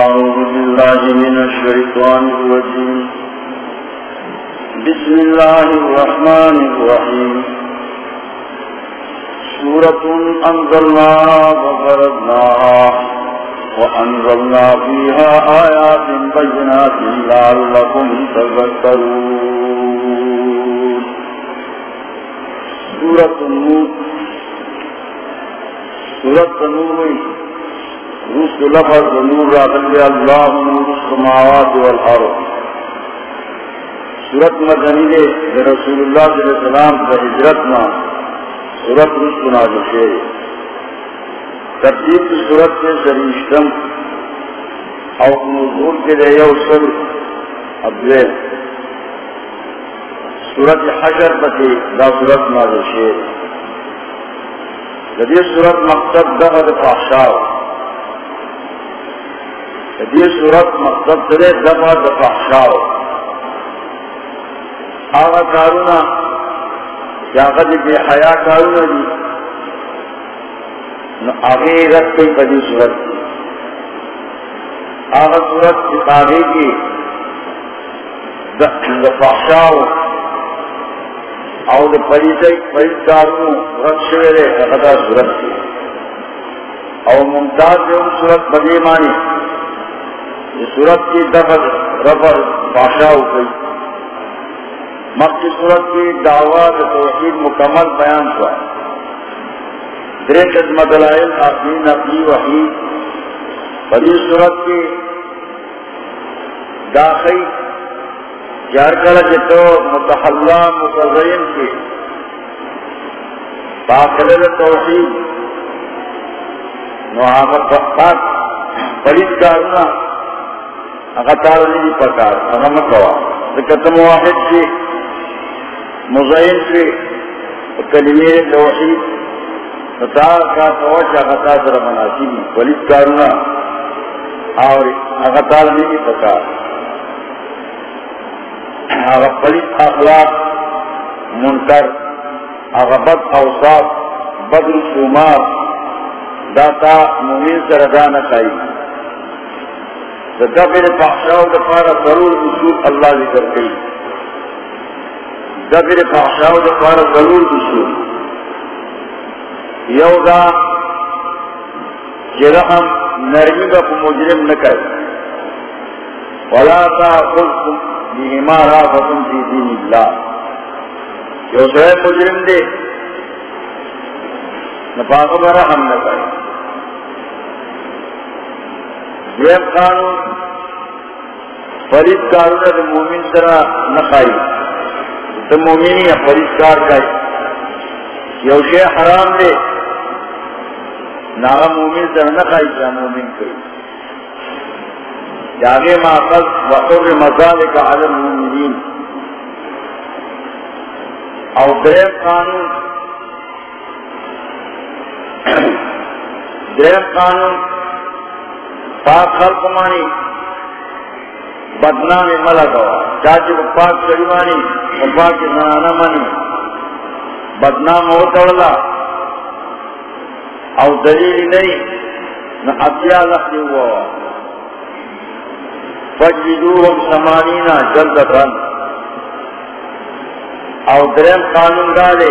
أعوذ بالله من الشيطان الرجيم. بسم الله الرحمن الرحيم. سورة أنزلناها وفرضناها وأنزلنا فيها آيات بينات لعلكم تذكرون. سورة النور. سورة النور. روس کے لفظ نور راغل اللہ نور السماوات والارض۔ سورت مدنی دے رسول اللہ صلی اللہ علیہ وسلم کا ہجرت نا سورت روس کو نازل شیر ترتیب کی سورت سے سریشتم اور نزول کے لیے یوصل ابزے سورت حشر پتی دا سورت نازل شیر جدید سورت مقصد دغد فحشاو یہ صورت مطلب مقصد سرے دفع دفع شاو۔ آغا کارونا کیا قدی بے حیاء کارونا دی۔ نو آگے رکھ کئی قدی صورت کی آغا صورت کی آگے کی دفع شاو۔ او دا پریدائی پرید کارونو رکھ شویرے اغدا صورت کی او ممتاز دے ان صورت بدے مانی۔ صورت کی دفت رفر باشا ہو گئی۔ مکی صورت کی دعوت توحید مکمل بیان ہوا۔ درے خدمت العل اپنی نقلی وحید۔ بڑی صورت کی داخل چار کل کے تو متحلہ متضین کی داخل توحید۔ محمد بڑی کارنا اغتار نہیں پکار اغم کوا۔ لکتم واحد کی، مزین کی کلمے توحید فتار کا توجہ اغتار در مناسبی ولید کارنا اور اغتار نہیں پکار۔ اغا پلید اخلاق، منکر اغا بد اوصاف، بد رسومات داتا مومن سردان خائی دفر فحشاو دفارا ضرور اصول اللہ ذکر کئی دفر فحشاو دفارا ضرور اصول۔ یو دا جرحم نرمی با کو مجرم نکر ولا تا خلقم بہما رافتم فی دین اللہ یو سوئے مجرم دے نہ نفاق برحم نکر دیم قانون فرید کارون دا مومن سرا نخائی دا مومنی یا فرید کار کئی یو شے حرام دے ناغا مومن سرا نخائی سا مومن کئی یاغے ماقص وقر مزالک علی المومنین او دیم قانون دیم قانون پاک خلق مانی، بدنام ملا گوا چاچے کو پاک شریمانی پاک زنانا مانی۔ بدنام ہوتا والا او دلیل نہیں، نہ اتیا لکھتے ہوا۔ فجدوهم سمانینا جلدتن او درم قانون ڈالے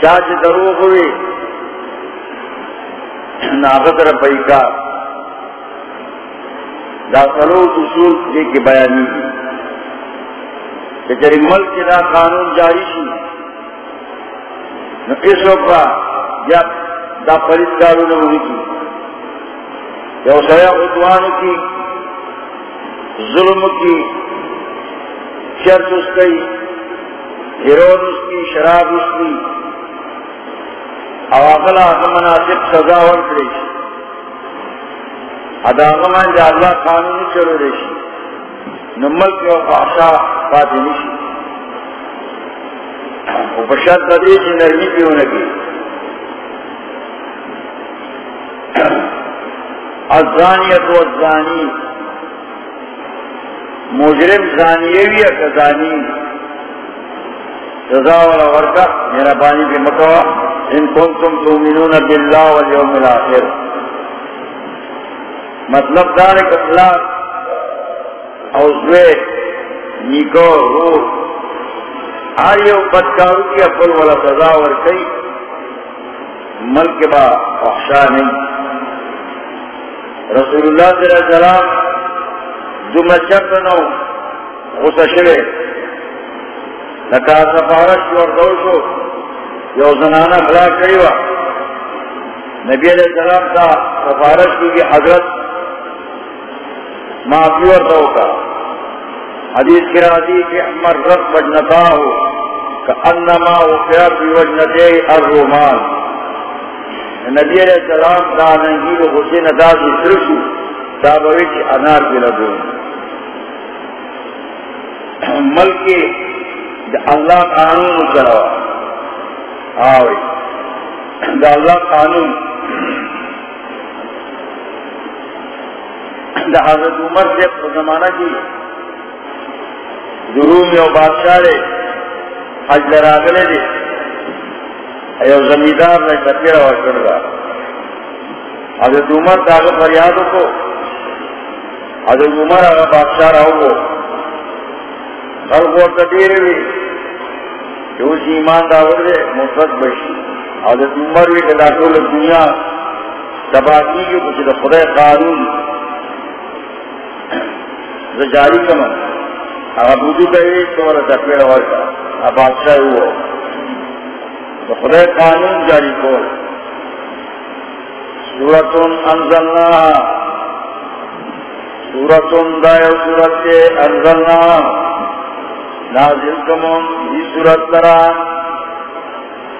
چاچ دروغ ہوئے۔ ناغت ربئی کا۔ داخلو اصول دے کے بیانی۔ کہ جری ملک دا قانون جاری شی، نو اس وقت یا دا پریت کارو نے ہوئی کی۔ یا سیا عدوان کی، ظلم کی شرط اس کی، ہیرون اس کی، شراب اس کی۔ او اغلا مناسب سزا ورکڑی شی ادا اغمان جا اللہ قانونی چلو ریشی نمال کی وقعشا پاتی نشی و بشد قدیش نرمی کی ہونگی الزانیت و الزانی مجرم زانیوی اکزانی سزا والا ورکا میرا بانی کی مکوہ ان کنتم تؤمنون باللہ والیوم الاخر مطلب دار کتلات اوزوے، نیکو، روح ہر یو بدکارو کی اپل والا سزا اور ورکی ملک با اخشا نہیں۔ رسول اللہ صلی اللہ علیہ وسلم جو مچر بنو غصہ شوے، لکا سفارش اور دوشو۔ یو زنانا بلا کریوا نبی علیہ السلام کا سفارش کی حضرت معافی اور دو کا حدیث کی راضی کہ امر رب وجنتا ہو کہ انما وقیا فی وجنتے الرومان. نبی علیہ السلام کا ننگی و حسین ادا کی سرسو تابوی کی انار کی لگو ملک اللہ قانون کروا آوئی دا اللہ قانون۔ دا حضرت عمر سے زمانہ کی۔ ضرور میں بادشاہ رے حج لراغلے دے۔ ایو زمیدار نے کتیرہ وشکر دا۔ حضرت عمر تاغ فریادو کو۔ حضرت عمر آگا بادشاہ رہو کو۔ خلق وقت دیرے بھی۔ کہ اس ایمان داور دے مفرد بشی۔ حضرت عمر بھی کہ داخل دنیا تباکی کی کچھ دا خدای قانون جاری کمن اگر بودو جی کہے تو والا دفیر ورکا اب بادشاہ ہوا۔ تو خدای قانون جاری کول سورتن انزلنا۔ سورتن دائیو سورت انزلنا۔ نازل کمون دی سورت ترا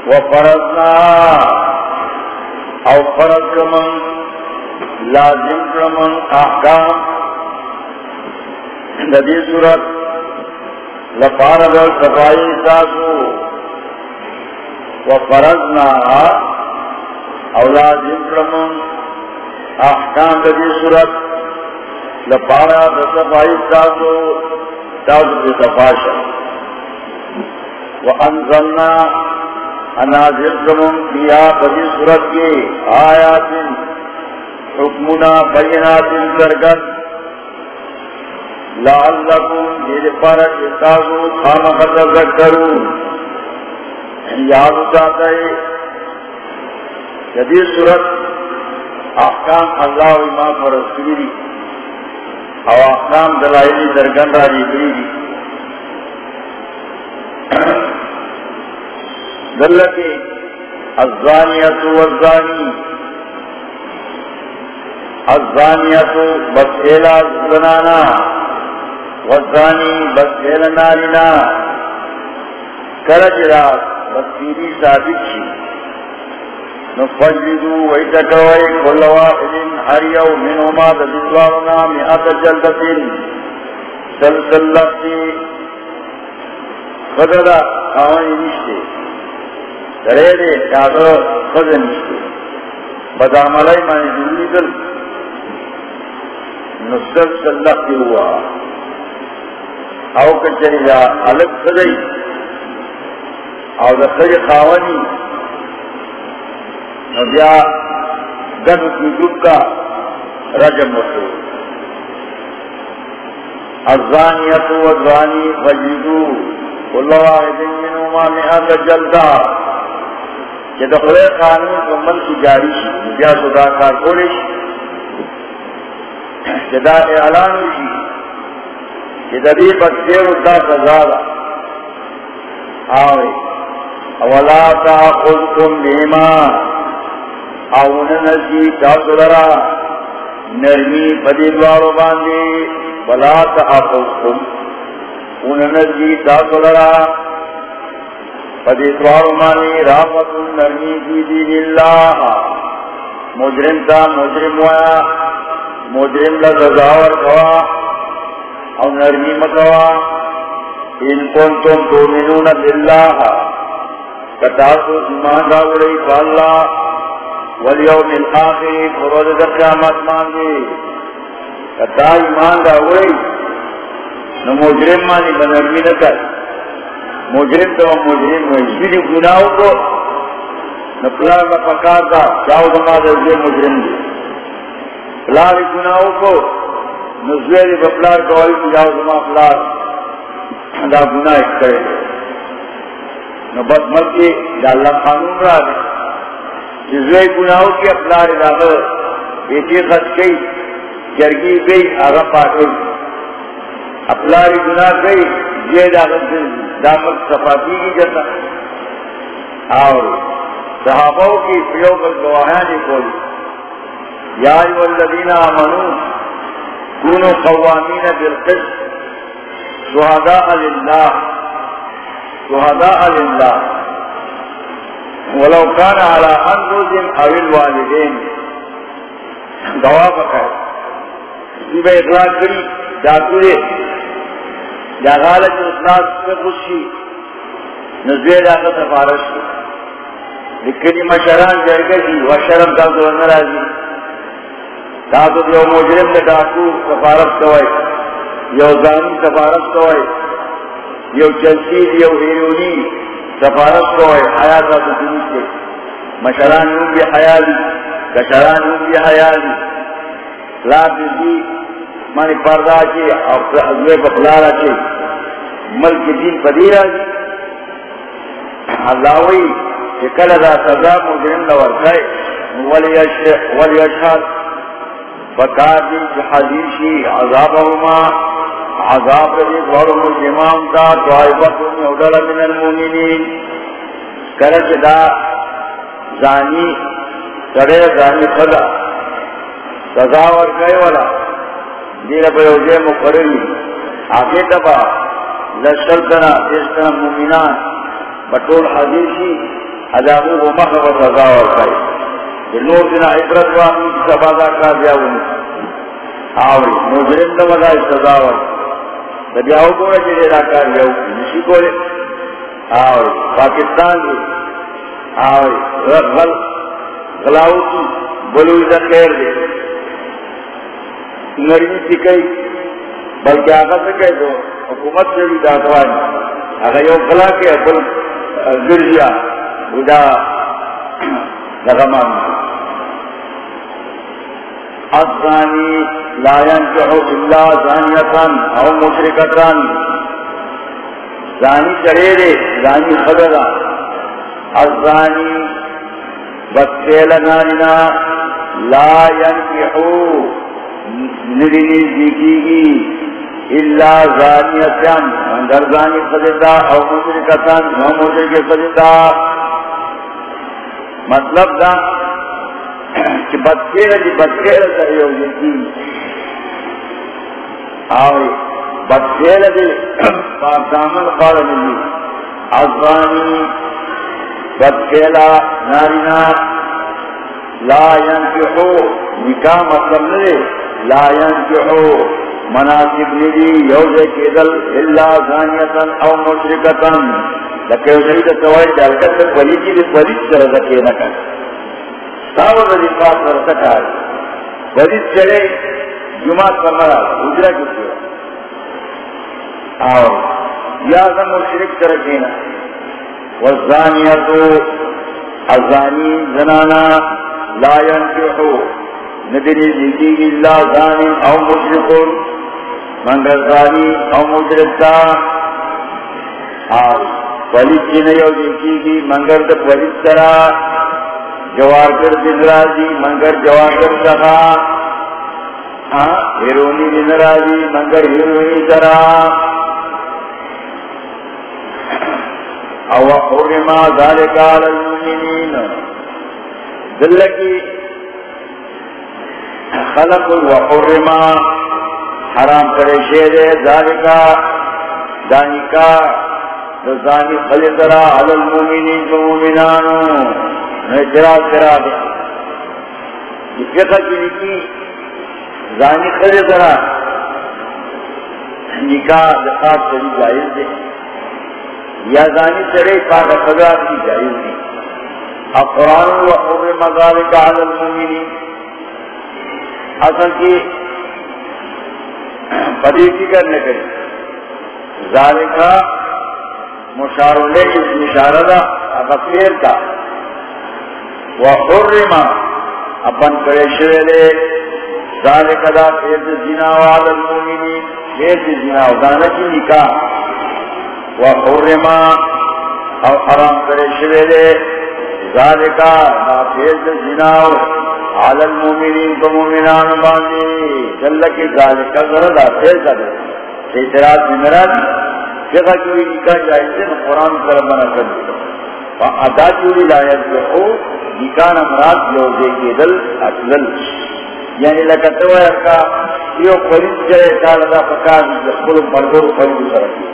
وفرضنا او فرض کمون لازم کمون احکام۔ ندی سورت لپارد صفائی ساسو وفرضنا اولاد انکرمون احکام دی صورت لپارا صفائی ساسو تاؤد دی صفاشا وانزلنا انازل کرمون کیا بدی صورت کی آیات حکمنا بینات درگت لعلکم دیر پارک خام خطر ذکرون یاد جاتا ہے جدید صورت احکام اللہ امام پر او احکام دلائلی درگن را جیبری دی۔ دلتی الزانیت والزانی۔ الزانیت بسیلا زنانا۔ والزانی بسیلا نارینا۔ کرج رات بسیری ثابت شی۔ نفجدو ویتکوئی کل واحد ہر یو منہما ددوارنا مئت جلدتن سلسل لفتی خددا آوانی نشتے درے دے کادر خد نشتے بداملائی مانی دولی دل. نسلسل لفتی ہوا. او کچری جا الگ خدائی او دا خج خاونی نبیا گن کی گروپ کا رجم وقت ازانیت و ازانی فجدو اللہ واحد منہما مئات جلدہ۔ کہ دخل قانون کو من کی جاری شی نبیا صدا کار کولے شی۔ جدا اعلان شی کہ دبی بکتیر دا سزا آوے، اولا تاخذکم بهما او ننزی تاثررا نرمی پدیدوارو باندی ولا تاخذکم اننزی تاثررا پدیدوارو مانی رحمت نرمی فی دین اللہ۔ مجرم تا مجرم ویا مجرم لزاور کوا، او نرمی مکوا۔ ان کون کنتم تومنون باللہ۔ کتاسو ایمان راوڑی فاللہ۔ والیوم الاخری فرود در قیامت مانگی کتا ایمان راوڑی نو مجرم مانی بنرمی نکر. مجرم تو مجرم ہوئی شیدی گناہوں کو نو پلار نپکار دا. چاو دما در جو مجرم دی. پلار گناہوں کو نزویر بپلار گواہی کی جاؤ زمان پلار دا گناہ ایک کرے نو بد ملکی دا اللہ قانون را دے جزوی گناہوں کی اپلار داغر بیٹی خط کئی جرگی گئی آغا پاکل اپلاری گناہ گئی یہ داغر دامت صفاتی کی جتا۔ اور صحابوں کی پیو پر گواہانی کولی یا ایو الذین آمنو، کونو قوامین بالقسط، شہداء للہ۔ شہداء للہ۔ ولو كان على انفسهم او الوالدين. گواہ بخیر یہ بے اخلاق کری جاتورے یا غالت اخلاق سے خوشی نزویر آقا سفارش کی مشران جرگے کی جی، وشرم کا دور نرازی تاکو دیو مجرم نے ڈاکو سفارت کوئے یو زانی سفارت کوئے یو چلسی دیو ہیرونی. سفارت کوئے حیاتا تو دنی سے مشران یوں بھی حیالی، کشران یوں بھی حیالی۔ لا دی مانی پردہ کے، اور ازوے بخلارا کے۔ ملک دین پدیرہ جی اللہ وی، کہ کل دا سزا مجرم لور کھائے۔ ولی اشہد بکار دی حدیثی عذابهما عذاب دی غرم الجمام دا دعائبت من اڈل من المومنین. کرچ دا زانی کرے زانی خدا. سزا ورکے والا. دین پر اوجے مقرری آگے تبا لشکر کنا جس طرح مومنان بطول حدیثی عذابو کو مخبر سزا ورکے نور دن عبرت وانی سبازا کا دیاونی آوری، مجرم دا مدہ سزا ورکے بیاو کو رجے راکار نشی پاکستان دی آوری غل غلاو کی بلوی دا خیر دے نرمی سکئی بلکہ آگا سکے تو حکومت سے بھی داتوانی اگر یو غلا کے بل گرجیا بدا لغمان۔ الزانی لا ينجحو الا زانیتاً او مشرکتاً زانی چڑے دے زانی خدرہ الزانی بکیل نانینا لا ينجحو ندنی دیکی گی الا زانیتاً اندر زانی خدرہ او مشرکتاً او مشرک خدرہ مطلب دا کہ بدکیر بدکیر آوری بدکیر پاکدامن قارن جی۔ ازوانی بدکیلا نارینا لا ینکحو نکاح مطلب لا ینکحو مناسب ندی جی۔ یوزے کیدل اللہ زانیتا او مشرکتا۔ لکہ اسے جی، توائی ڈالکت ولی جی ولی سرزکے نکن داود علی پاس ورسکا ہے وزید چلے جماعت پر مرا، حجرہ کی اور یا زم و شرک ترکینا. والزانیتو الزانی زنانا لا ينکحو ندری زیدی اللہ زانی او مشرکون. منگر زانی او مشرکتا. اور پولیس کی نہیں ہو منگر طرح جوار کر دن راجی منگر جوار کر سکا ہاں، ہیرونی دن راجی منگر ہیرونی ذرا او حرما ذالک علی المؤمنین. دل کی خلق و حرما حرام کرے شیر ذالک. دانکا، دزانی خلق ذرا علی المؤمنین جو مومنانو اعتراض کرا دیا فقہ کی لکھی زانی خرے ذرا نکاح دخات کری جائز دے۔ یا زانی چڑے پاک خدا کی جائز دی۔ اب قرآن و حر مذالک علی المومنین۔ اصل کی بدی فکر نہ کری ذالکہ مشارولے اس مشارہ اگر پھر کا۔ وحرم. اپن پریشوے دے. ذالک دا فیض زنا وعد المومنین فیض زنا ودانا کی نکاح. وحرما او حرام کرے شوے دے. ذالکا دا فیض زنا وعد المومنین بمومنان باندی. جلکی ذالکا ذرا فیض دے اعتراض میں میرا دی فقہ کی نکاح جائزے قرآن کرم بنا کر دی. ادا چوری لائق جو ہو امراض جو کے دل اصلل یعنی لکتو ہے کا یہ پولیس جائے کال دا پکار خپل مردور پولیس سره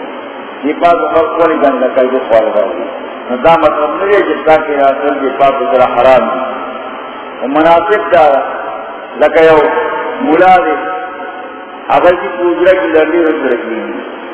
دی پاک خپل کولی ګنده کوي خپل دا دا مطلب نه دی چې تا کې راځل دی پاک حرام دی۔ مناسب دا لکه یو مولا دی هغه چې پوجا کې لري ورته دی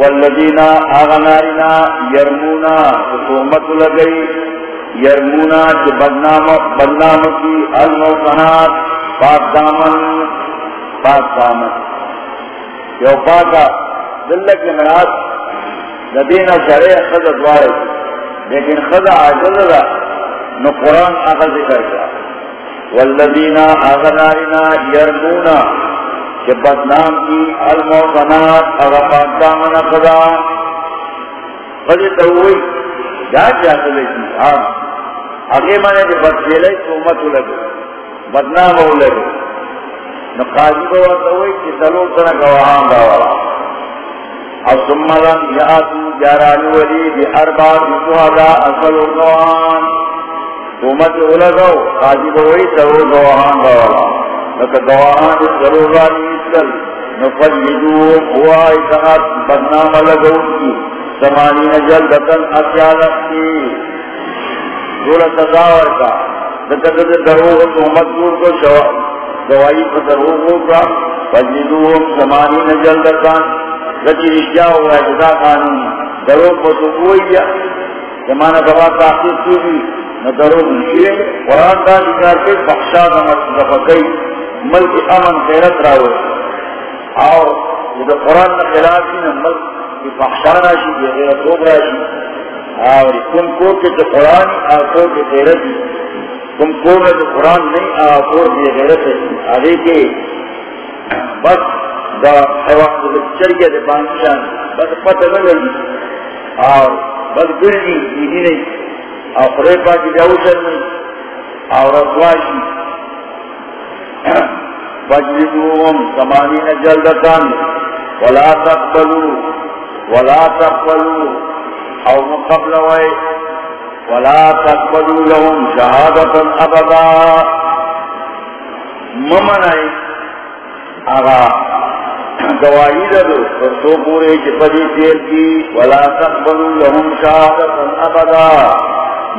والذین آغنارنا یرمونا، حکومت لگئی، یرمونا کی بدنام بدنام کی الموسنات پاک دامن پاک دامن. یو پاکا، دلہ کی مراد لدینا شرع خد دوارے لیکن خد عاجل دا، نو قرآن آغا ذکر کیا والذین آغنارنا یرمونا کہ بدنام کی الموسنات اگر پاکدامن خدا خدی تووئی جا چاہتے لیتی جی، آم۔ آگے مانے کہ بدکیلے سومت لگے، بدنام ہو لگے۔ نقاضی کو تووئی کہ دلو سنہ گواہان گواہا اور سمالن یاتو جارانی ولی بی اربا بسوہدا اصل گواہان سومت لگو قاضی کو وئی دلو گواہان گواہا لکہ گواہان ضرورانی کل نفجدو ہوا اتحاد بدنام لگو کی سمانین جلدتن اتیالت کی دولہ تداور کا دکتت دروغ تو مدور کو شوا. دوائی کو دروغ کا فجدو سمانین جلدتن رچی رشیا ہوا جدا قانون. دروغ کو تو کوئی گیا زمانہ دوا تاخیر کی بھی نہ دروغ نشیئے قرآن کا ذکر کے بخشا نمت دفقی ملک امن خیرت راوے اور یہ قرآن میں خلاف ہی نمبر کی فخشا راشی کی غیرت روگ راشی۔ اور تم کو کہ تو قرآن آخو کے غیرت تم کو میں تو قرآن نہیں آخو کی غیرت ہے۔ آگے کے بس دا حیوان چل گیا تھے بانشان بس پتہ نہ لگی۔ اور بس گر گئی یہ نہیں۔ اور فریفا کی جی، جاؤشن نہیں اور رسواشی فجلدوهم ثمانين جلدة ولا تقبلوا ولا تقبلوا او مقبل وي ولا تقبلوا لهم شهادة ابدا ممنعي اغا گواہی دو فرسو پورے چپدی تیر کی ولا تقبلوا لهم شهادة ابدا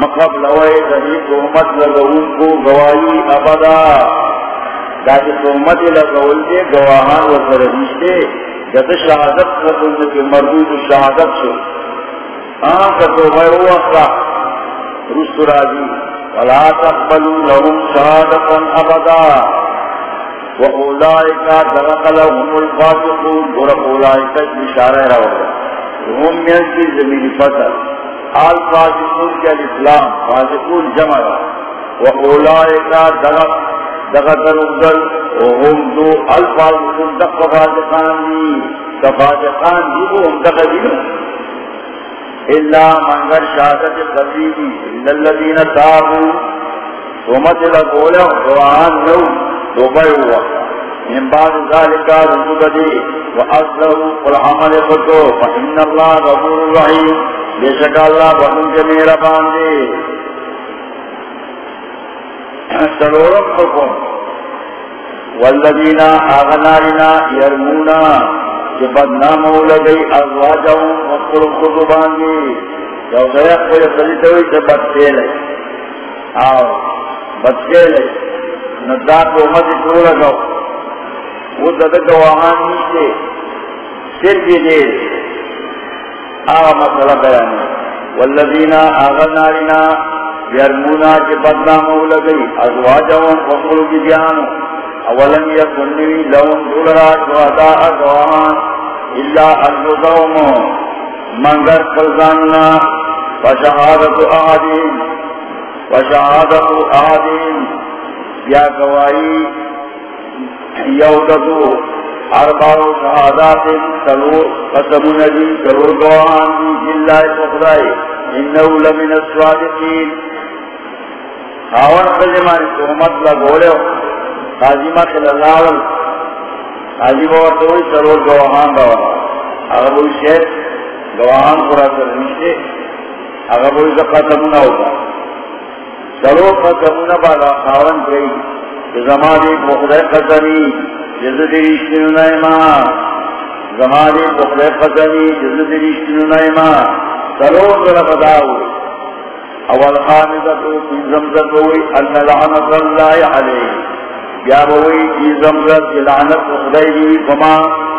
مقبل وي ذری قومت لگون کو گواہی ابدا داکی سومت لگول دے گواہان و سردیشتے جد شہادت لگول دے مردود شہادت شو. آن کا توبہ او اخلا رست راجی ولا تقبلوا لهم شهادة ابدا واولئك درق لهم الفاسقون. ورق اولئك بشارة روا هم ينسي زمین فتر آل فاسقون کے الاسلام؟ فاسقون جمع واولئك درق دغتر اگل وهم دو الفاظ کن دق فاجقان دی. تفاجقان دی وہ ہم دیو اللہ منگر شہادت قبیلی اللہ الذین تابو. سومت لگولا وعان نو دوبر ہوا من بعد ذالکا رزق دی. وأصله والعمل فتو فإن الله غفور رحيم بشك الله بخن جميع ربان دی. سلورم حکم. والذین آغنارنا یرمونا، کہ بدنامو لگئی ازواجہم مقر خطبان دی. جو سیق کوئی خلیتوی سے بدتے لے آو بدتے لے نداک و مدی تو لگو وہ دد گواہان نیچے. صرف یہ دے. آغا مسئلہ بیان والذین آغا نارینا یرمونا کے بدنامو لگئی ازواجہم وقلو کی جانو اولم یکنوی لهم دولرا شہداء گواہان الا البضوم منگر قلزاننا وشہادت آدین وشہادت آدین یا گواہی یودتو ارباو شہادات سلور قسم نجی سلور گواہان دی جلہ سخدائی انہو لمن السوادقین خاون خجمانی تحمد لگولے قاضیمہ خل اللہ قاضیمہ ورطوئی سلور گواہان گواہان اگر وہ شہد گواہان پورا کر نشتے اگر وہ قسمنا ہوگا سلور قسمنا بالا خاون گئی. زمانی بخدے قسمی جزد رشتنو نائما زمانی بخدے قسمی جزد رشتنو نائما سلور ذرا بداو اول خامدتو فی زمزتوی ان لعنت اللہ علیہ. یا بوئی فی زمزت لعنت بخدے دی فما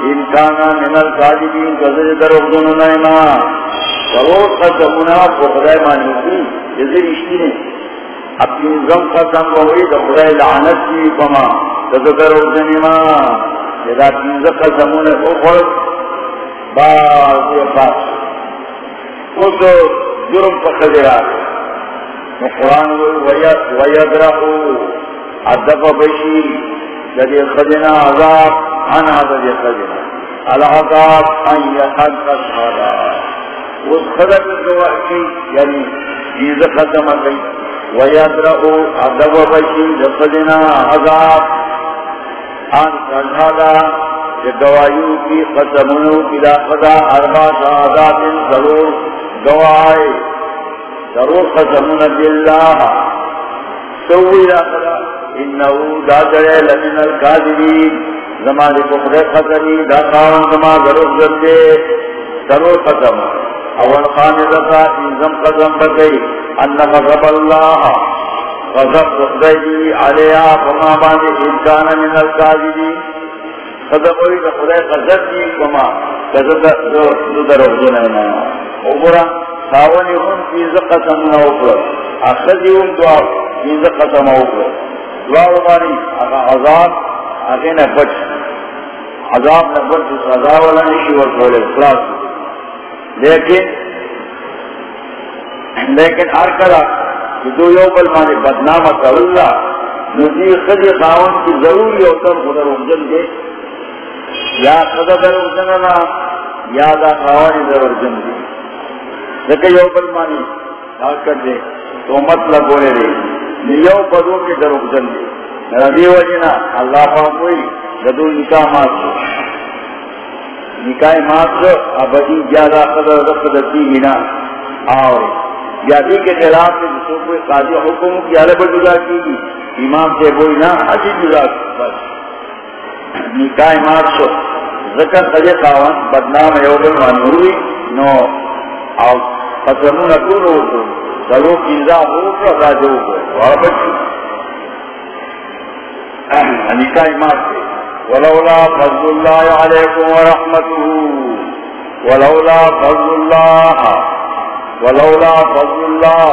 انکانا من القادبین جزد در نائما. سلور قسمنا بخدے مانی کی جزد رشتنو اپنی غم قسم ہوئی تو خدای لعنت کی کما تذکر اردنی ما جدا پینزا قسمون اخر اس جرم پر قرآن ویدرہو عدب بشی جدی خدنا عذاب عن عدد خدنا العذاب ان یحد قصحادا اس خدر جو وحشی یعنی چیز ختم گئی ویدرؤ عدو بشی جفدنا عذاب آن سجھادا کہ گوائیو کی قسمونو کی دا قدا اربا شہادات ضرور گوائی ضرور قسمون باللہ سوئی دا قدا انہو دا جرے لمن القادرین. زمان بخر قسمی، دا قاون زمان ضرور جردے ضرور قسمون اول خامدتا انزم قسم بکی. ان غضب اللہ. غضب خدای علیہ، فما باندې انسان من القاذبین غضب وی د خدای غضب دی، فما. غضب د دروځنه نه خاونی هم فیز قسم نه وکړه اخذ یوم دعا فیز قسم وکړه دعا باندې هغه عذاب هغه نه پټ عذاب نه پټ سزا ولا نشي ورکول اخلاص لیکن لیکن ہر کرا جو یو بل مانے بدنامہ کر اللہ. نزی خد خاون کی ضروری ہوتا خدا رمجن دے. یا خدا در رمجن نا یا دا خاون در رمجن دے. لیکن یو بل کر دے، تو مطلب بولے دے یو بدو کے در دے۔ رضی وجنا اللہ کوئی جدو نکاح مات کو نکاح مات ابدی زیادہ قدر یادی کے خلاف کوئی قاضی حکم کی عرب جدا کی گی امام سے کوئی نہ حجی جدا۔ بس۔ نکاح مات شو ذکر سجے خاون بدنام یوبل نو اور قسمون اکون ہو تو ضرور چیزا ہو تو ادا جو ہو اور بچی نکاح مات سے. ولولا فضل اللہ علیکم ورحمته ولولا فضل اللہ. ولولا فضل اللہ.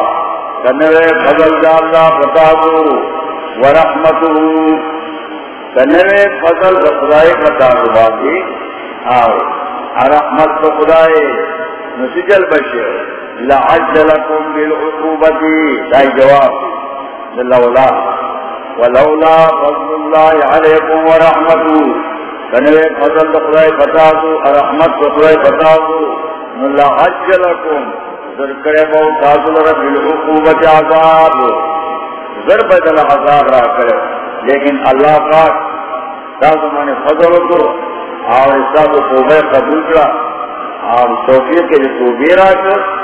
کنوے فضل دا جاللہ فتاکو ورحمته کنوے فضل خدای فتاکو باقی. آو رحمت خدای نسجل بشر لعجلکم بالعقوبتی دائی جواب. لولا ولولا فضل اللہ علیکم ورحمته کنوے فضل خدای فتاکو رحمت خدای فتاکو لعجلکم ذکرے بہو تاثل رب الحقوبت عذاب. ذر بدل عذاب را کرے. لیکن اللہ پاک تاثل میں فضل کو اور اس کا قبول کرا. اور توفیق کے لیے توبہ را کر.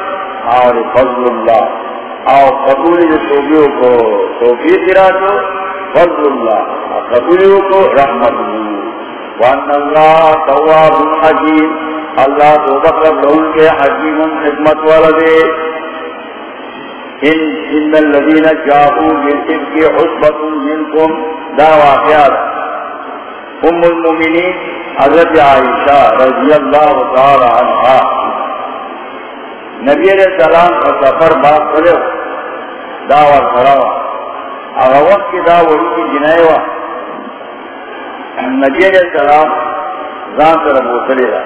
اور فضل اللہ۔ اور قبول کے توبیوں کو توفیق را کر فضل اللہ۔ اور قبولیوں کو رحمت اللہ وان اللہ تواب حکیم اللہ تو بکر لون کے حکیم خدمت والا دے۔ ان ان الذين جاءوا بالافك عصبة منكم دا واقعات ام المومنین حضرت عائشہ رضی اللہ تعالی عنہ نبی علیہ السلام کا سفر بات کرے دعوت کراوا اگر وقت کی دا دعوت کی جنائے وا نبی علیہ السلام زان کر وہ بوتلے رہا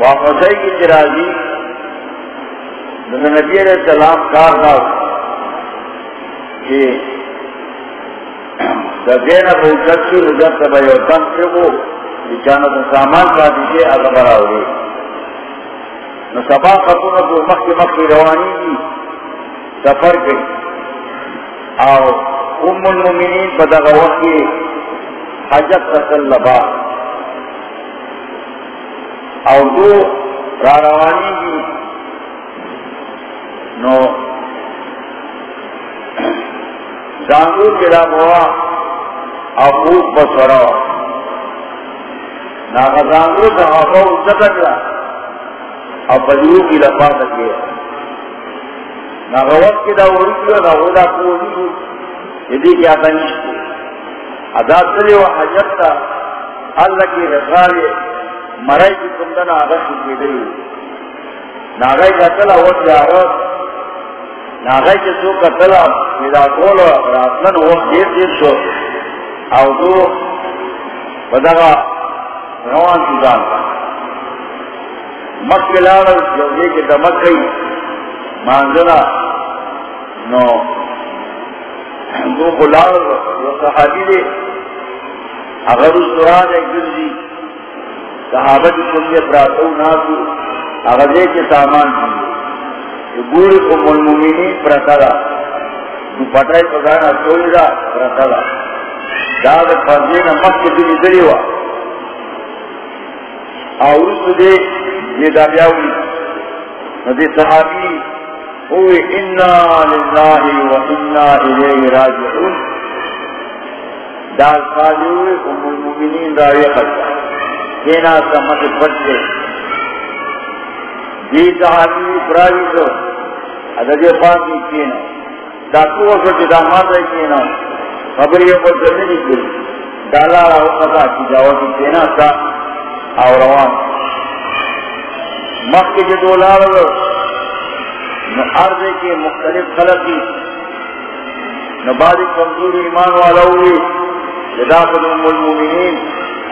واپسی کی چرازی نبی علیہ السلام کار نہ کہ دین بہت شو رجت بھائی تم سے وہ بچانا سامان کا دیجیے اگر بڑا ہوئے نہ سبا خطون کو مخ مخ روانی کی سفر گئی اور ام المومنین بدغ وقت کی حجت رسل لبا اور دو را روانی کی نو جانگو چلا ہوا افوق بسورا ناگا جانگو صحابہ اب کی لفا سکے کی ادا و حجت تا اللہ کی رسال مرائی کی کمدن آغا کے سو کا میرا کول راتلن وقت دیر دیر شو. او دو بدغا روان سوزان کا مکہ لارل جو دے کے دمک گئی مانزلہ نو، دو بلال و صحابی دے۔ اگر اس دوران ایک گرزی جی، صحابہ کی سنگے پراتو ناسو اگر دے کے سامان دی گوری کو ملمومینی پراتالا نو پتائی پتانا سوئی دا پراتالا داد فرزین مکہ دلی دلیوا اور اس دے یہ داریاوی ندی صحابی ہوئے، انا للہ و انا الیہ راجعون ہوئے، ام کینا سمت دی صحابی براوی تو پاکی کینا وقت کینا کری ڈالا رہا قضا کی کینا اور روان۔ مکہ کے دو لال عرض کے مختلف خلق کی نبادی کمزوری ایمان والا ہوئی لداخل ام المومنین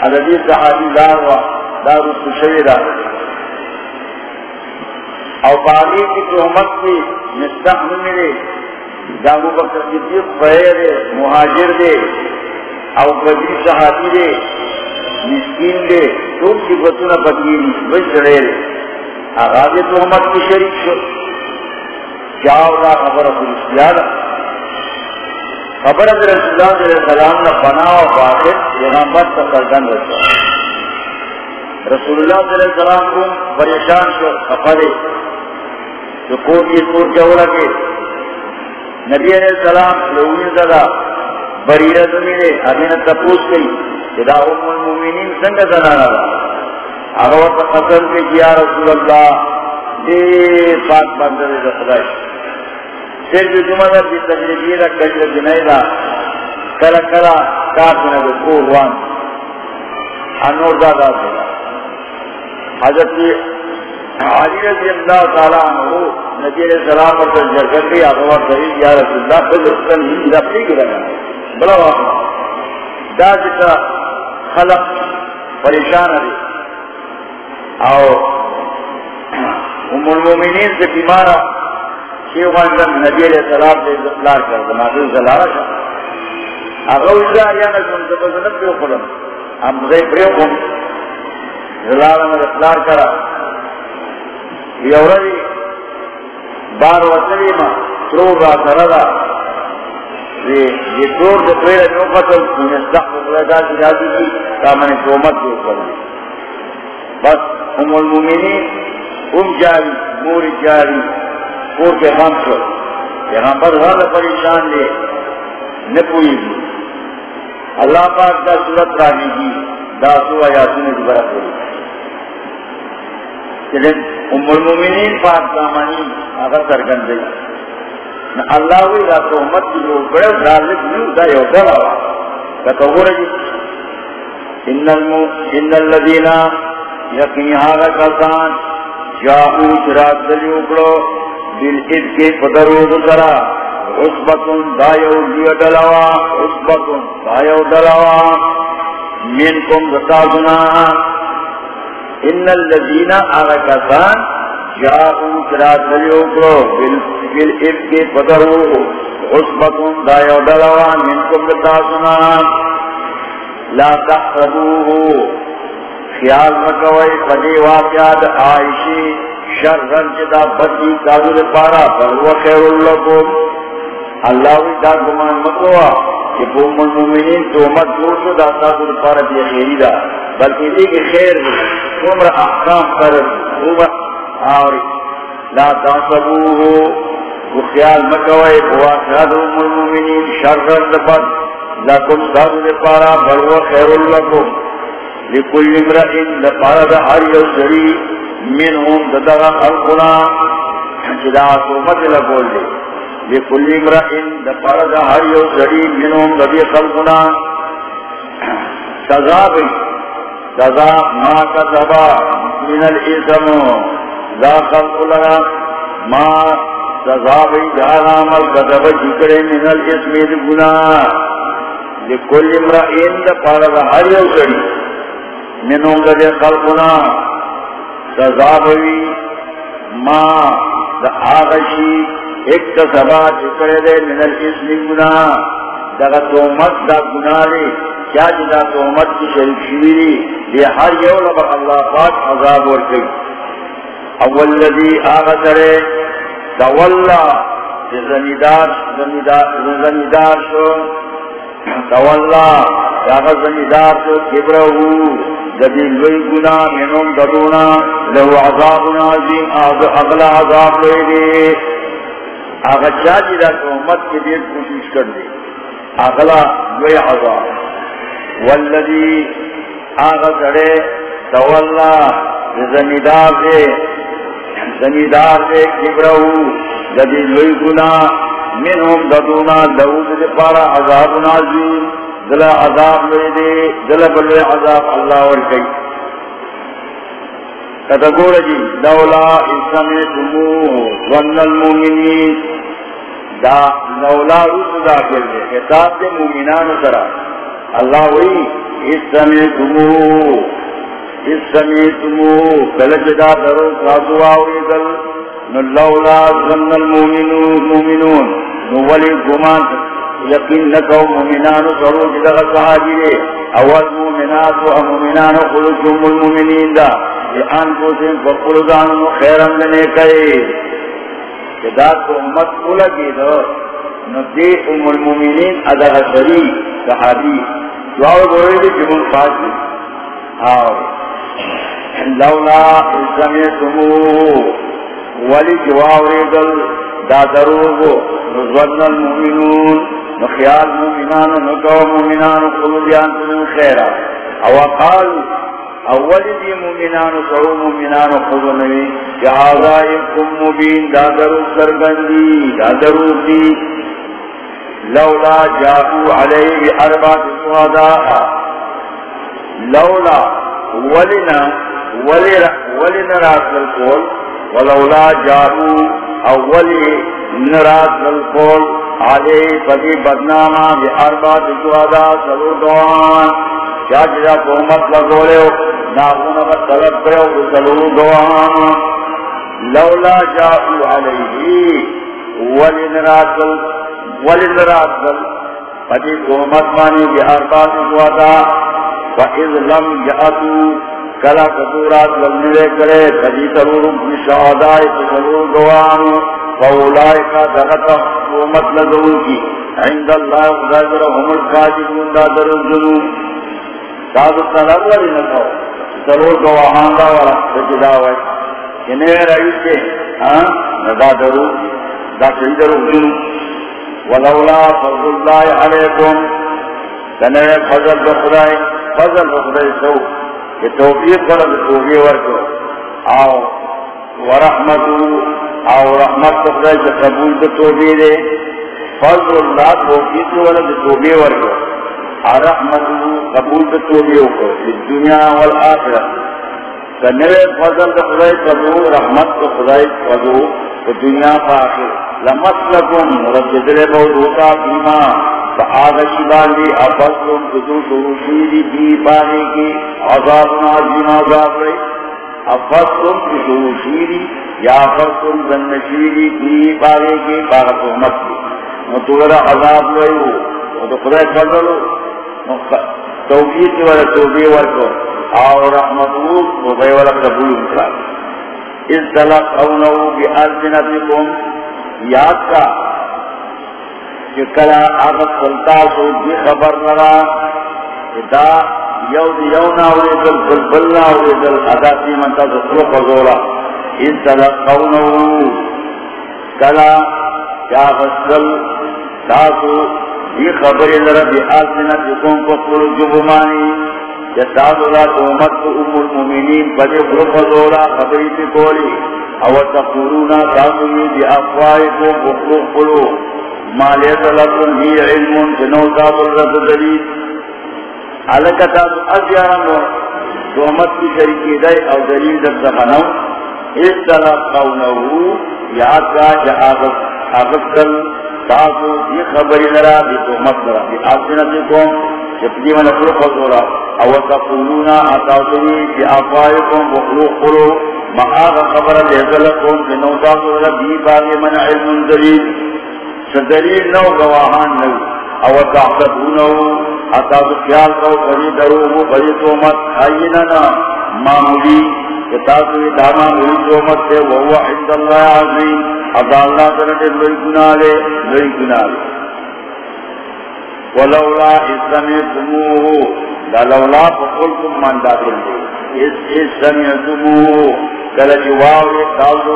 عددی صحابی دار و دار السشوی دار او باغی کی تحمد کی مستحن ملے جانگو بکر صدیق فہر مہاجر دے، او بدی صحابی دے، مسکین دے تو کی بطنہ بکیری بچ رہے آغاز تحمد کی شریک شو۔ جاؤ لا خبر خلصیانا خبر رسول اللہ علیہ وسلم نے بنا و باطل پیغمبر تقردن رسول رسول اللہ صلی اللہ علیہ وسلم کو پریشان شو خفرے جو کوٹ یہ کور جوڑا کے نبی علیہ السلام لوگین زدہ بریرہ زمینے امین تپوس گئی جدا ام المومنین سنگ زنانا اغوات قتل کے کیا رسول اللہ دے پاک بندر خدای. پھر جو جمعہ کی تجربی را کجر جنائی دا کلا کلا کافنا دے کور وان انور دادا دینا حضرت علی رضی اللہ تعالیٰ عنہ نبی علیہ السلام پر تجر کر دی آغوار دریل یا رسول اللہ خود اسکن ہی رفتی کی رہا بلا واقع دا جتا خلق پریشان ہے او ام المومنین سے بیمارا شیخ نبی علیہ السلام سے کر زلارا شا پیو خلم پریو زلارا میں کرا یوردی بار وطنی ما، ترور را سردا یہ دو پیر قتل کی قومت بس. ام المومنین ام جاری مور جاری کور کے غم شو یہاں پر غل پریشان لے، نہ پوئی گی. اللہ پاک کا صورت رانی کی داسو آیاتوں کی برکت ہوئی لیکن ام المومنین پاک دامانی اگر سرگن دی اللہ ہوئی دا تو امت کی جو بڑے رازق نیو دا یو دلا کہ تو ہو رہی. ان المو ان الذين يقين هذا كسان جاءوا شرات دلیوکڑو بالعد کے پدرود سرا عصبتن دایو دیو دلوا عصبتن دایو دلوا منکم دتازنا ان الذين آغا کسان جاءوا شرات دلیوکڑو بالعد کے پدرود عصبتن دایو دلوا منکم دتازنا لا تحربوه خیال مکوئی پدی واقعات آئیشی شر رنجدہ بدی کازو دے پارا بلو خیر اللہ کو اللہ وی دا گمان مکوا کہ پو من مومنین تو مت جوڑ شو، دا کازو دے پارا دی خیری دا۔ بلکہ دی کی خیر دی۔ عمر احکام کرد عمر آوری۔ لا تحربوه وہ خیال مکوئی واقعات ام المومنین شر رنجدہ لکم سب دے پارا بلو خیر لکم لکل امرئن لپارا دا ہر یو سری، منہم ددغا خلقنا چدا سومت لکول دے لکل امرئن لپارا دا ہر یو سری، منہم ددی خلقنا. سزا بھی، سزا ما کسبا من الاسم، لا خلق لگا ما سزا بھی جانا عمل کسبا جکرے من الاسم گناہ لکل امرئین دا پارا دا ہر یو کری منوں گا دے خلقنا سزابوی ما دا آغشی ایک تا سبا دے من الاسم گناہ۔ دا تومت دا گناہ دے، کیا جدا تومت کی شریف شویری دے ہر یو لبا اللہ پاک عذاب ورکی اول لذی آغا کرے تولا زمیدار زمیدار شو۔ تولا جاگا زمیدار تو کبرہو جدی لوئی گنا منم ددونا، لہو عذاب عظیم اگلا عذاب لوئی دے۔ آگا چاہتی دا کہ کے دیر کوشش کر دے۔ اگلا لوئی عذاب۔ والذی آگا سڑے، تولا زمیدار دے۔ زمیدار دے کبرہو۔ جدی لوئی گنا منہم ددونا دعوت دے پارا عذاب نازیم دل عذاب لے دے دل بلے عذاب اللہ اور ورکی کتگور جی لولا اسمی تموہ ظن المومنین۔ دا لولا روس داخل دے خطاب دے مومنان سرا۔ اللہ وی اسمی تموہ اسمی تموہ کلجدہ جی درو قادو آوری دل لولا ظن المؤمنون مؤمنون نولی گمان۔ یقین نکو مومنان سرو جدغ صحابی دے. اول مومنات و مومنان خلصم المؤمنین دا. لئن کو سن فقلدان خیرم دنے کئے. جدا تو امت کھولا کی دو. نبدی ام المؤمنین ادغ سری صحابی. دعاو گوئے دے جمون فاسد آو. لولا سمیتمو ولی جواوری دل دا دروگو نزودن المؤمنون نخیال مؤمنان نکو مومنان مؤمنان قلوبیان تنو خیرا. او قال اولی دی مؤمنان سرو مؤمنان قلوبنوی یا آزائکم مبین، دا دروگ سرگندی، دا دروگ دی. لولا جاءو علیہ اربات سواداء لولا ولنا ولنا راس القول ولولا جارو اولی نرات للقول آلے پدی بدناما بی اربات جوادا سلو دوان کیا جدا قومت لگولے ہو کا طلب کرے ہو سلو دوان لولا جارو علیہی ولی نرات ولی نرات قومت مانی بی اربات جوادا فإذ لم جأتو کلا کدورات للملے کرے کدی ترور شہدائی ترور گوان فولائی کا دغتا حکومت لگو کی عند اللہ غیر هم القاجبون دا در الجنوب سادو تنر لگی نکو ترور گواہان دا ورا سجدہ ہوئے کنے رئیس کے ہاں ندا درور دا سجدہ در الجنوب ولولا فضل اللہ علیکم کنے فضل بخدائی فضل بخدائی سو کہ توفیق کرو، توفیق ورکو۔ آو ورحمتو آو رحمت تخرائی سے قبول کو توفیق دے فضل اللہ توفیق کرو توفیق ورکو آ رحمتو قبول توبیو کو دنیا والآخرہ کنوے فضل خدای قبول، رحمت کو خدای قبول تو دنیا پاکر لمسلکم رجدل بودوتا بیما فآغشی باندی افضلم کدو شروشیدی بی پانی کی عذاب نازیم عذاب رئی افضلم کدو شروشیدی یا افضلم ذنشیدی بی پانی کی باغت احمد کی۔ مطورا عذاب رئی ہو۔ وہ تو خدای فضل ہو۔ توفیق والا توبی ورکو اور رحمتو وغی والا قبول انکا اس دلق اونو بی ارزنتکم یاد کا کہ کلا آغت سلطا سو بی خبر لرا دا یو دی یو ناوری دل بل بل ناوری دل، ادا سی منتا دسلو خزورا اس دلق اونو کلا یا غسل تاسو یہ خبر لرا آسنا جکون کو جبمانی تومت کو ام المومنین خبری پی کولی او تقولونا بی لکن ہی علم جنو علکہ تاسو تومت کی شرکی دائی او دلیل اس طرح کا جہاغت کل تاسو یہ خبری لرا بی لرا بی من او تقولونا اتاسوی بی آفائکم قلو خبر لیزلکم بی تاسو لرا باغی من علم دلیل۔ نو گواہان نو۔ او اتاسو خیال کو بری دروغو بری معمولی۔ اتاسوی وہو عند اللہ عظیم. ادا اللہ تعالی گناہ لے گناہ لے. ولولا لولا فقلتم من داخل دے. اس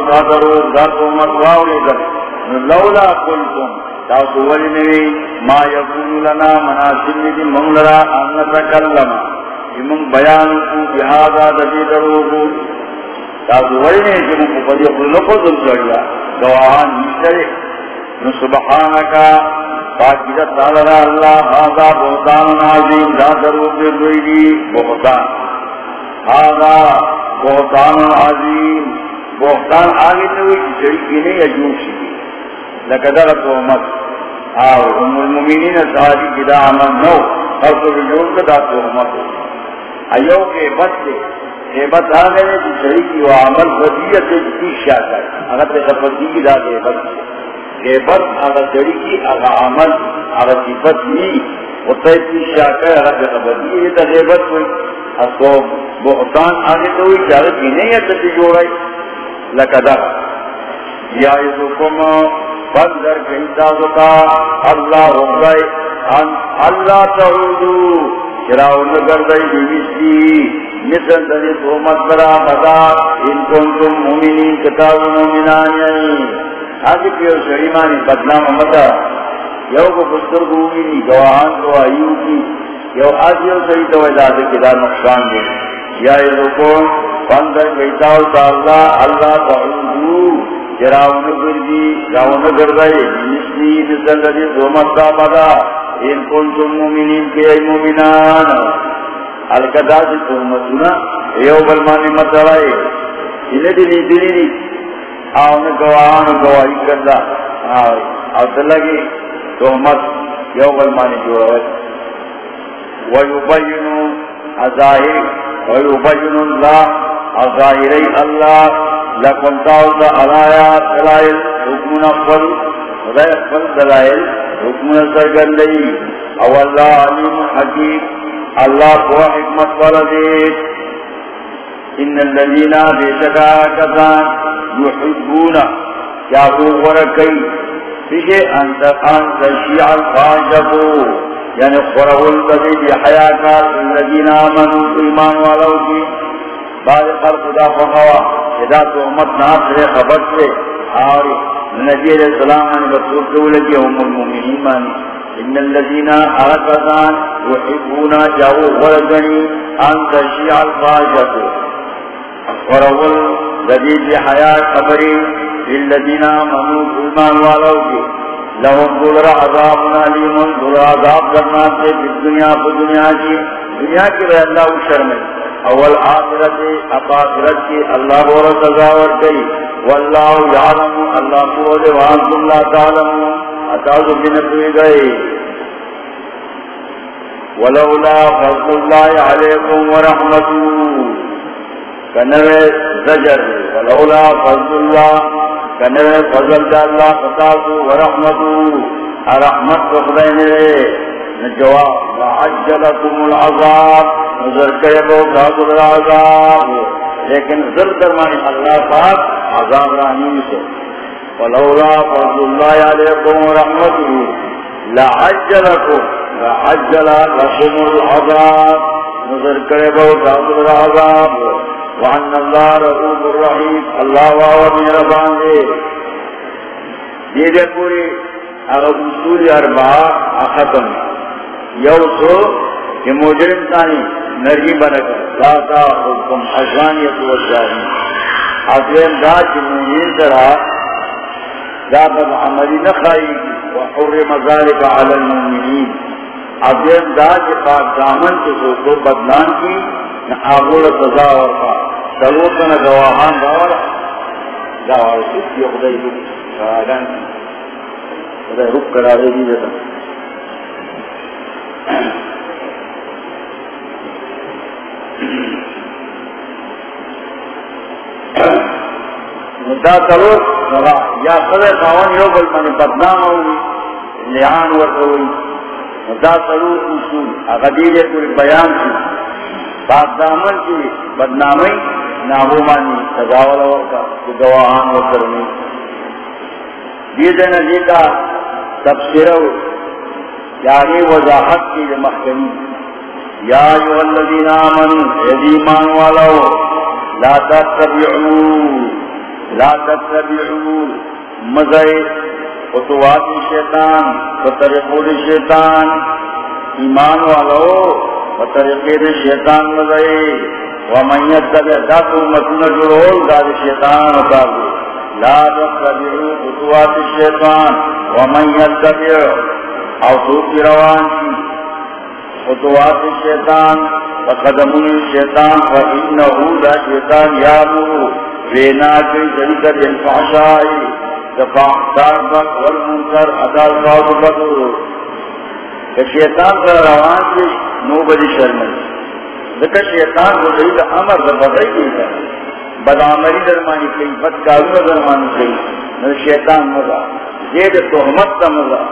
دا درو لولا ولی نوی، ما یکون لنا مناسب ندی منگلرا ان نتکلم امم بیان کو بہذا دبی درو کو تاسو ولی نوی جمع کو پدی اپنے لکو دل جڑیا۔ گواہان نیشترے سبحانکا۔ پاکیدت دادا اللہ ہادا بہتان عظیم دا دروب دوئی دی۔ بہتان۔ ہادا بہتان عظیم۔ بہتان آگے نوی جڑی کینے یا جوشی کی۔ لکدر تومت آو، ام المومنین صحابی کی دا عمل نو اور تو جون کا دا تومت ایو کے بس سے حیبت آگے نے جڑی کی وہ عمل فضیت جتی شاہ اگر تے خفتی کی دا حیبت سے۔ غیبت اگر جڑی کی اگر عمل، اگر صفت نہیں ہوتا ہے کی شاکر اگر غیبت یہ تا غیبت ہوئی اب تو بہتان آگے تو ہوئی چاہے کی نہیں ہے تتی جو رہی لکدہ یا ایسوکم بندر کہیں تازتا اللہ رضائی اللہ تعودو۔ چراؤ نگردائی بیویسی مثل دلی برا مدا ان کنتم مومنین کتاب مومنان یعنی آگے پیو شریمانی بدنام متا یو کو بستر گوگی گواہان کو آئیو کی یو سری تو نقصان دے یا یہ رکون پندر تا اللہ اللہ تعودو جراؤن گردی جراؤن گردائی نسلی مثل ان کنتم مومنین کے ای مومنان الکدا سی تومتونا یو بلمانی مطلعی انہیں دلی دلی دی آنے گواہان گواہی کردا اور تلگی تومت یو بلمانی جوڑا ویبینو ازاہر ویبینو اللہ ازاہری اللہ لکن تاوتا علایات دلائل حکمنا فل خدای فل دلائل. حکمنا سرگندئی او اللہ علیم حکیم. اللہ کو حکمت والا والدیت ان الذين بشكا كذان يحبون كافو وركي فيه أنت أنت شيع الفاجبو يعني یعنی قرأوا الذي بحياة الذين آمنوا إيمان ولو في بعد خلق دا فقوا إذا تهمت ناصر خبر سے. اور نبی علیہ السلام نے بطور دولتی هم المؤمنین ان الذين أركضان يحبون جاو ورقني أنت شيع الفاجبو ورول جدید حیات خبری، للذین آمنوا ایمان والو کی لهم دولر عذاب علیمون دولر عذاب کرنا سے في الدنیا في الدنیا کی، دنیا کی رہ اللہ شرم اول آخرت اپاخرت کی اللہ اور سزاور گئی واللہ یعلم اللہ کو دے وانت اللہ تعلم اتاز بن پوئی گئی۔ ولولا فضل اللہ علیکم ورحمتو کنوے زجر، ولولا فضل اللہ، کنوے فضل دا اللہ فتاسو ورحمتو رحمت بخدین جواب لعجلکم العذاب۔ نظر کرے بو کاتل العذاب لیکن ذل درمانی اللہ پاک عذاب رحیم سے۔ ولولا فضل اللہ علیکم ورحمتو لعجلکم لعجل لکم العذاب۔ نظر کرے بو کاتل العذاب وعن اللہ رحوب الرحیم، اللہ واو میرا باندے۔ یہ دے پوری جی، اگر اصول اربعہ ختم، یو سو کہ مجرم تانی نرگی بنکا ذاتا حکم، حجانیت و جاہی حضرین دا جنوین ترا دا بد عملی نخائی و وحرم ذالک علی المؤمنین. حضرین دا جی پاک دامن کے سو کو بدلان کی آغول سزا ورقا سلوکن گواہان داورا داورا سوک یہ خدای بھی سراغان کی؟ خدای رک کرا رہی دی دیتا مدہ کرو یا سوے خاون یو بل من بدنام ہوئی لحان ورد ہوئی مدہ کرو اصول اغدیر کوئی بیان کی بات دامن کی بدنامی نابو مانی سزاول ورکا گواہان ورکرنی دیدن جی کا تفسیر یعنی وضاحت کی مخکنی یا ایوہ الذین آمنوا ایدیمان والو، لا تتبعو لا تتبعو مزعی خطوات شیطان وطرقود شیطان ایمان والو وطرقید شیطان مزعی ومن یتبع داتو متن جرول داد شیطان وطابو لا تتبعو خطوات شیطان ومن یتبع او سوکی روان کی خطوات شیطان وقدمون شیطان فإنہو دا شیطان یامو وینا کی جنکر انفعشائی دفاعتار بک والمنکر ادال قاض بکو کہ شیطان پر روان کی نو بدی شرمل دکا شیطان کو صحیح دا امر دا بغی کی دا بدعملی درمانی کی بدکارو درمانی کی. نو شیطان مزا زید تحمت دا مزا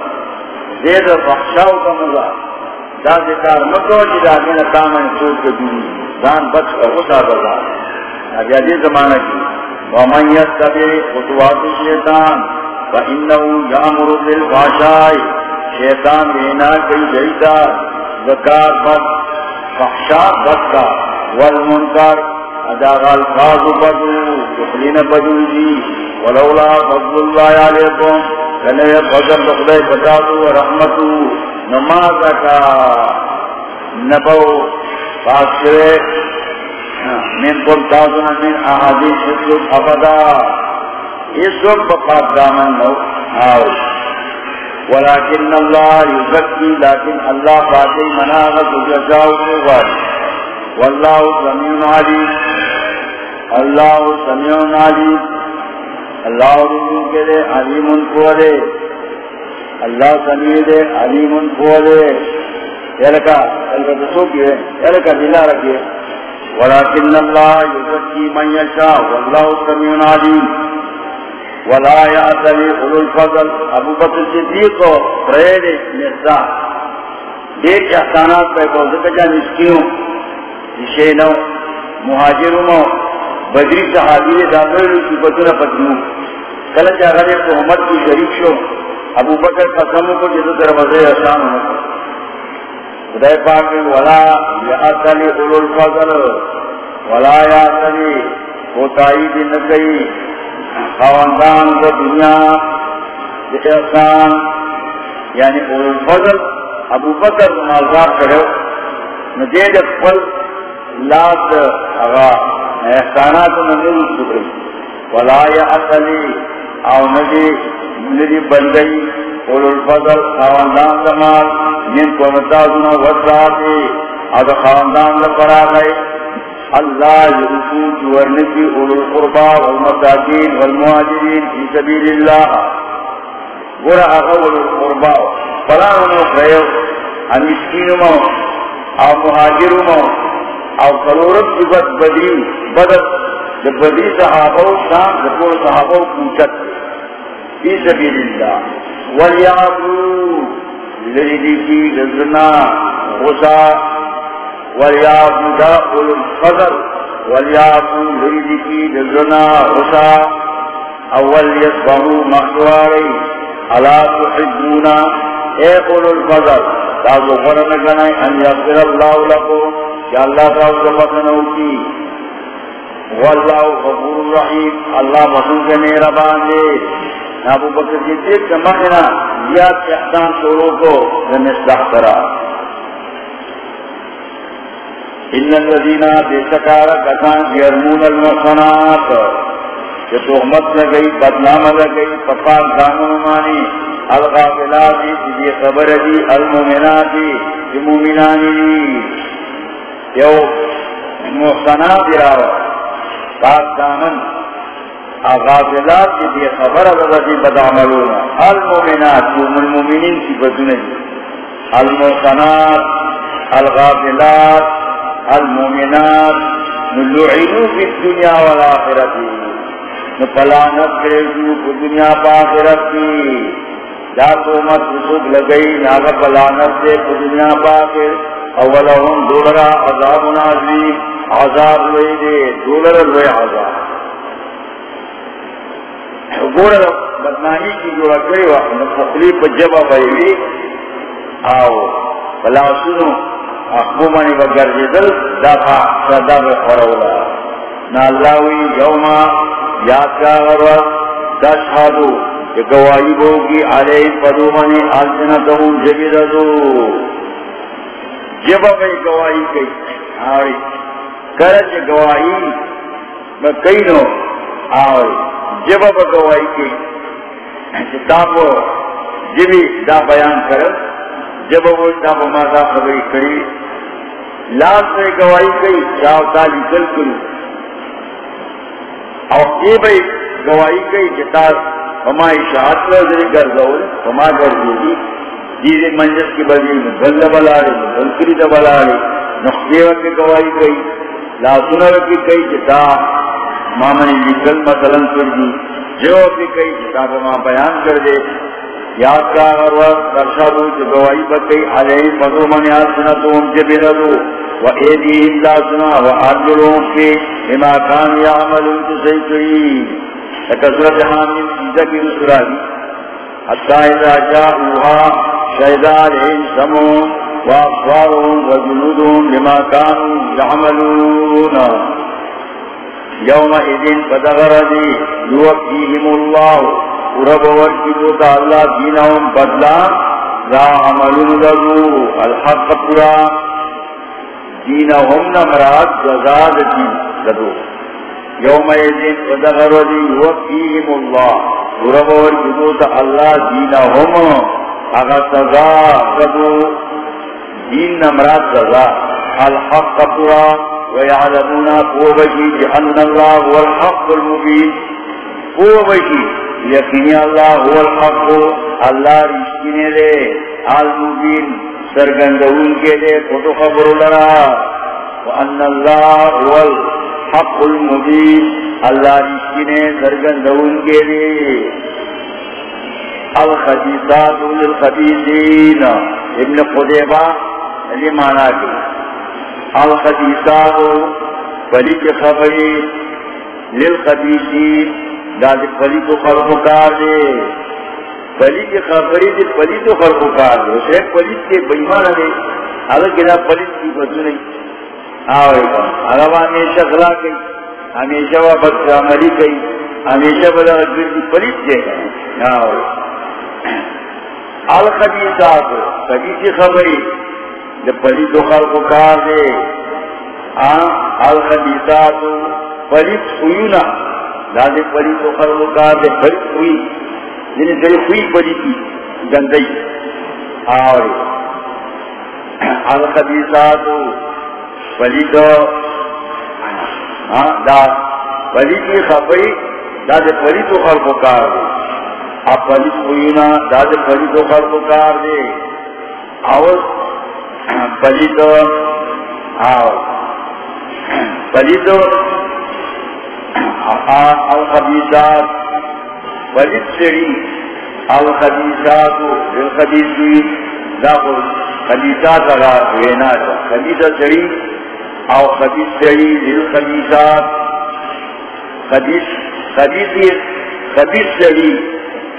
زید فحشاو کا مزا دا ذکار مکو جی دا دینا تامن سوچ کے دونی دان بچ کا غصہ بزا. اب یادی زمانہ کی. ومن یتبع خطوات شیطان فإنہو یامر بالفحشائی شیطان دینا کئی جیتا. ذکار بد فحشا بد کا. والمنکر، ادا غالفاظ بدو. دخلین بدو جی. ولولا فضل اللہ علیکم، کنے فضل خدای بتاتو و رحمتو. نماز کا نبو، فاسرے، من کل تازن من احادیث شکل ابدا اس وقت بقات دامن نو آو۔ ولیکن اللہ یزکی، لیکن اللہ فاتح مناغت جزاو مغار واللہ سمیون علیم۔ اللہ سمیون علیم۔ اللہ رجوع کے لیے علیم کو لیے اللہ سمیع دے، علیم کو لیے یلکا یلکا دسو کیے یلکا دلا رکھئے ولیکن اللہ یزکی من یشا واللہ سمیع علیم۔ ولا یعتلی اولو الفضل۔ ابو بکر صدیق کو پرید نسا دیکھ احسانات پہ کو ذکر جا مسکینوں جشینوں مہاجروں بدری صحابی داخل کی بطر پتنوں کل جاگا دے محمد کی شریک شو۔ ابو بکر قسم کو جدو دروازے احسان ہونا خدای پاک ولا یعتلی اولو الفضل، ولا یعتلی کوتائی بھی نہ گئی خواندان کو دنیا احسان یعنی اولو الفضل، ابو بکر مالدار کرو۔ نجید پل لات اغا احسانات نمیل سکری ولا یعتلی او ندی ندی بندئی، اولو الفضل خواندان دمال من کو متازنا وزاتی اد خاندان لپرا گئے اللہ یرسو جورنکی اولو القربا والمساکین والمواجرین فی سبیل اللہ. گورا اغا اولو القربا فلانو خیو ان مو او مہاجرو مو او قلورت جبت بدی بدت بدی صحابو شام دپور صحابو کوچت فی سبیل اللہ ولیعبو لردی کی گزرنا غصا ولیعبو دا قول الفضل ولیعبو لردی کی گزرنا غصا اول یسبہو مخدواری علا تحبونا اے قول الفضل تازو فرن گنائی ان یغفر اللہ لکو کہ اللہ تازو فتنو کی واللہ غفور الرحیم اللہ مسلم کے میرا باندے ابو بکر صدیق کا معنی زیاد احسان شروع کو نمستح کرا. ان الذين بسكار كان يرمون المحصنات. کہ تہمت لگئی بدنام لگئی پپان قانون مانی. الغافلات دی جی خبر دی المؤمنات دی جی مومنان دی. یو محصنات راو پاک دامن غافلات کی دی خبر رضی جی بدعملون. المومنات یوم المومنین کی بدنی الموسنات، الغافلات، المومنات. نلعنو فی الدنیا والآخرت. نپلانت کریجو فی دنیا پا آخرت تو مت رسوک لگئی، ناغا پلانت دے فی دنیا پا آخر اولہم دولرا عذاب نازیم عذاب لئی دے، دولر لئی عذاب. گورا بدنامی کی جوڑا کری وقت تقلیب جبا بیوی، آو، بلا سنو، اخبو منی بگردی دل دافع صدا بخورولا نا اللہوی یوما یاد کا غرور تشہدو کہ گواہی بوگی علیہ پدو منی آلسنتہم جبی ددو جبا بی گواہی کئی۔ آوری۔ کرچ گواہی بکئی نو آوری۔ جب گواہی کی کتاب جبی دا بیان کر جب وہ کتاب ماتا خبری کری۔ لاس میں گواہی کی چاو تالی کل کل اور یہ بھائی گواہی کی کتاب ہماری شہاد پر ذری کر دو ہما کر دی جیزے منجس کی بدلی میں بل بلا رہی بلکری دبلا رہی نقصے وقت گواہی کی جی لاسنر کی کئی کتاب مامنی لکل مثلا کر دی جو بھی کئی کتاب ماں بیان کر دے۔ یاد کا اگر وقت درشادو جو گواہی بکی علیہ فضو من یاد سنا تو ان کے بیردو و ایدی اللہ سنا و آرجلون کے اما کان یا عمل ان کو صحیح کری۔ کسرت حامل چیزہ کی رسرا دی حتی اذا جاؤوها شہدہ علیہم سمون و و جنودون لما کانوا يعملون. یوم ایدین بدغر دی یوکیہم اللہ رب ورکیدو تا اللہ دینہم بدلا لا عملون لگو الحق پورا دینہم نمراد جزاد دین لگو یوم ایدین بدغر دی یوکیہم اللہ رب ورکیدو تا سزا لگو دین نمراد جزا الحق پورا ويعلمون قوبشي بأن الله هو الحق المبين قوبشي يقين الله هو الحق الله رشكين لي المبين سرگندون کے لیے فتو خبر لنا وأن الله هو الحق المبين الله رشكين سرگندون کے لیے الخدیثات للخدیثین ابن قدیبہ علی مانا کی الخدیثات پلی کے خبری داد پلی کو خلق کار دے پلی کی خبری دے پلی تو خلق کار دے اسے پلی کے بیمان دے اگر کدا پلی کی بدو نہیں آوے گا اگر ہمیشہ خلا گئی ہمیشہ وہ بد گئی ہمیشہ بدا گردی پلی دے آوے الخدیثات پلی کی خبری پلی تو خلق کار دے. الخبیثات پلی خویونا دادے پلی تو خلق کار دے. پلی خوی یعنی دل خوی پلی کی گندئی آوری. الخبیثات پلیت دا پلیت کی خبری، دا دے پلیت و خلق و کار دے. اب پلیت خوینا دا دے کار دے۔ اور پلیت پلیت الخبیثات۔ پلیت سری، الخبیثات الخبیثی دا خبیثات اگا وینا جا خبیث سری او خبیث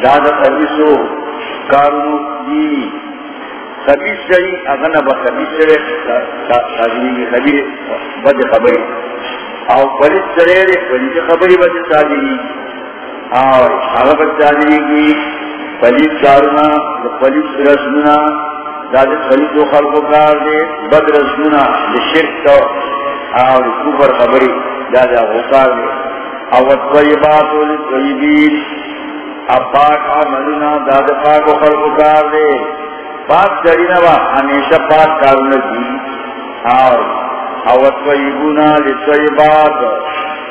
دا دا خبیثو کارو دی خبیث سری اگنا با خبیث سری خبیث بد خبری۔ او پلیت سری پلیت خبری بد سادی اور اگر بچالی کی پلیت کارنا پلیت رسمنا دادے پلیت و خلق کار دے، بد رسمنا دے تو اور کفر خبری دادے غوکار دے۔ اور طیبات و اب پاک عملنا دادے پاک و خلق کار دے۔ پاک جرینا با ہمیشہ پاک کارنا دی۔ اور اور طیبونا لطیبات۔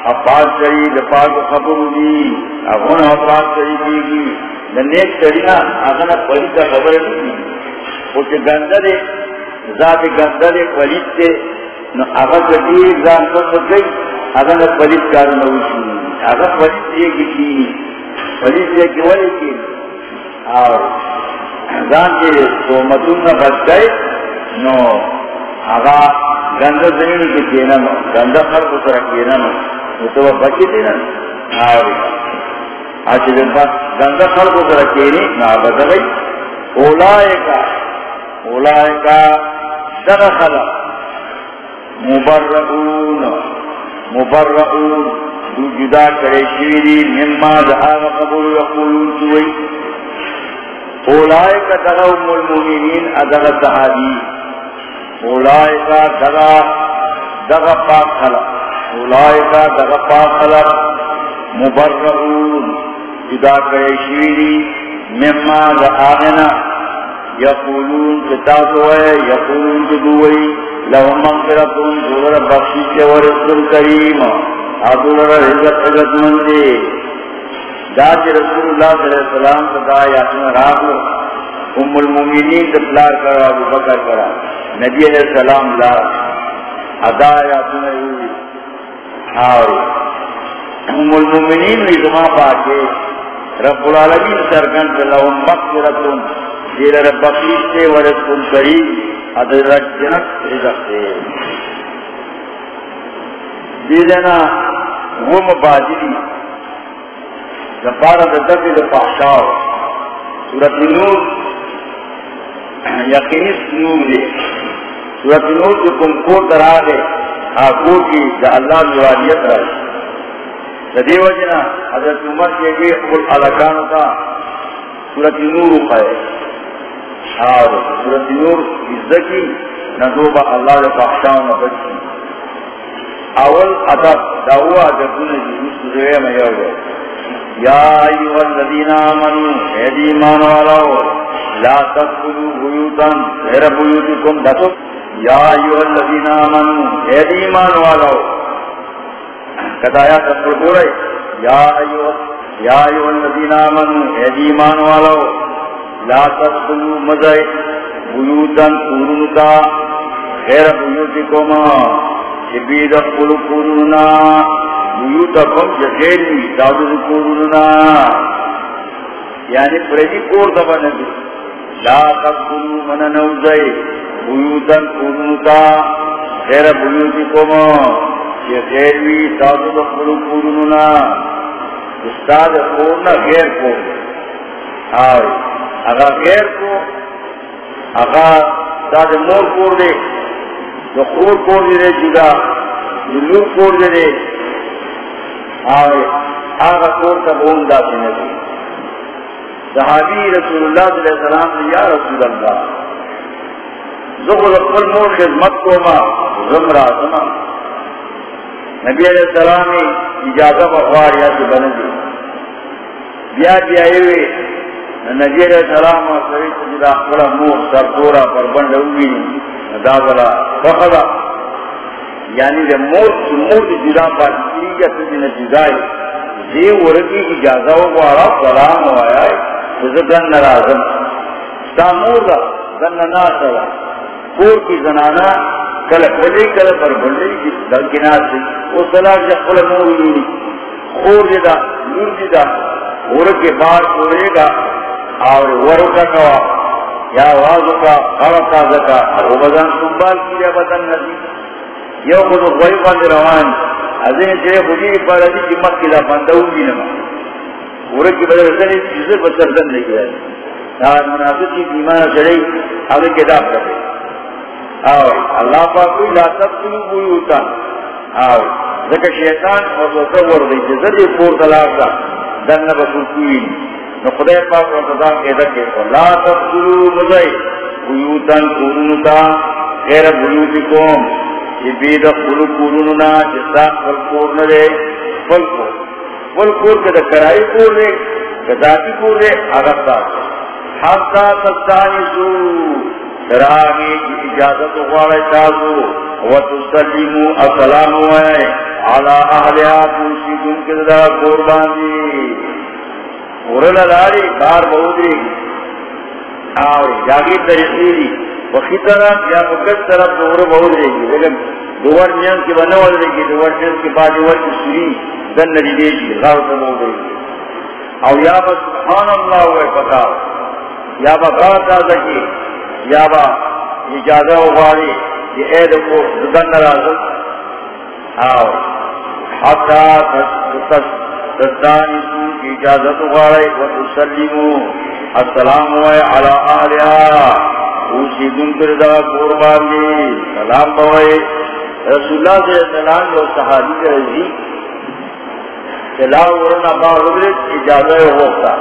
اب پاک چری پاک خبر دی۔ اب ان پاک چری کی گی۔ نیک چرینا اگر پلیت کا خبر نہیں اسے گندا دے، ذات گندا دے، پلیت سے اگر کبھی جان کو گئی، اگر پلیت کار نہ ہوئی اگر پلیت یہ کی پلیت یہ کی ولی کی۔ اور جان کے تو متون نہ بچ گئے نو آگا گندا زمین کی کینا گندا خر کو طرح کینا تو بچی تھی نا۔ آج دن گندا خل کو تو رکھے نہیں، نہ بدل اولائے کا اولائے کا در خلا مبرعون مبرعون۔ دو جدا کرے شیری مما دہاغ قبول یقولون چوئی اولائے کا در ام المومنین ادر صحابی. اولائے کا در در پاک خلا اولائکا دغفا خلق. مبرعون. جدا کرے شیری مما دعاغنا یقولون کتاتو ہے یقولون جدوئی لهم مغفرتون دولر بخشی ورسل کریم. آدولر حضرت حضرت من دے رسول اللہ صلی اللہ علیہ وسلم صدا یاتنا راکو ام المومنین دفلار کرا ابو بکر کرا نبی علیہ السلام لا ادا یاتنا ہوئی ام المؤمنین لزما پاکے رب العالمین سرگن لهم مغفرتون. دیر رب بخیش تے ورسکن کریم ادر جنت رزق تے دیدنا وہ مبادلی دپارا دفع دفحشاو سورت نور، یقینی نور دے سورت نور جو کم کو ترا دے آکو کی دا اللہ جوالیت رہا دا وجنا حضرت عمر کے گئے قبل علاقانوں کا سورت نور اخائے اور سورت نور عزتی ندوبہ اللہ دا فحشاؤں نبجی اول ادب دعوہ جبون جیس سورے میں یو گئے یا ایوہ الذین آمنوا اید جی ایمان والاو، لا تدخلوا بیوتا غیر بیوتکم دتو یا ایوہ الذین آمنوا، اے جی ایمان والو کدایا تذکر ہو رہے یا ایوہ یا ایوہ الذین آمنوا، اے جی ایمان والو لا تدخلوا مزای بیوتن قرونتا غیر بیوتکم شبید قلو قرونا بیوتکم جغیری دادو قرونا یعنی پردی کور دبا نبی لا تدخلوا من نوزائی بیوتن قرنتا غیر بیوتی کما یہ غیر وی استاد قرنا غیر کو آئی اگا غیر کو اگا استاد مور کور دے دخور کور دے جدا دلور کور دے آئی آگا کور کا تا بوندا سنگی صحابی رسول اللہ صلی اللہ علیہ وسلم سے، یا رسول اللہ زخر اقبل مور خدمت کو ما زمرا زمان نبی علیہ السلام اجازہ بخوار یا سے بنے دی بیا بیا ایوے نبی علیہ السلام سویت جدا اقبل مور سر دورا پر بند ہوئی دادلا فخدا یعنی دے موت موت جدا پاتی کی یا تجھنے جدائی زی ورکی اجازہ و بارا سلام و آیائی وزدن نرازم۔ ستا مولا دن ناسلا کور کی زنانا کل کلی کل پر بلدی کی دل کی ناسی وہ سلاک جا کل مولی خور جدا نور جدا۔ ورکی بار کورے گا۔ اور ورکا کوا. یا وازو کا خرطا زکا وہ بدن سنبال کیا بدن نزی یو خود غوی خواند روان. ازین چرے خودی پر ازی کی مکی دا بندون دی نما. ورکی بدر سنی جزر بسر دن لگی ہے نار منافق کی ایمان چڑی اگر کتاب کرے. آوری اللہ پاک کوئی لا تب کنو کوئی ہوتا آوری ذکر شیطان اور تصور دی، جزر پور طلاق دا. دن نبسل کوئی نو خدای پاک و قضا کے دکے لا تبسلو مزائی بیوتن کورنتا غیر بیوتکوم یہ بید خلو کورننا جسا فلکور ندے فلکور فلکور کے دکرائی کور. دے کذاتی کور دے آغتا حتی تستانسو تراغی کی اجازت غوار تازو و تسلیمو السلامو ہے علا اہلیات موسیقون کے دا قربان دی ورلا لاری، بار بہودری آوری جاگی طریقی دی وخی طرف یا مکت طرف دور بہودری گی لیکن دوار نیان کی بنوال دے گی دوار نیان کی بعد دوار کی سوری، دن ندی دے گی غاو تا بہودری گی او یا با سبحان اللہ ہوئے پتا. یا با غاو تا زکی یا با اجازہ و غاری. یہ اید کو دن نرازل آوری. حتی تستانسو کی اجازت غارے و تسلیمو السلام ہوئے علی آلہا۔ اوشی دن کردہ قربان دی۔ سلام ہوئے رسول اللہ صلی اللہ علیہ وسلم جو صحابی کے رضی۔ چلا ورنہ با ربرت اجازہ ہوتا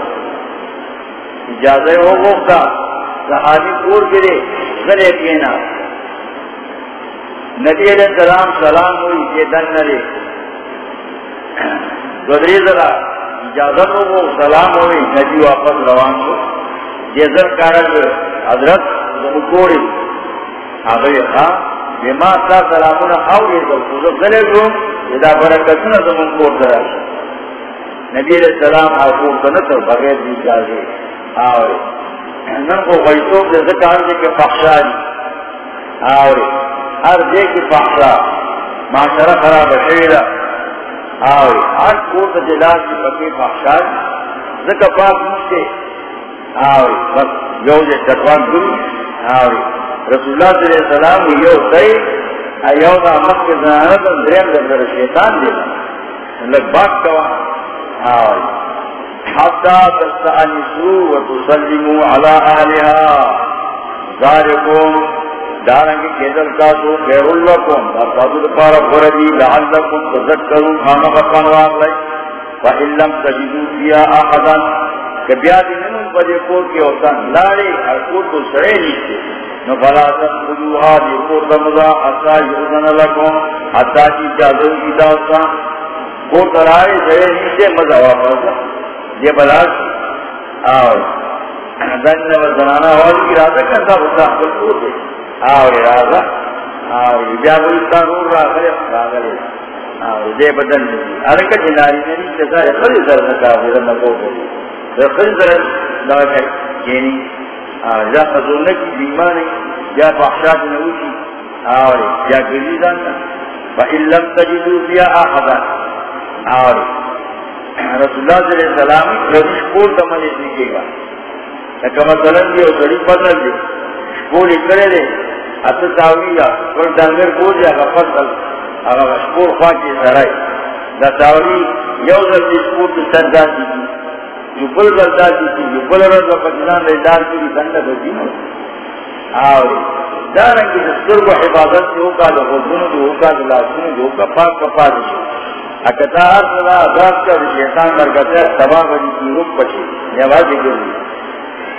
اجازہ ہوتا صحابی پور گرے غلے پینا۔ نبی علیہ السلام سلام ہوئی کہ دن نرے۔ گدری ذرا۔ اجازت ہو، وہ سلام ہوئی نبی واپس روان کو جیسر کارک حضرت زمکوڑی آگئی خواہ بما تا سلامونا آوری تو خوزو گلے جو ادا برکتنا زمکوڑ درہ نبی علیہ السلام آفور کنتر بغیر دی جازے آوری نن کو غیطوب جیسے کار دے کے فخشا دی۔ آوری ہر دے کی فخشا معاشرہ خراب شیرہ آوری آج کوت جلال کی پکی فخشاد ذکا پاک مجھتے آوری بس یو جے تقوان دل۔ آوری رسول اللہ صلی اللہ علیہ وسلم یو سی، ایو دا مک کے زنانت دریم در شیطان دے۔ لگ باک کوا۔ آوری حتی تستعنسو و تسلمو علا اہلها ذالکم دارنگی کیدل کاسو خیر اللکم ارتادو دپارا بردی، لعلکم تذکرون خانا خطان واقعی فإن لم تجدو فیا آخدا کبیادی نمون پدی کور کی اوتان لاری ارکور تو سرے نیچے نفلاتت خجوها دی کور دمزا حتی یوزن لکم حتی چی جازو کی داوتا کور ترائی سرے نیچے مزا واپس یہ بلاس آو. دن و زنانا والی کی راتا کرتا ہوتا کل دے. آوری رازا آوری. بیا بیابوی تارور راغلی راغلی. آوری. دے بدن نجی ارکا جناری نجی چیزا خلی زر نکاوی رن نکو بلی در خلی زر نکاوی یعنی جا خزونکی بیمانی جا فحشات نوشی. آوری. جا گریزان فا ان لم تجدو فیا آخدا آوری. رسول اللہ صلی اللہ علیہ وسلم روش پور دمانی دیکھے گا لکہ مثلا دیو سڑی فضل دی شپوری کرے دے اتو تاویگا کل دنگر بوزی اگا فصل اگا شپور خواکی سرائی دا تاوی یو در دی شپور دی سر داتی کی جو بل بل داتی کی جو بل رد و پتنان دی دار کی دنگا دا دینو آوری دارنگی دستر کو حفاظت سے ہوکا دا غزنو دی ہوکا دا لاسنو دی ہوکا پاک کا پاک شو اکتا ہر صدا عذاب کا دی شیطان مرکتا ہے تباہ بنی کی رک پچے نیوازی گرنی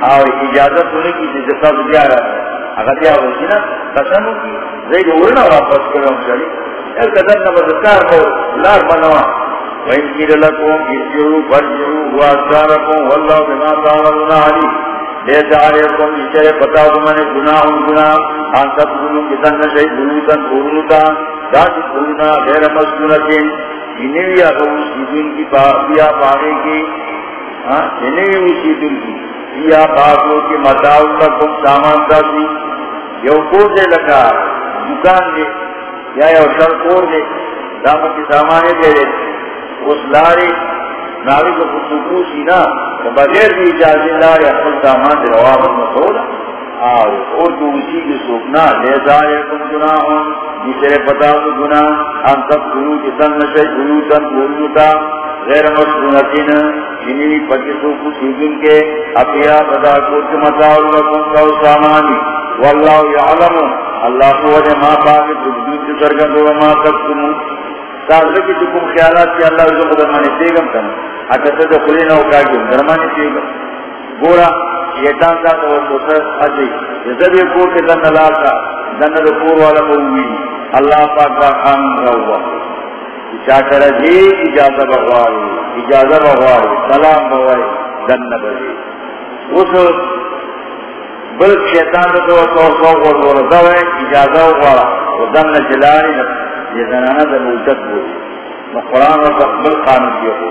آو اجازت ہونے کی جسا تو دیا رہا ہے۔ اگر دیا ہوئی نا قسموں کی زید ورن واپس کروں سری ایک قدر نبزکار کو لار بنوا وَإِنْ كِيرَ لَكُمْ اِسْجُرُوا فَرْجُرُوا وَأَسْرَارَكُمْ وَاللَّهُ بِمَا تَعْلَمُونَ عَلِيمٌ لیتا علیکم اشارے پتا تو میں نے گناہ ان گناہ آن سب گنوں کی کسان نشائی بلوتاً بلوتا داد بلونا غیر مسکونتین انہی آگا سیدن کی ہاں، بیا پانے کی انہی وہ سیدن کی۔ یا بازو کی مطاو لکم سامان داتی یو کور دے لگا دکان دے، یا یو شر کور دے دامت کی سامانے دے دے۔ اس لارے، ناوی کو خصوصو سینا بغیر بھی اجازے لارے اپنے سامان دے رواب میں سولا اور اور تو اسی کی سوکنا لے دارے کم گناہوں جسے جی پتا تو گناہ، ہم سب گنو جی کی سن نشے، گنو سن گنو تا، غیر مسکنتین جنہی پچی سوکو سیدن کے اپیا پتا کچھ مطاول رکھوں کا سامانی، واللہ یعلم، اللہ کو وجہ ما پاک تجدید سرگن دو ما تکتمو تازه کی کوم خیالات چې الله عز وجل باندې پیغام کړي اته ته د خلی نه وکاږي درمانه پیغام ګورا یتان دا ته وته اځي دې کو کې دن لاتا دن د کور والا کوي الله پاک کا خان راوا چا کړه دې جی؟ اجازه بغواړي اجازه بغواړي سلام بغواړي دن نه بږي اوس بل شیطان ته تو تو ورته اجازه وغواړه ودن نه چلاري یہ زنانہ دا موجد ہو قرآن و تقبل قانون کیا ہو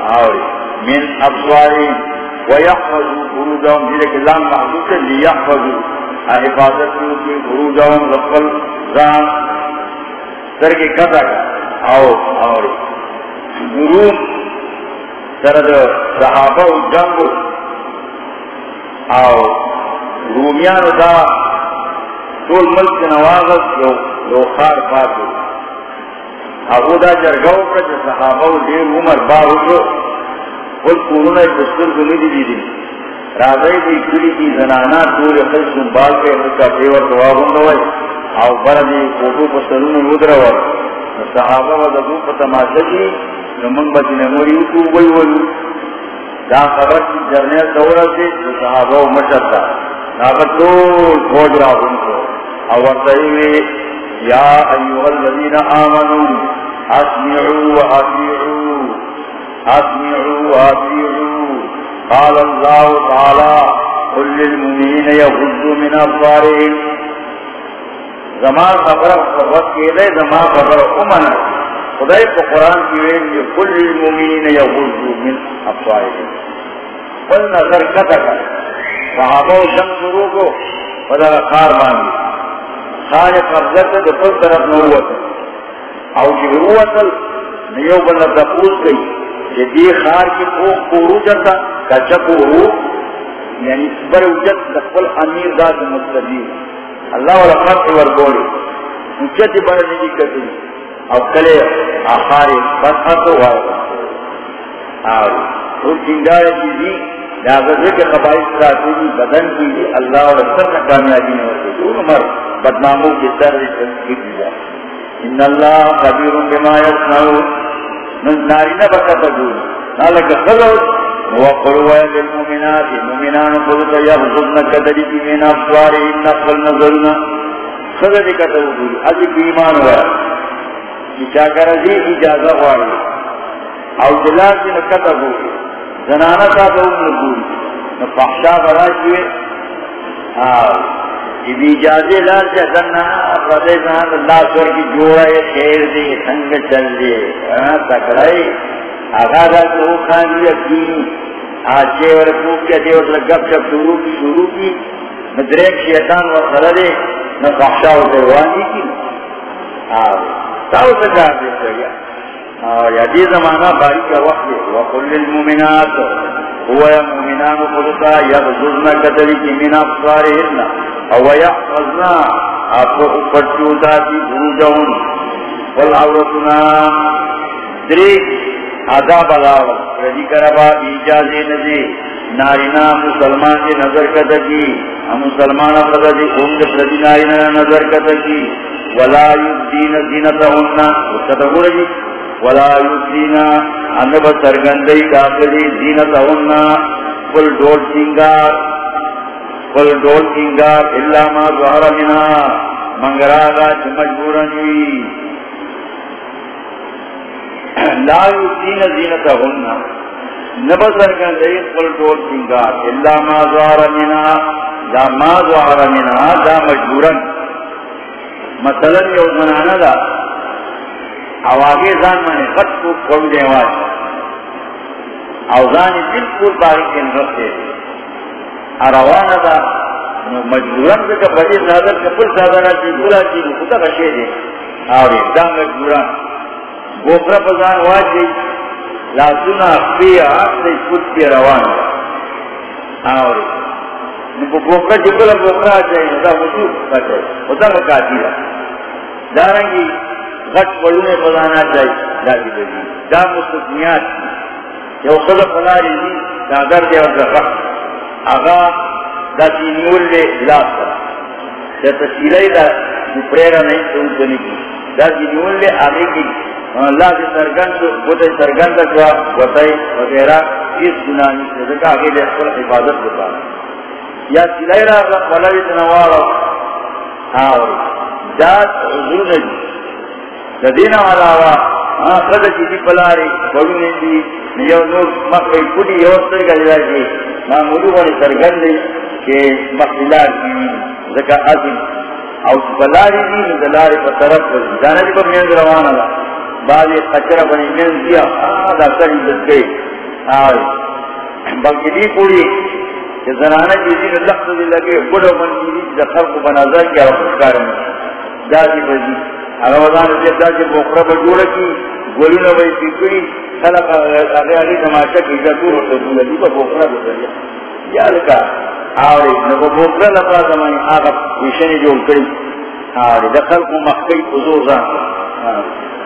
آوری، من ابسواری ویحفظو فروجاهم جیلے کہ لام محضوب سے لیحفظو۔ حفاظت کی فروجاهم لفل زان سرگی قطع۔ آو، آوری۔ گروم سرد صحابہ جنگو۔ آو رومیان دا طول ملک نوازت یو یو خار پاتو۔ ابو دا جرگاو کا جو صحابہ دیر عمر باہو جو قل قرون بستر کو نہیں دی دی راضی دی کلی کی زنانا طول خل سنبال کے مکہ پیور دوابن دوئی او برا بردی فوٹو پسرون مدروا صحابہ و دبو پتماشا کی نمان بچی نموری اتو بئی ولو. دا خبر کی جرنے دورہ سے جو صحابہ و مشتا ناکہ طول فوج راہن کو او ورطائی يا أيها الذين آمنوا أسمعوا وأطيعوا أسمعوا وأطيعوا. قال الله تعالى قل للمؤمنين يغضوا من أبصارهم. زمان خبر خبر کیلے زمان خبر امنا خدای کو قرآن کی ویل کہ کل المؤمنین یغضوا من ابصارهم قل نظر کتا کر صحابہ جنگ شروع کو بدل خار مانگی خان قبضہ سے دفل طرف نہ ہوا تھا او جی ہوا تھا نیو بنا تپوس گئی. کہ دی خار کی کوک پورو جاتا کچا پورو یعنی بر اجت دفل امیر ذات مستدی اللہ والا خط ورگوڑی. اجت بڑا نہیں کرتی او کلے آخاری بس خط ہوا اور وہ چنگار چیزی لہذا کہ قبائل ساتھی بدن کی اللہ اور سر کامیابی نے ہوتی. دور مرد؟ بدناموں کی سر کی دیا ان اللہ خبیر بما یسنعون ناری نہ بکا تجور نالک خلو وقلوا للمؤمنات المؤمنان قلت يغضبن كدري من افوارهن نقل نظرنا۔ خذ کتو دور۔ از ایمان ہوا کہ کیا کر دی اجازہ ہوئی او دلال کی نکتا ہوئی زنانہ کا جازے لال سے کرنا اللہ سور کی جوڑا یہ خیر دے، سنگ چل دے ہاں، تکڑائی۔ تو کی اور دے اور گپ شپ شروع کی شروع کی۔ مدریک شیطان و نہ بخشا کی۔ سے دے گیا اور زمانہ باری کا وقت ہے۔ وقل للمومنات هو يا مؤمنان کی من افصارهن او يحفظنا اپو والعورتنا دریک عذاب رضی کربا ایجازے نزے نارینا مسلمان کے نظر کتکی ہم مسلمان قدر دی امد پردی نارینا نظر کتکی ولا یبدین زینتہن کتکو رجی ولا یبدین انب سرگندی کافری زینتہن کل ڈول سنگار. کل ڈول سنگار. اللہ ما ظہر منہ منگراغا چمجبورنوی لا یبدین زینتہن نبسر کا دئی قل ڈول سنگار. اللہ ما ظہر منہ دا ما ظہر منہ دا مجبورن. مثلا یو زنانا دا. او آگے زان مانے خط کو کھوڑ دے واج او زانی بالکل باقی کن رکھتے اروانا دا مجبورن دا بڑی زادر کپل زادر چی بولا چی نکتا بشے دے آوری دا مجبورن گوپرا پزان واج دی. لاسونا اخفی آخ دی. خود کی روان آوری نکو گوپرا جبلا گوپرا چاہی دا وجود کتے دا مکاتی دا دارنگی غٹ پڑونے پزانا چاہی دا دی دی. دا مستثنیات یو خود پلاری دی دا در دی اور دا آغا دا سینیول لے لاس کرا دا تسیلی دا مپریرا نہیں سنکنی کی دا سینیول لے آگے کی اللہ کی سرگند بوتے سرگند کوا وطائی وغیرہ. اس گناہی سے دکا آگے لے اکبر حفاظت بتا یا سلائی را ولوی تنوارا آوری جات حضور نجی لدین علاوہ خد چیزی پلاری، بڑونے دی، یو نور مخی کڑی یو سرگا جلا جی معمولو بڑی سرگند دی کہ مخلال کی ذکا عظیم. او پلاری دی نزلاری پر طرف جانا جی پر میند روانا دا. بعض قچرہ بنی میند دیا. دا سر عزت گئی. آوری بلکہ دی پوری کہ زنانہ چیزی نے لخت دی لگے بڑا من چیزی دخل کو بنازر کیا وقت کارم دا دی بجی اگوزان سے دا جب بخرا بجوڑا کی گولو نوائی سکری خلق اگے آگے نماشا کی جاتور ہوتا دولا دی با بخرا بزریا یا لکا آوری نبا بخرا لپا زمانی آگا ویشنی جو کری آوری دخل کو مخی حضور زان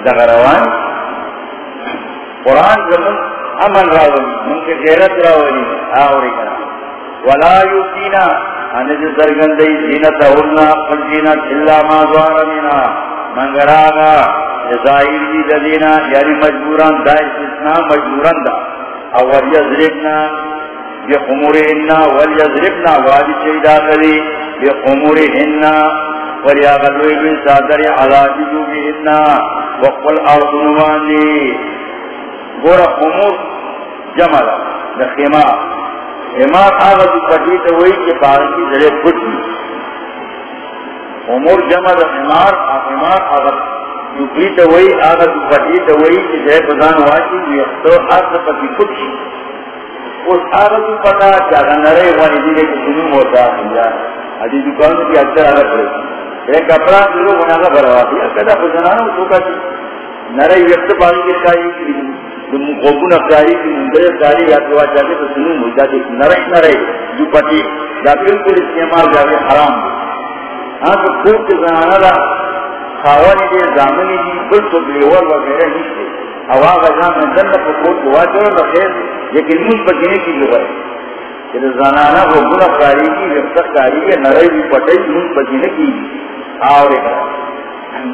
دغروان قرآن زمن امن راولی من کے غیرت راولی آوری کنا ولا یوتینا انج سرگندی زینت اورنا فجینت الا ما ظهر منا منگراغا ظاہر دی ددینا یعنی مجبوران دا استثناء مجبوران دا۔ او ولیضربنا بخمورهن ولیضربنا والی چیدا کری بخمورهن ولیاغلوی بن سادر علا جدوبهن وقل ارضنوانی گورا خمور جمع دا خمار امار آغا جو پٹی تو وہی کہ پارکی ذرے پٹی امور جمع دا امار امار آغا جو پٹی تو وہی آغا جو پٹی تو وہی کہ ذرے پزان واچی، جو یختو آغا پٹی پٹی اس آغا جو پتا نرے وانی دیلے کہ سنو ہوتا سمجھا حدی دکانوں کی اکثر آغا پڑے ایک کپڑا جو بنا کا بھروا دیا کدا پزنانا وہ چوکا چی. نرے یخت پانی کے کائی کی خوبون افزاری کی، مندر افزاری یا تو جاتے تو سنوں مجھا کہ نرے نرے جو پتی یا بالکل استعمال جاتے حرام دی. ہاں تو زنانا دا خاوانی دے زامنی دی کل تو بلیور وغیرہ نیچتے ہوا غزان میں دن کو خوب ہوا چلو لیکن مجھ بچنے کی جو ہے کہ زنانا خوبون افزاری کی رفتر کاری ہے نرے بھی پٹے مجھ بچنے کی آورے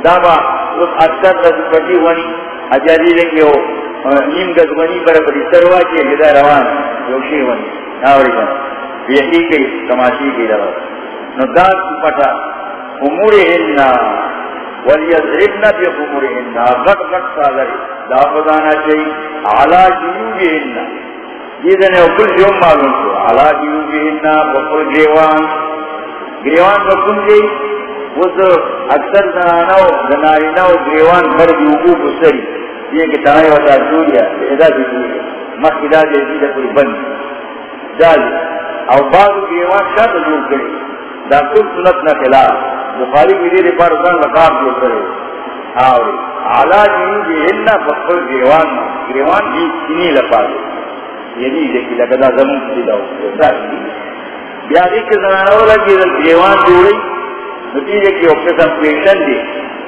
دابا اس اکثر پٹی ونی. اجازی لیں گے ہو نیم گزمنی پر بڑی سروا کی ہدا روان یوشی ونی. ناوری کن یہی کئی تماشی کی روا نداد کی پتا امور ہننا ولیضربنا بی امور ہننا غٹ غٹ سالر دا پدانا چاہی، علا جنوبی ہننا اکل جوم معلوم کو علا جنوبی ہننا بکل گریوان. گریوان بکل جی اس اکثر زنانو زنائنو گریوان بھر بھی بسری. یہ کہ تانے ہوتا جوریا ادا بھی جوریا مخدا دے دی کوئی بند. جال او بعض گریوان شاہ تو کرے دا کل سنت نہ خلاف. بخاری کی دیر پر زن لقاب جو کرے آوری علا جنو جی ہننا بخفر گریوان گریوان جی چینی لپا دے۔ یعنی دیکھی لگتا زمون کی داو بیا دیکھ زنانا زنانو لگی گریوان جوڑی نتیجے کی اوپیسن پیشن دی۔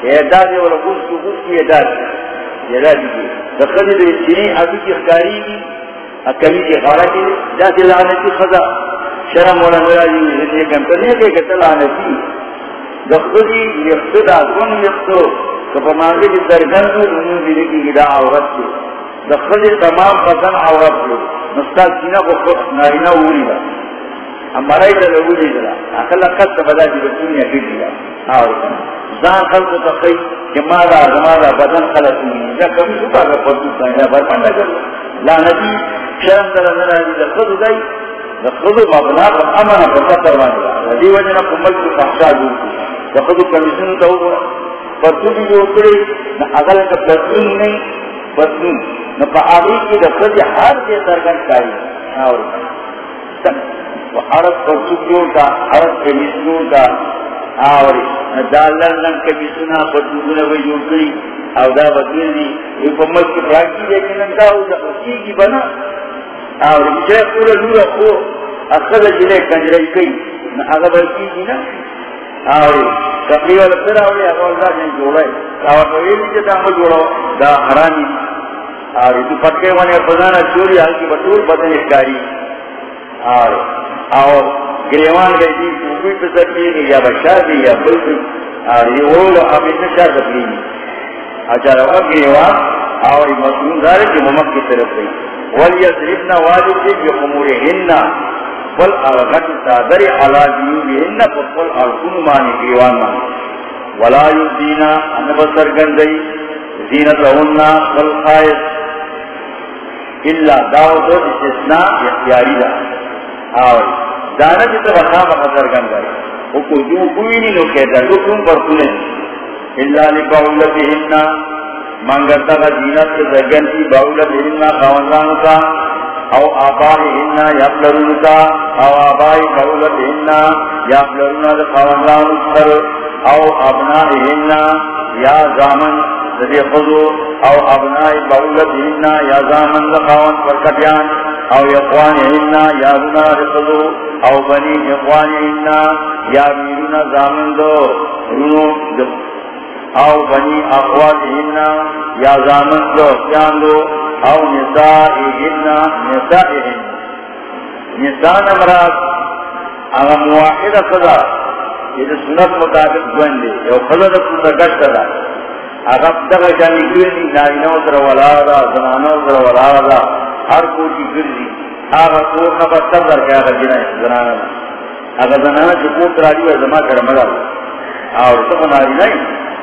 اعداد والا گوش کو گوش کی اعداد دی اعداد دی۔ دخلی دی چینی ابھی کی اخکاری کی اکلی کی خارا کی۔ جاتی لعنتی خدا۔ شرم والا میرا جی یہ کمپنی ہے کہ لعنتی دخلی یقتدا کن یقتو کپا کی درگن کو انہوں دینے کی گدا عورت کی دخلی تمام پسن عورت کی نستا سینہ کو خود نارینا اولی دا ہمارا ہی دل اولی دا اکل اکل تبدا جی دنیا کی دیا اور زان خلق تقی کہ مالا زمالا بدن خلق نہیں جا کبھی سکا کر پرسو سائنہ بر پانڈا کر لعنتی شرم در اندر آجی در خود گئی مبنا پر امن پر سطر مانگا رضی وجنا کمل کی فحشا دور کی در خود کمیسن تو پرسو بھی جو کرے نہ اگل کا پرسو نہیں. پرسو نہ پا آگئی کی در ہر کے سرگن کاری. اور حرف پرسو جو تا حرف کمیسنوں تا اور دالر لن کبھی سنا پتونا وی جوڑ کری او دا بدل دی یہ پمت کی پراکی لیکن انتا ہو دا اسی کی بنا. اور جائے پورا لورا کو اخذ جلے کنجرائی کئی. نا اگا بلکی کی نا اور تقریباً لپسر آوری اگا اللہ جن جوڑا ہے اور نویلی جتا ہم جوڑا دا حرامی. اور تو پتکے وانے پزانا چوری حال کی بطور بدن اکاری اور اور گریوان گئی دی کوئی پہ سکلی یا بشا دی، یا بلد اور یہ وہ لو اب اتنا شاہ سکلی اچھا رہا گریوان اور مسلم دارے کی ممک کی طرف دی. ولیضربنا واجب دی خمور ہننا تادر علا دیوبی ہننا فقل ارکن مانی گریوان مانی. ولا یدینا انبسر گندئی زینت رہننا والخائص اللہ دعوت و استثناء اختیاری دا. اور دانا جی تو بخا بخصر گن گئے وہ کو جو کوئی نہیں لو کہتا تو تم پر سنے. اللہ لی باولت ہننا مانگتا کا دینت کے زگن کی باولت ہننا خوانزان کا او آبائی ہننا یا کا او آبائی باولت ہننا یا پلرون کا خوانزان او ابنائی ہننا یا زامن ذری خضو او ابنائی باولت ہننا یا زامن لخوان پر کٹیان او اخوان ہننا یا رنا رخضو او بنی اخوان ہننا یا میرنا زامن دو رنو دو او بنی اخوان ہننا یا زامن دو سیان دو او نسائی ہننا نسائی ہننا نسان امراض اگا مواحد خدا یہ سنت مطابق گوندے یو خدا دا سنت گشت دا اگا دغا جانی گوندی نارینو در ولادا زنانو در ولادا ہر کوٹی گردی آگا کور نبا سر در کیا آگا جنائی زنانا آگا زنانا جو ترالی و زمان کرمگا اور تو ناری نہیں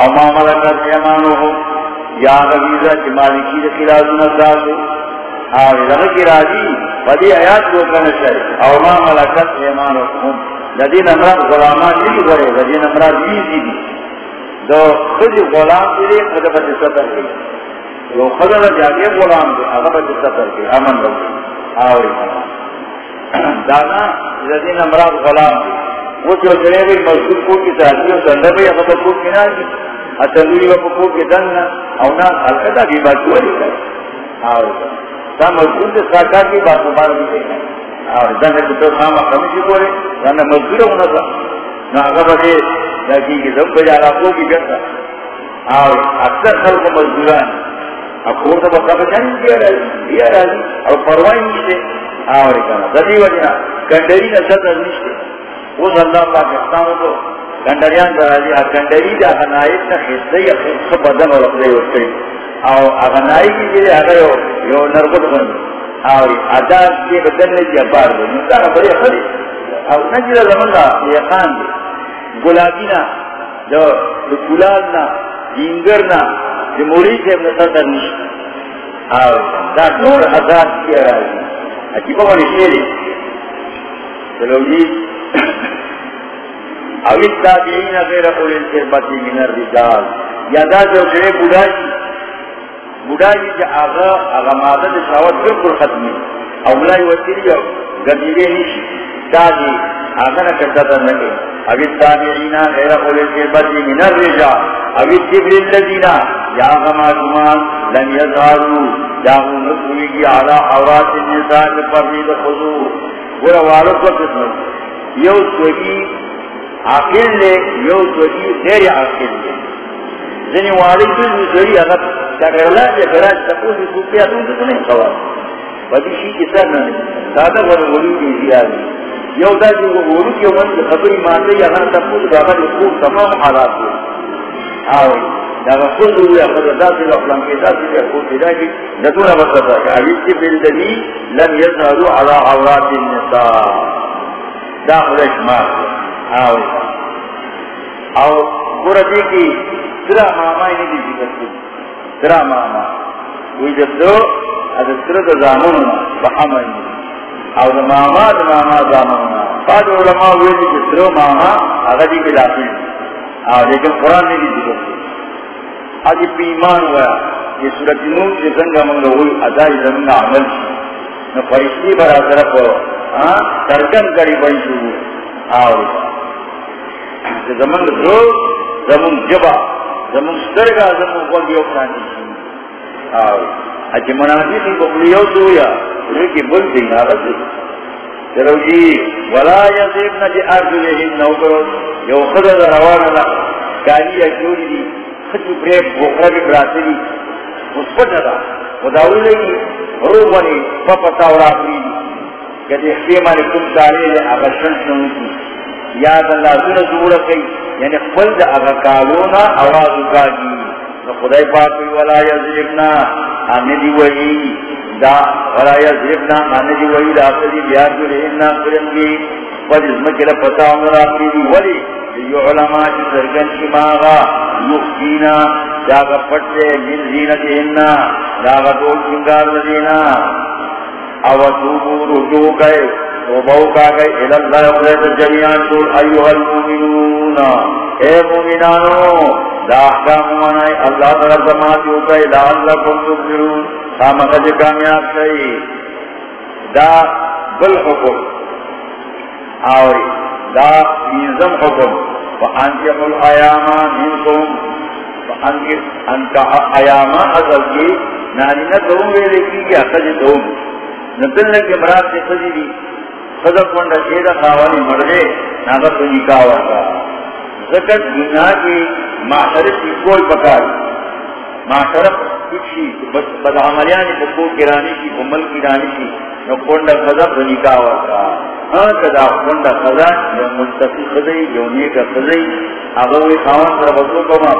او ما ملکت ایمانو ہو یا غویزہ کی مالکی دے خلاف نہ ساتھ اور لگا کی راضی بدی آیات کو کرنا چاہیے او ما ملکت ایمانو ہم لدین امراض غلامان نہیں کرے لدین امراض بھی دی. دو خود غلام دے خود بچے سطر گئی وہ خدا جاگے غلام دے اگر بچے سطر کے امن رکھے آوری دانا لدین امراض غلام دے وہ جو کرے بھی مزدور کو کی تحصیل دندہ بھی اگر کو کی نہ کی اتنوی و کو کی دننا او نا القدہ بھی بات ہوئی ہے. آوری تا مزدور دے ساکا کی بات مبارک بھی ہے. اور دنہ کی تو ساما کمیشی کو دنہ مزدور ہونا تھا نہ اگر بچے لیکن کہ سب بجا رہا کی کرتا اور اکثر خلق مزدوران اب تو بکا بچانی دیا رہی دیا رہی اور پروائی نیشتے آوری کنا دلی وجنا کنڈری نا سطر اس اللہ پاکستان کو کنڈریان در آجی دا اغنائیت نا خیستے یا بدن اور اپنے وقتی اور اغنائی کی جیلے اگر یو نرگت بند اور ادار کے بدن نے جی ابار دے نتانا بڑی خلی اور نجل زمان دا یقان دے۔ گلابی نا جو گلال نا جینگر نا جو موری سے اپنے ساتھ نشت آو دا نور حضرات کی آرائی اچھی پاک نشیری چلو جی اوی تابعین غیر قول انتربتی من الرجال. یا دا جو جرے بودائی بودائی جا آغا آغا مادد شاوت بلکل ختمی اولائی وسیلی گدیرے نشی تاجی آگنا کرتا تھا نکے ابھی تابعین غیر قول الجبتی من الرجال. ابھی تبر اللذین یا غما جمان لم یزارو یا غم نسوی کی علا حورات النساء پردید خضور گورا والد کو قسمت یو سوگی عاقل لے، یو سوگی غیر عاقل لے۔ یعنی زنی والد جو سوگی اگر تکرلا جا گراج تقوزی سوپیا تون تو نہیں خواب بدی شی کی سر نہ سادہ ور ولی کی زیادی یو دا جو ولی کی من خبری مانتے، یا ہن تقوز دا غد کو تمام حالات ہے آو دا خود ہوئی اخذ ذات الاقلام کی ذات الاقلام کی ذات ندون بسطا کہ عویت بالدلی لم یظہروا على عورات النساء۔ داخل اشمار آو او گردی کی سرا ماما ہی نہیں سرا ماما. وی جب دو، از زامن او دا ماما دا ماما زامن بعد علماء کہ ماما داخل لیکن قرآن نہیں آج پیمان ہوا یہ صورت نور سے زنگا منگا ہوئی ادائی زمین عمل نو فرشتی برا طرف ترکن کری بن شروع آو. زمین رو زمین جبا زمین سترگا زمین قول دیو پرانی شی آو. اچھ منافقی بقلیو سویا روکی بل دی نارد چلو جی ولا یزیبنا جی ارجلہم نوکرو یو خدر روانا کانی اجوری دی خچو پریب بخرا بھی براسلی اس پر جدا خداوی لگی روبانی پپتا اور آخری کہتے اختیمانی کم سالے لے اگر شنس نمو کی یاد اللہ سن زورا کئی یعنی خلد اگر کالونا آواز اگاگی خدای پاکی ولا یزربنا آنے دی وحی دا ولا یزربنا آنے دی وحی دا اصلی بیار جو رہنا کرنگی پر اس مکر پتا عمر آخری دی ولی علماء سرگن من زینت اننا دول سنگار لدینا او توبو رجوع گئے توبو کا گئے الاللہ جمعیان دول ایوہ المومنون اے مومنانو دا احکام اللہ طرف گئے خامقہ جی کامیاب شئی۔ دا بالحکم آوری دا نظم حکم فانکح الایاما منکم فانکح ایاما اصل کی نانینا دوم ویلے کی گیا خج دوم نتن لگے مراد سے خجی دی خضب کنڈا شیدہ خواہی مردے ناغا تو نکاح ورکا زکر دنیا کی معاشرت کی کوئی پکاری معاشرت کچھ ہی بدعملیانی کو کرانی کی کمل کی رانی کی. نو کنڈا خضب تو نکاح ورکا. ہاں کدا کنڈا خضا یا مستقی خضی یا نیکا خضی اگوی خواہن سر بسو کما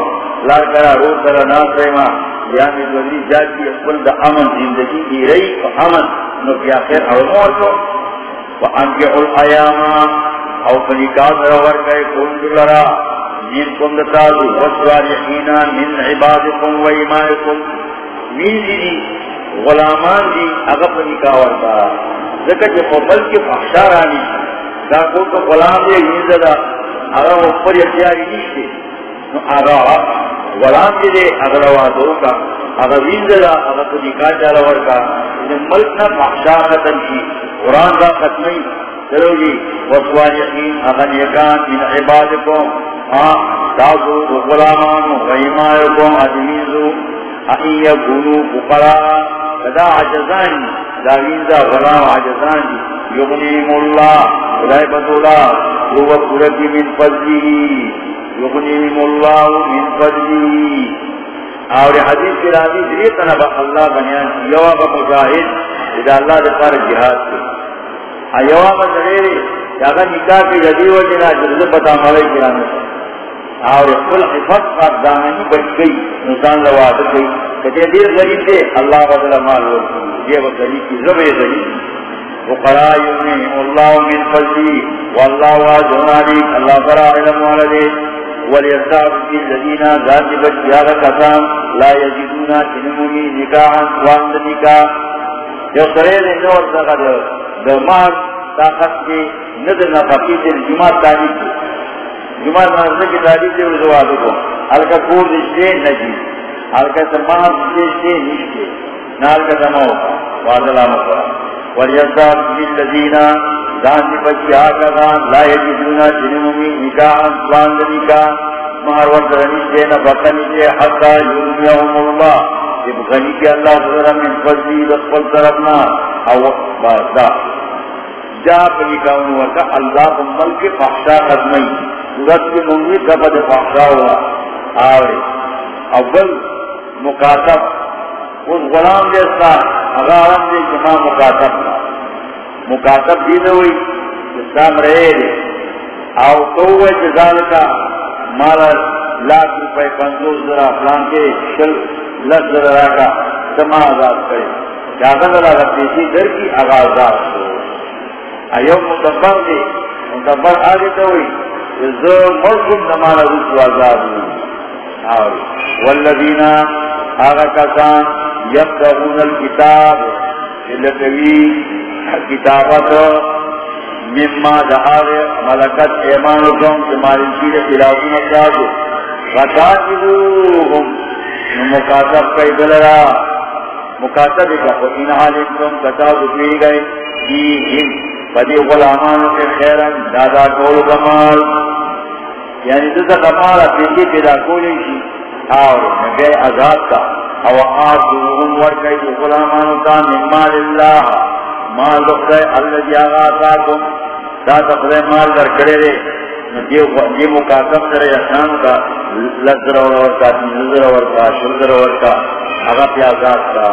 لار کرا رو سر ناس ریما یا میدوزی جاتی اقبل دا امن، زندگی کی رئی و امن. نو کیا خیر علمو ورکو. وانکحوا الایام. او فنکاس رور گئے کن لرا. من کم دتازو وصوالحینا من عبادکم و ایمائکم من دی غلامان دی اگر فنکا ورکا ذکر کہ قبل کے فحشارانی دا کو تو غلام دے یہ زدہ اگر اوپر اختیاری نیشتے نو اگر غلام دے اگر وادو کا اگر وین زدہ اگر فنکا چالا ورکا ملک نا فحشارتن کی قرآن کا ختمی چلو جی وصوالیقین اغن یکان من عبادکم. تازو غلامان غیمائکم ادمیزو ائی یکونو فقرا کدا عجزان، دا داوینزا غلام عجزان. دی یغنیم اللہ خدای بدولا هو قرد من فضلی یغنیم اللہ من فضلی اور حدیث کی راضی دری طرح اللہ بنیان یوا با مجاہد اذا اللہ دے پار جہاد کی ایوا با ضریری جاگا نکاح کی جدی و جنا جرد پتا ملائی کرانے اور کل حفظ کا دامنی بچ گئی نسان لواد گئی کہ دیر غریب دے۔ اللہ بدل مال ورکی یہ وہ غریب کی زبے غریب فقراء يغنيهم الله من فضله والله واسع عليم الله فرا علم والده وليستعفي الذين ذات بشياغ كسان لا يجدون تنمومي نكاحا وعند نكاح يصرين النور تغد دمار طاقت کے ندر نفقی سے جماعت تعلیم کی جماعت نظر کی تعلیم وزوادو کو حلقہ کور دشتے نجی حلقہ سرمان دشتے نشتے نالکہ دماؤ کا وعداللہ مقرآن وليزداد بالذين دان بچي آكا لا يجدون جنومي نكاحا سوان نكاح مہر وقت رنیشتے نفقنیشتے حتی یومیہم اللہ جب غنی کے اللہ صدر من فضلی دخل طرفنا او بازدہ جا پنی کاؤنو وکا اللہ ملک فحشا قدمی صورت کے منوی کبھد فحشا ہوا۔ آوری اول مقاطب، اس غلام جیسا اغارم دے جمع مکاتب مکاتب دینے ہوئی، اسلام رہے دے آو تو ہوئے جزال کا مالا لاکھ روپے پنزوز ذرا فلان کے شل لس ذرا کا سما آزاد کرے۔ جاگا ذرا کا پیسی در کی آغازات ہو۔ ایو متبر دے متبر آگے تو ہوئی۔ زو ملکم نمانا رسو آزاد ہوئی۔ آوری والذین آغا کسان یبتغون الكتاب لکوی کتابت مما دعاو ملکت ایمانکم جمالی چیر خلافون اکتازو فتاجدوهم مکاتب کئی بلرا مکاتب اکتازو ان حالکم کتازو پی گئی. دیہم فدی غلامانو کے خیرن. دادا کول کمال. یعنی دادا کمال اپنی پیدا کولی شی اور نبی ازاد کا او آتوهم ورکی دی غلامانو تا من مال اللہ، مال دخلے اللہ جی آغا آتاکم تا دخلے مال در کرے دے۔ یہ مقاسم در احسان کا، لذر ورکا نظر ورکا شلدر ورکا اغا پیازات کا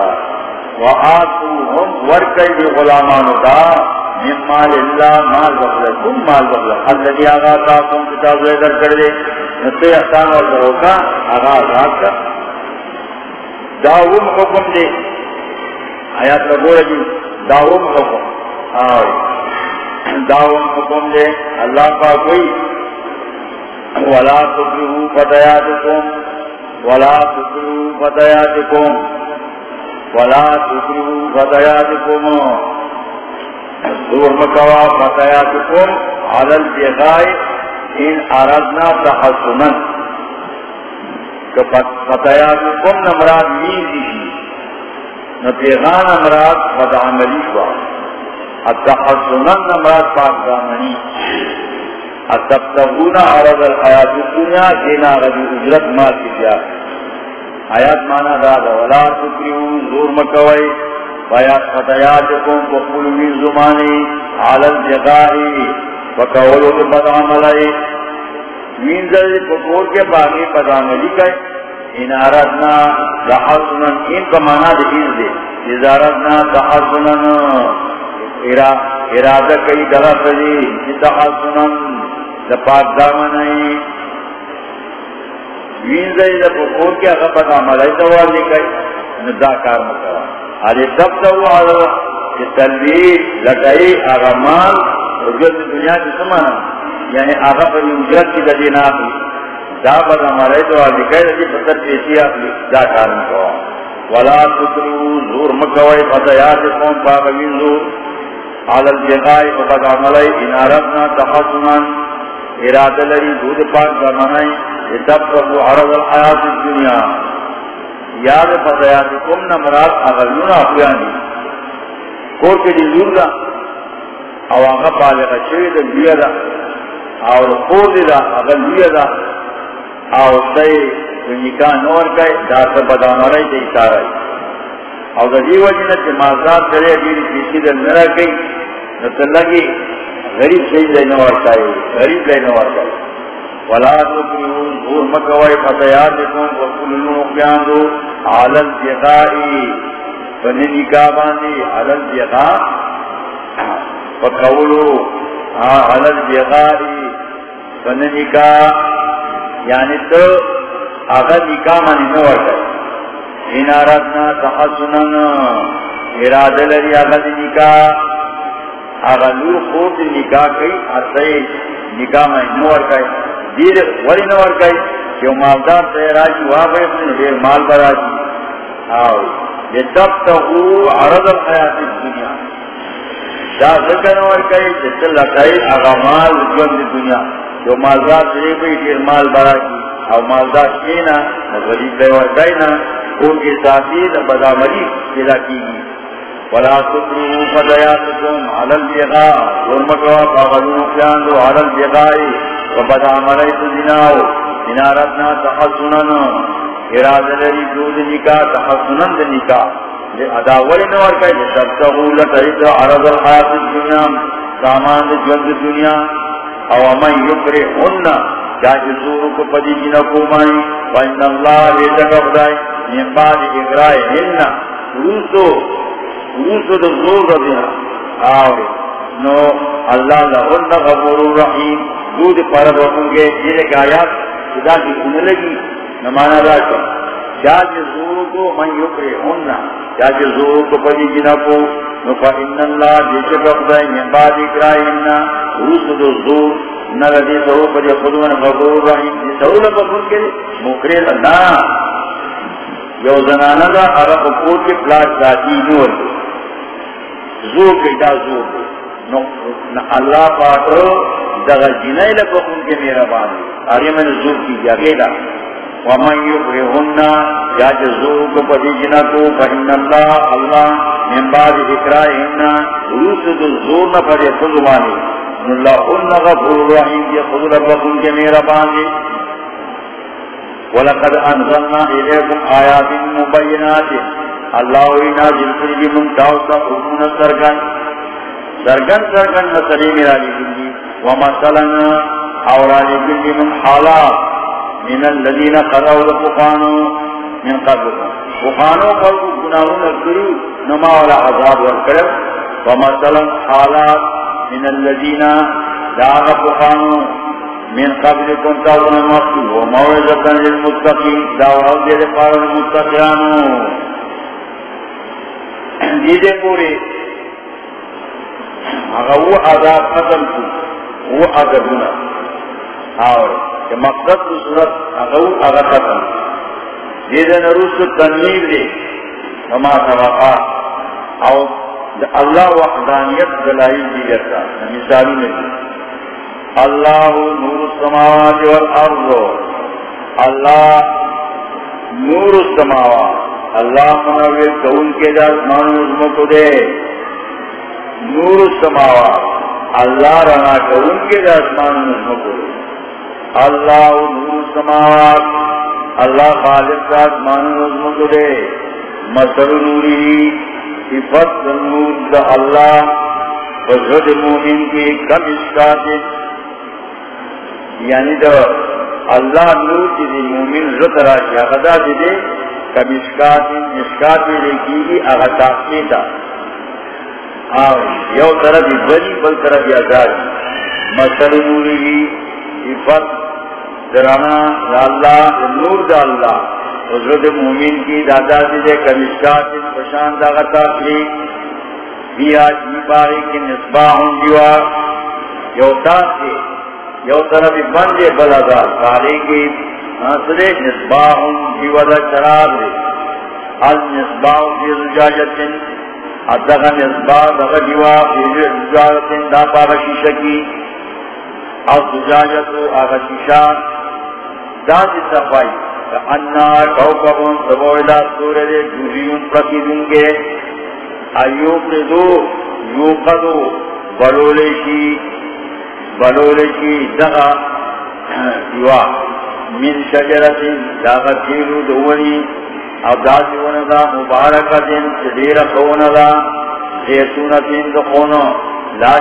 و آتوهم ورکی دی غلامانو تا من مال اللہ، مال دخلے کم مال دخلے اللہ جی آغا آتاکم کتاب در کرے دے۔ نتے احسان آغا آزاد کا۔ داوم حکم دے۔ آیات لگو رجی داوم حکم۔ آئی داوم حکم دے۔ اللہ کا کوئی ولا تکرہو فتیاتکم ولا تکرہو فتیاتکم ولا تکرہو فتیاتکم دور مکوا فتیاتکم علی الجغائی ان اردنا تحسنن فتیات کم نمراد نیزی شی. نتیغان نمراد فد عملی شوا. اتحسنن نمراد پاک دامنی. اتبتغون عرض الحیات الدنیا دینا غدی اجرت ما کی آیات مانا دادا ولا تکریون، زور مکوئی. فیات فتیات کم وقول من زمانی علی الجغائی وکولو بد عملی مینزل پکور کے باغی پداملی کئی انارتنا دحسنن ان کا معنی دیز دے ازارتنا دحسنن ارادہ کئی درست دی دحسنن دپاک دامنائی مینزل پکور کے اگر پداملی دوالی کئی ندا کار مکرا. آلی دب دو آلو کہ تلویر لکائی اغمان رجل دنیا کی سمانا. یعنی آقا پر اجرت کی ددین آخری. دا بدا ہمارے تو آگے کہہ دی پتر پیسی آخری. دا کار مکوا ولا تترو زور مکوائی فتیات قوم پاقوین زور. على الجغائی فقد عملی ان عربنا تحسنان اراد لری دود پاک زمانائی اتبقو عرض الحیات الدنیا. یاد فتیات قوم نمرات اغلون اخویانی کور کے دیزور دا او آقا بالغ چوی دا بیا دا اور خود دا اگر لیا دا اور سی نکاح نور گئے دا سا بدانا رہی دا اشارہ اور دا دیو جنہ چی مازاد کرے دیری پیسی دا نرہ گئی نتا لگی غریب سی لے نوار کائی غریب لے نوار کائی ولا تکریون زور مکوائی فتیات کن وکلنو اقیان دو عالل جغائی فنی نکاح باندی عالل جغائی فقولو عالل جغائی فن نکاح یعنی تو اگر نکاح مانی نور ان آرادنا تحسنن اراد لری اگر نکاح. آغا نور خود نکاح کئی اصحی نکاح میں نور کئی دیر ولی نور کئی کہ مالدار سے راجی واقعی اپنے دیر مال براجی آو یہ تب تقو عرض الحیات الدنیا. دا ذکر نور کئی جس اللہ کئی آغا دنیا. جو مالدار سے بھی دیر مال براجی او مالدار کینا غریب بیور کئینا ان کے ساتھی بدا مریض پیدا کی گئی. ولا تطروا فدياتكم على البغاء ورمكوا فغلوا كانوا على البغاء وبدا مليت زناو من أردنا تحسننا. إرادة لري دود نكاة تحسنا لنكاة لأدا ولنور كي تبتغوا عرض الحياة الدنيا سامان جلد الدنيا او من يكرهن جاجزورك پدی جنکو مائی وإن الله ليتك أفضائی من بعد إقرائهن روسو روسو دو زور رضینا آوری، نو اللہ لہن غفور الرحیم، دود پرد وقنگے یہ ایک آیات، خدا کی سنے لگی نمانا دا کر جاج زور کو من یکرے ہننا جاج زور کو پدی جنا کو نو فا ان اللہ جیسے قبضائی من بعد اکرائینا روسو دو زور نردی سہو پدی خدوان غفور الرحیم دی سہو لگا کے مکرے لنا یو زنانا دا عرق پور کے پلاٹ ذاتی نور دو زور کتا زور نو اللہ پاک دغا جنائی لکو ان کے میرا بانی. آگے میں نے زور کی جا گیلا ومن یقرہننا یا جزور کو پتی جنا من بعد ذکرائہننا روس دو زور نہ پڑے خود مانی غفور رحیم یہ خود ربک ان کے میرا بانی وَلَقَدْ أَنزَلْنَا إِلَيْكُمْ آيَاتٍ مُبَيِّنَاتٍ. اللہ ہوئی نازل کری دی منتاوتا حکومنا سرگن سرگن سرگن مسئلے میرا لی گلی ومثلنا اورالی گلی من حالات. من الذین خضاو لفقانو من قبل. فقانو قلقو گناہون اکریو نما والا عذاب ورکرب ومثلا حالات من الذین داغ فقانو من قبل کنتا ونمقل وموعظتا للمتقین. داوہو دیر قارن المتقیانو دیدے پورے اگر وہ عذاب ختم کو، وہ عذابنا اور کہ مقصد کی صورت اگر وہ عذاب ختم دیدے نروس تنمیر دے. وما سبقا اور اللہ وحدانیت دلائل دیگر کا. مثالی میں دی اللہ نور السماوات والارض. اللہ نور السماوات. اللہ منور کون کے داس مانو کو دے. نور سماوا اللہ رنا کون کے داس مانو کو دے. اللہ نور سماوات، اللہ خالق داس مانو کو دے۔ مسر نوری، صفت نور دا اللہ وزد مومن کی کم اسکات یعنی دا اللہ نور کی دی مومن زد راشی غدا دی دے، کم کمشکات مشکات میں لکھی گی اگر تاقی یو طرف بلی، بل طرف ازاد مسل نوری گی عفت درانا اللہ نور دا اللہ۔ حضرت مومن کی دادا دے کمشکات پشان دا تاقی بیا جی پاری کی نسباہ ہوں جوا یو تاقی یو طرف بندے بلا دا۔ سارے کی نصرے نسباہم کی وضع شراب دے۔ النسباہ فی رجاجتن ادھگا نسباہ دغا جوا فی رجاجتن دا پاگا شیشہ کی۔ الرجاجتو آگا شیشہ۔ دا صفائی انا کوکبون سبویدہ سورے دے جوزیون پرکی دنگے ایوب ردو یوقدو بلولے شی بلولے شی دغا دیوا من شجرت داغت جیلو دونی او داسی وندا مبارکت سدیر خوندا زیتونت دخونو لا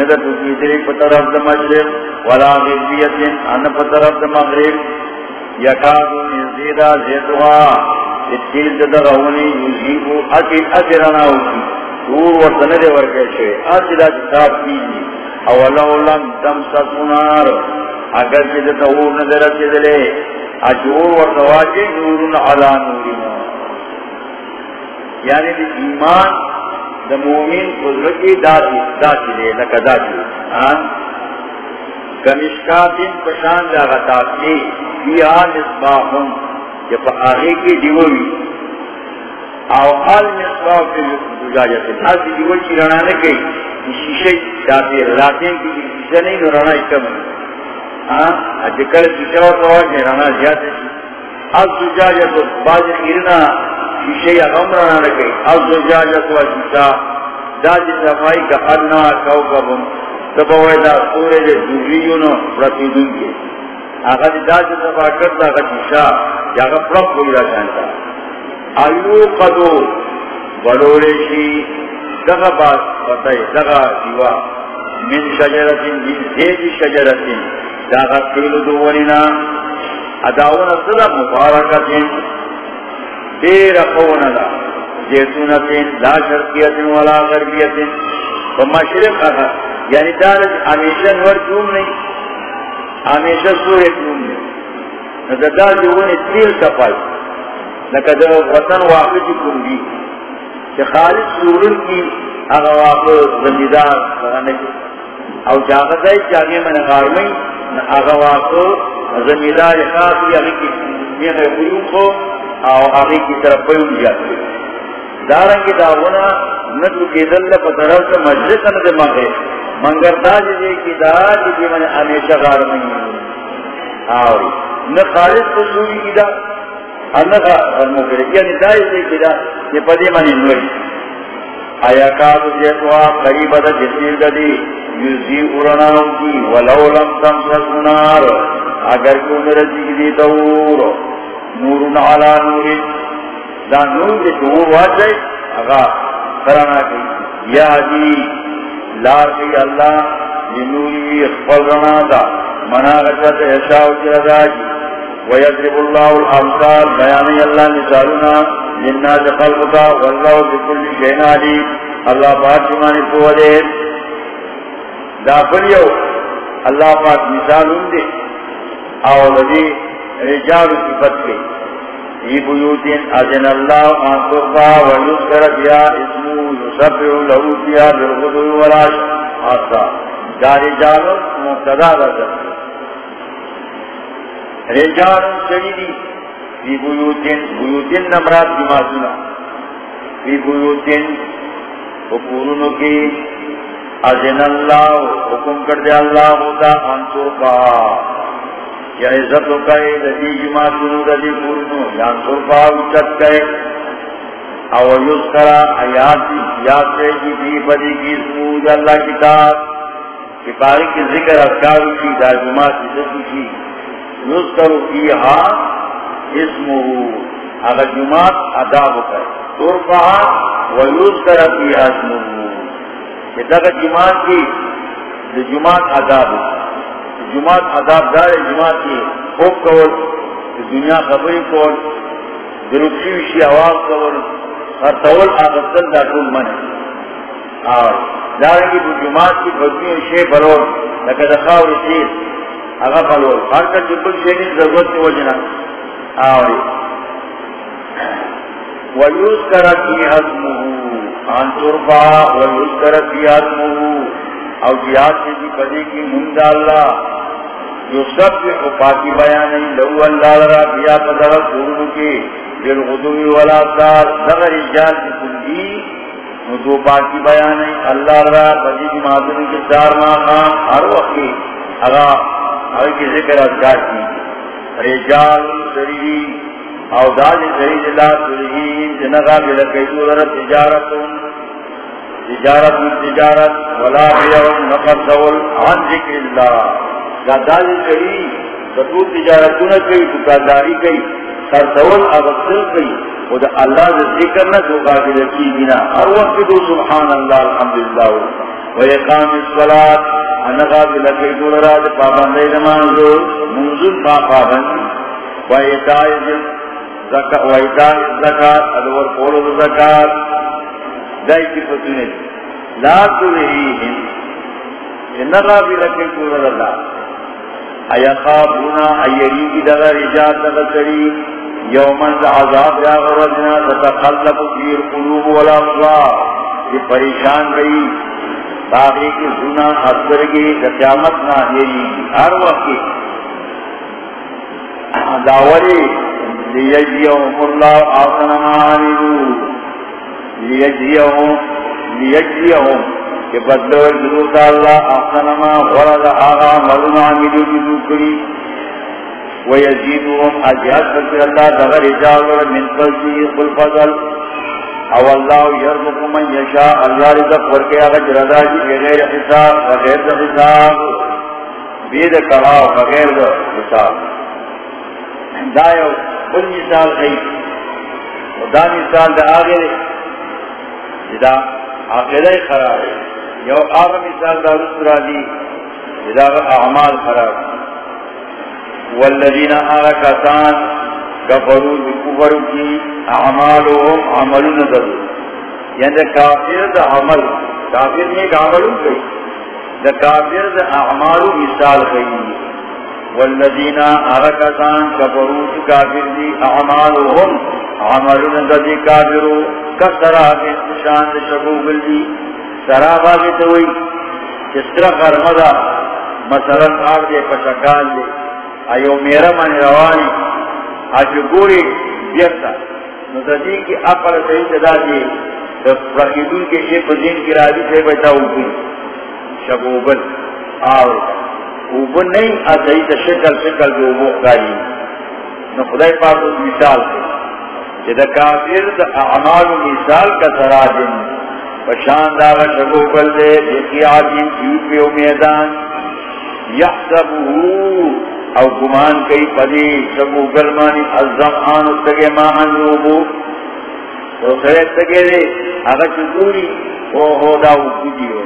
شرقیت ندت کیدری پترف دا مشرق ولا غربیت ان پترف دا مغرب یکادو نزیدہ زیتوها اتیل دا غونی یوزیبو اکی اکی رناو کی دور ورطنے دے ورکے شوئے. اکی دا جتاب کیجی. اولو لم دم سکنار اگر چیز تغور نظر چیز لے اجور و تواجی نورن علا نورن یعنی دی ایمان دا مومین خزرکی داتی داتی دے لکا داتی آن؟ کمشکاتین پشان دا غطاتی بی آن اسباہم یا پا آغی کی دیووی او آل مصباح کی زجاجت. آل دیووی چی رنا نکی شیشے داتی راتین کی شیشے نہیں نو رنا کم آن؟ اجکل شیشے و سواج رنا زیادہ شی آل زجاجت. باز خیرنا شیشے یا غم رنا نکی آل زجاجت و شیشا داتی صفائی کا ادنا کوکبم تبوی دا سورے دے دوریونو رسیدون کے آگا دی دا چی سفا کرتا آگا چیشا یا آگا پرک کوئی را جانتا. ایو قدو. بڑوڑیشی دغا باس بطائی دغا دیوا. من شجرتین. من زیدی شجرتین. داغا قیل دوولینا اداونا صدا مبارکتین. دیر قونا دا. جیتون زیتونتین لا شرقیتین ولا غربیتین فمشرق آگا یعنی دارج ہمیشہ نور کیوں نہیں ہمیشہ سورے کیوں نہیں نہ دا جو نے تیل کپائی نہ کدو وطن واقع جی کی کم دی. کہ خالص سورن کی اگر واقع زمیدار لگانے کی جی. او جاغت ہے جاگے میں نگار میں اگر واقع زمیدار خاص یعنی کی اگر کی میرے قیوم کو او اگر کی طرف پیون جاتے دارنگی داونا ندو کی دل پترہ سے مجلس ندے مانگے منگر دا جی کی دا جی من ہمیشہ غار نہیں آوری نہ خالص خصوصی کی دا. نہ غرمو کرے یعنی دا جی کی دا یہ پدی منی نوری آیا کاد جیتوا قریب دا جسیر دا دی یوزی ارناو کی ولو لم تم سنار اگر کیوں مرسی کی دی دور نورن علا نوری. دا نور جی دور واجائی اگا کرانا کی یا جی لار کی اللہ جنوری اخفل رنا دا منا مناغشت احشاو کی رضا جی ویدرب اللہ الامثال بیانی اللہ نسالنا جننا جقلبتا واللہ بکل شہنا لی اللہ پاک جمانی کو دے دا پلیو اللہ پاک مثال دے او لدی رجال صفت کے۔ ای بیوتین اذن اللہ آن ترفا ویسکر بیا اسمو یسبع لہو بیا بالغدو ولاش آسا، دا رجال مقتدا رضا۔ رجال سریدی ای بیوتین بیوتین نمرات جماعتنا ای بیوتین، حکورنو کی اذن اللہ، حکم کردے اللہ ہوتا آن ترفا یعنی یا عزت ہو گئے ردی جماعت گرو ردی پورنو یا یعنی سرپا اچت گئے او یوز کرا آیات یاد سے جی بھی بدی کی سمود اللہ کتاب، کہ پاری کی ذکر افکار کی، دا جماعت عزت کی. یوز کرو کی ہاں اسمو، اگر جماعت ادا ہو گئے سرپا و یوز کرا کی اسمو، کہ دا جماعت کی جماعت ادا ہو گئے جماعت عذاب دار جماعت کی خوب کول دنیا خبری کول دروکشی وشی آواز کول، ہر طول آغتل دا کول من اور دارنگی تو جماعت کی فضمی شے بلول لکہ دخاور شیر اگا بلول ہر کا جبل شیرین ضرورت کی وجنا اور ویوز کرتی حضمو، آن تربا، ویوز کرتی حضمو۔ او جیاد سے بھی پدے کی مندہ اللہ جو سب سے پاکی بیان نہیں لہو اللہ لرا، بیا پدر قرن کے دل غدوی والا سار دغر اجال کی کندی دو پاکی بیان نہیں اللہ لرا بدی کی معذری کے چار ماہ خان ہر وقت اگا ہر کی ذکر اذکار کی۔ رجال سریری او دال سرید اللہ سرین جنگا بلکی دولر تجارت تجارت تجارت، ولا بیعون نقب دول عن ذکر اللہ گاداری کئی سطور تجارتوں کئی، دکانداری کئی، سرسول ابسل کئی. وہ دا اللہ سے ذکر نہ جو قابل کی بنا ہر وقت دو سبحان اللہ، الحمدللہ. و اقام الصلاة، انا قابل کی دول رات پابندی نماز منزل پا پابند. و ایتائی زکاة و ایتائی زکاة ادور قول زکاة دائی کی فتنے لا تلہیہم انہا بھی لکھے دول رات ایا خوابونا ایری کی دغا رجال دغا سری. یومن دا عذاب یا غرزنا تتخلق فی القلوب والافضاء یہ پریشان گئی باغی کی سنا اثر کی قیامت نہ میری ہر وقت داوری لیجیہم اللہ آسن ما عملو لیجیہم لیجیہم کہ بدلو جلوس اللہ آسن غرد آغا مرنا عملو جلو کری۔ ویزیدوهم اجہد فکر اللہ دغر اجاور من قلسی قل فضل۔ او اللہ یرمکو من یشا اللہ رزق ورکے اگر رضا جی بغیر حساب بغیر حساب۔ بید کراو بغیر حساب۔ دایو کل مثال خی دا مثال دا آگے دے دا آقیدہ خراب یو آگا مثال دا رسول را دی دا اعمال خراب والذین آگا کسان کفرو بکفرو کی اعمالهم عملون دلو۔ یعنی دا کافر دا عمل، کافر نیک عملون کئی۔ دا کافر دا اعمالو مثال خی والذین آرکتان کفرو چی کافر دی، اعمالهم، عملون دی کافرو کسراب انتشان دی شبو بلدی سراب آگے توئی چستر خرمدہ مثلا آر دے پشکال دے، ایو میرا من روانی آجو گوری بیرتا نتدی کی اقل صحیح تدا دی رقیدون کے شیف دین کی راضی سے بیتا اوپن شبو بل آورتا اوبن نہیں اتائی تا شکل شکل جو اوبو کاری۔ نو خدای پاک اس مثال سے کہ دا کافر دا اعمال و مثال کا سراجن۔ پشان داغا شگو بل دے دیکی آجین کیوپی و میدان یحسبو او گمان کئی پدی شگو گلمانی الزمان اتگے ماہن روبو تو سرے تگے دے اگا چکوری او ہو دا اوبودی ہو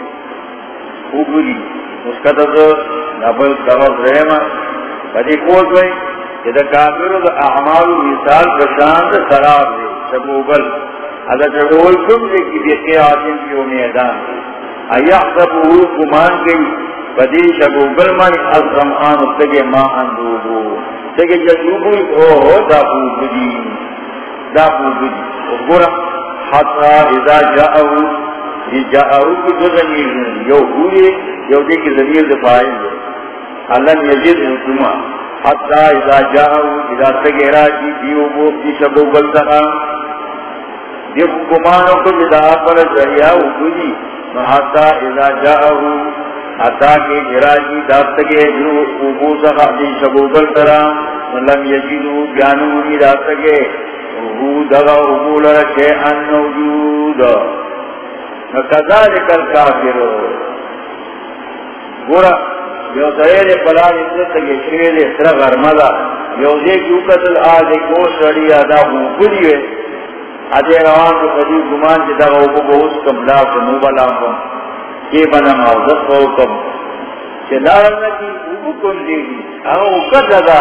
اوبودی اس کا تو نبل دغر رحمہ بدی کوز ہوئی کہ دا کافر دا اعمال و مثال بشان دا سراب دے. شبوبل اگر چڑول کم دے کی دیکھے آدم کی امیدان ایحسبو گمان گئی. بدی شبوبل من الزمان تگے ما اندوبو. تگے جدوبو او ہو دا بودی دا بودی گورا. حتی اذا جاءو جاءو کی دو زمیر یو ہوئے یو دے کی زمیر دفاعی دے علم یجد حکومہ حتی اذا جاءو اذا تگیرا کی دیو بو کی شبو بلتقا یہ حکومانوں کو جدا پر ذریعہ حکومی حتی اذا جاءو حتی کہ جراجی داستگے جو ابو سخا دی شبو بلترا لم یجدو بیانونی داستگے ابو دغا ابو لرکے ان موجود کذالک الکافر گورا یو سریر پلان عزت تک شیر سر غرمدا یو دے کیوں قتل آدھے کو سڑی آدھا خوبی ہے آدھے روان کو قدیو گمان جدا اوپو بہت کم لا سنو بلا کم کی بنا معوضت کو کم چلارنا کی اوپو کم دے گی اگر اوکر لگا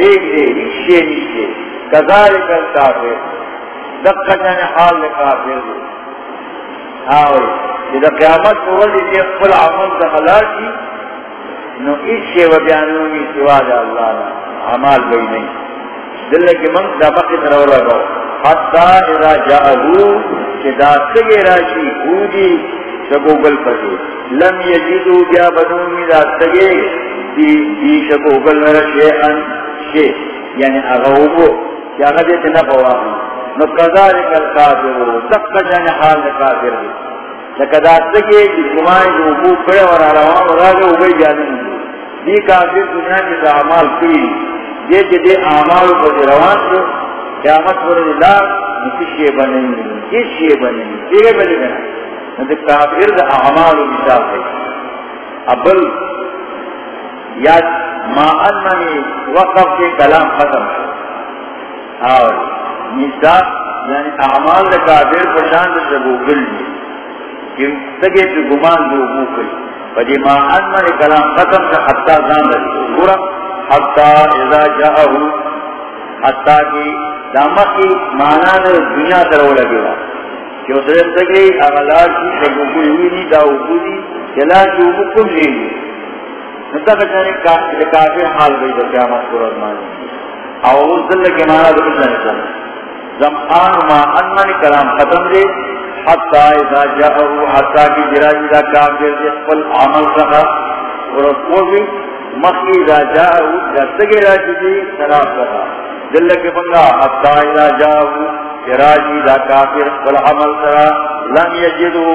ایک دے رکشے نیچے کذالک الکافر. دقا جانے حال کافر دے آوئی جدا قیامت پولی دی جی اقبل عمل دا خلاشی نو اس شیو بیانونی سوا دا اللہ نا عمال بئی نہیں. دل لکی من دا بقی ترو لگو حتی اذا جاہو چدا سگے راشی ہودی شکو گل پتے لم یجدو بیا بدونی دا سگے دی, دی شکو گل نرشے شے یعنی اغاوبو کیا غدیت نبواہی نو کذالک الکافر حال کافر دی. لکدا تکے گمان جو اور روان دی. کافر دنیا اعمال کی یہ کہ دے اعمال کو روان قیامت پر بنے بنے یہ بنے گا نہ کافر اعمال ہے ابل یا ما اننی وقف کے کلام ختم اور مثال یعنی اعمال دا کافر پشاند سے گوگل دی. کہ سگے پہ گمان دو گو کئی فدی ما انمن کلام ختم سے حتی زان دی گورا حتی اذا جاہو، حتی کی دامت کی مانا نے دنیا ترو لگے گا. کہ اس رب سگے اغلار کی سے گوگل ہوئی نہیں دا گو دی جلا کی وہ کم لے لی نتا کچھانے کافر حال گئی دا قیامت کو رضمانی اور اس دل کے مانا دا کچھانے کلام زمان ما انمن کلام ختم دے، حتی اذا جاہو حتی کی جراجی دا کافر دے قل عمل سخا ورسول مخی اذا جاہو جرسگی راجی دی سلام سخا دل کے بنگا حتی اذا جاہو جراجی دا کافر قل عمل سخا لم یجدو،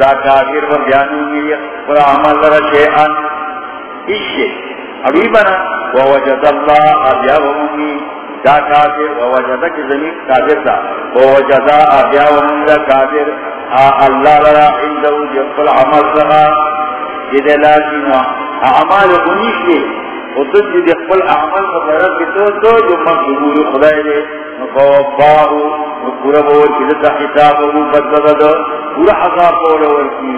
دا کافر و بیانو گی قل عمل سخا شیئن اشی ابھی بنا۔ ووجد اللہ ابیاوہمی دا کافر ووجد کی زمین کافر دا. ووجد ابیاوہم دا کافر. اللہ لرا اندہو جفل عمل سما جدے لازینا اعمال کنیش دے خودت جدے خپل اعمال خبرت کی تو جو مقبول خدای دے. فوفاہو پورا جدتا حسابہو بدبدد پورا حساب بولو ورکی.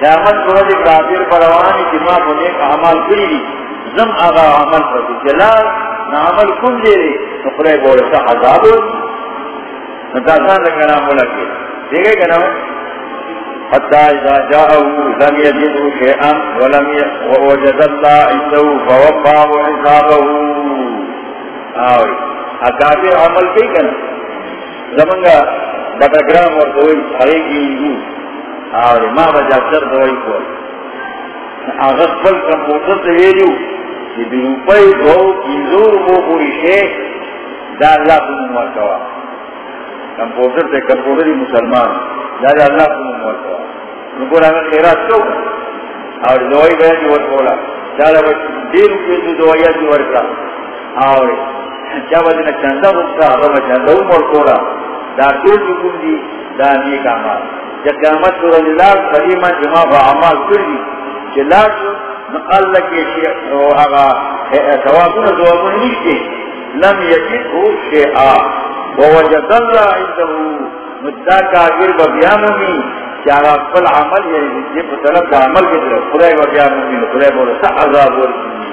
قیامت سورج کافر پروانی جمع بنے کا عمل کری زم آغا عمل پر جلال نا عمل کن دے. دی نقرے بولے سا عذاب ہو نتاسان لگا نام بولا کے. دیکھے گا نام حتی اذا جاءہو لم یجدو شیئن ولم ووجد اللہ عندہو فوفاہو حسابہو آوری اکافر عمل کئی کنا زمانگا بٹاگرام اور دوئی حقی کی انگو ما بجا سر دوائی کو اگر پل کمپوٹر سے ویلیو. کہ دی روپئی دو کیزور کو کوئی شیخ دا اللہ کو ممارکوا کمپوٹر سے کمپوٹری مسلمان دا اللہ کو ممارکوا نکو رانا خیرات تو اور دوائی گیا جو ورکولا چالا بچ دیر روپئی دو دوائی جو ورکا اور چا بدنا چندہ رکتا اگر چندہ ورکولا دا دول چکم دی دا نیک آمال جب قیامت پر اللہ قدیمہ جمع با عمال کردی جلال شو نقل کے شیخ آغا دوابون لم یجد ہو شیعا ووجد اللہ عندہو کافر چاہا عمل یعنی جی جب طلب دا عمل کی طرف خدای خدای سا عذاب ورکی.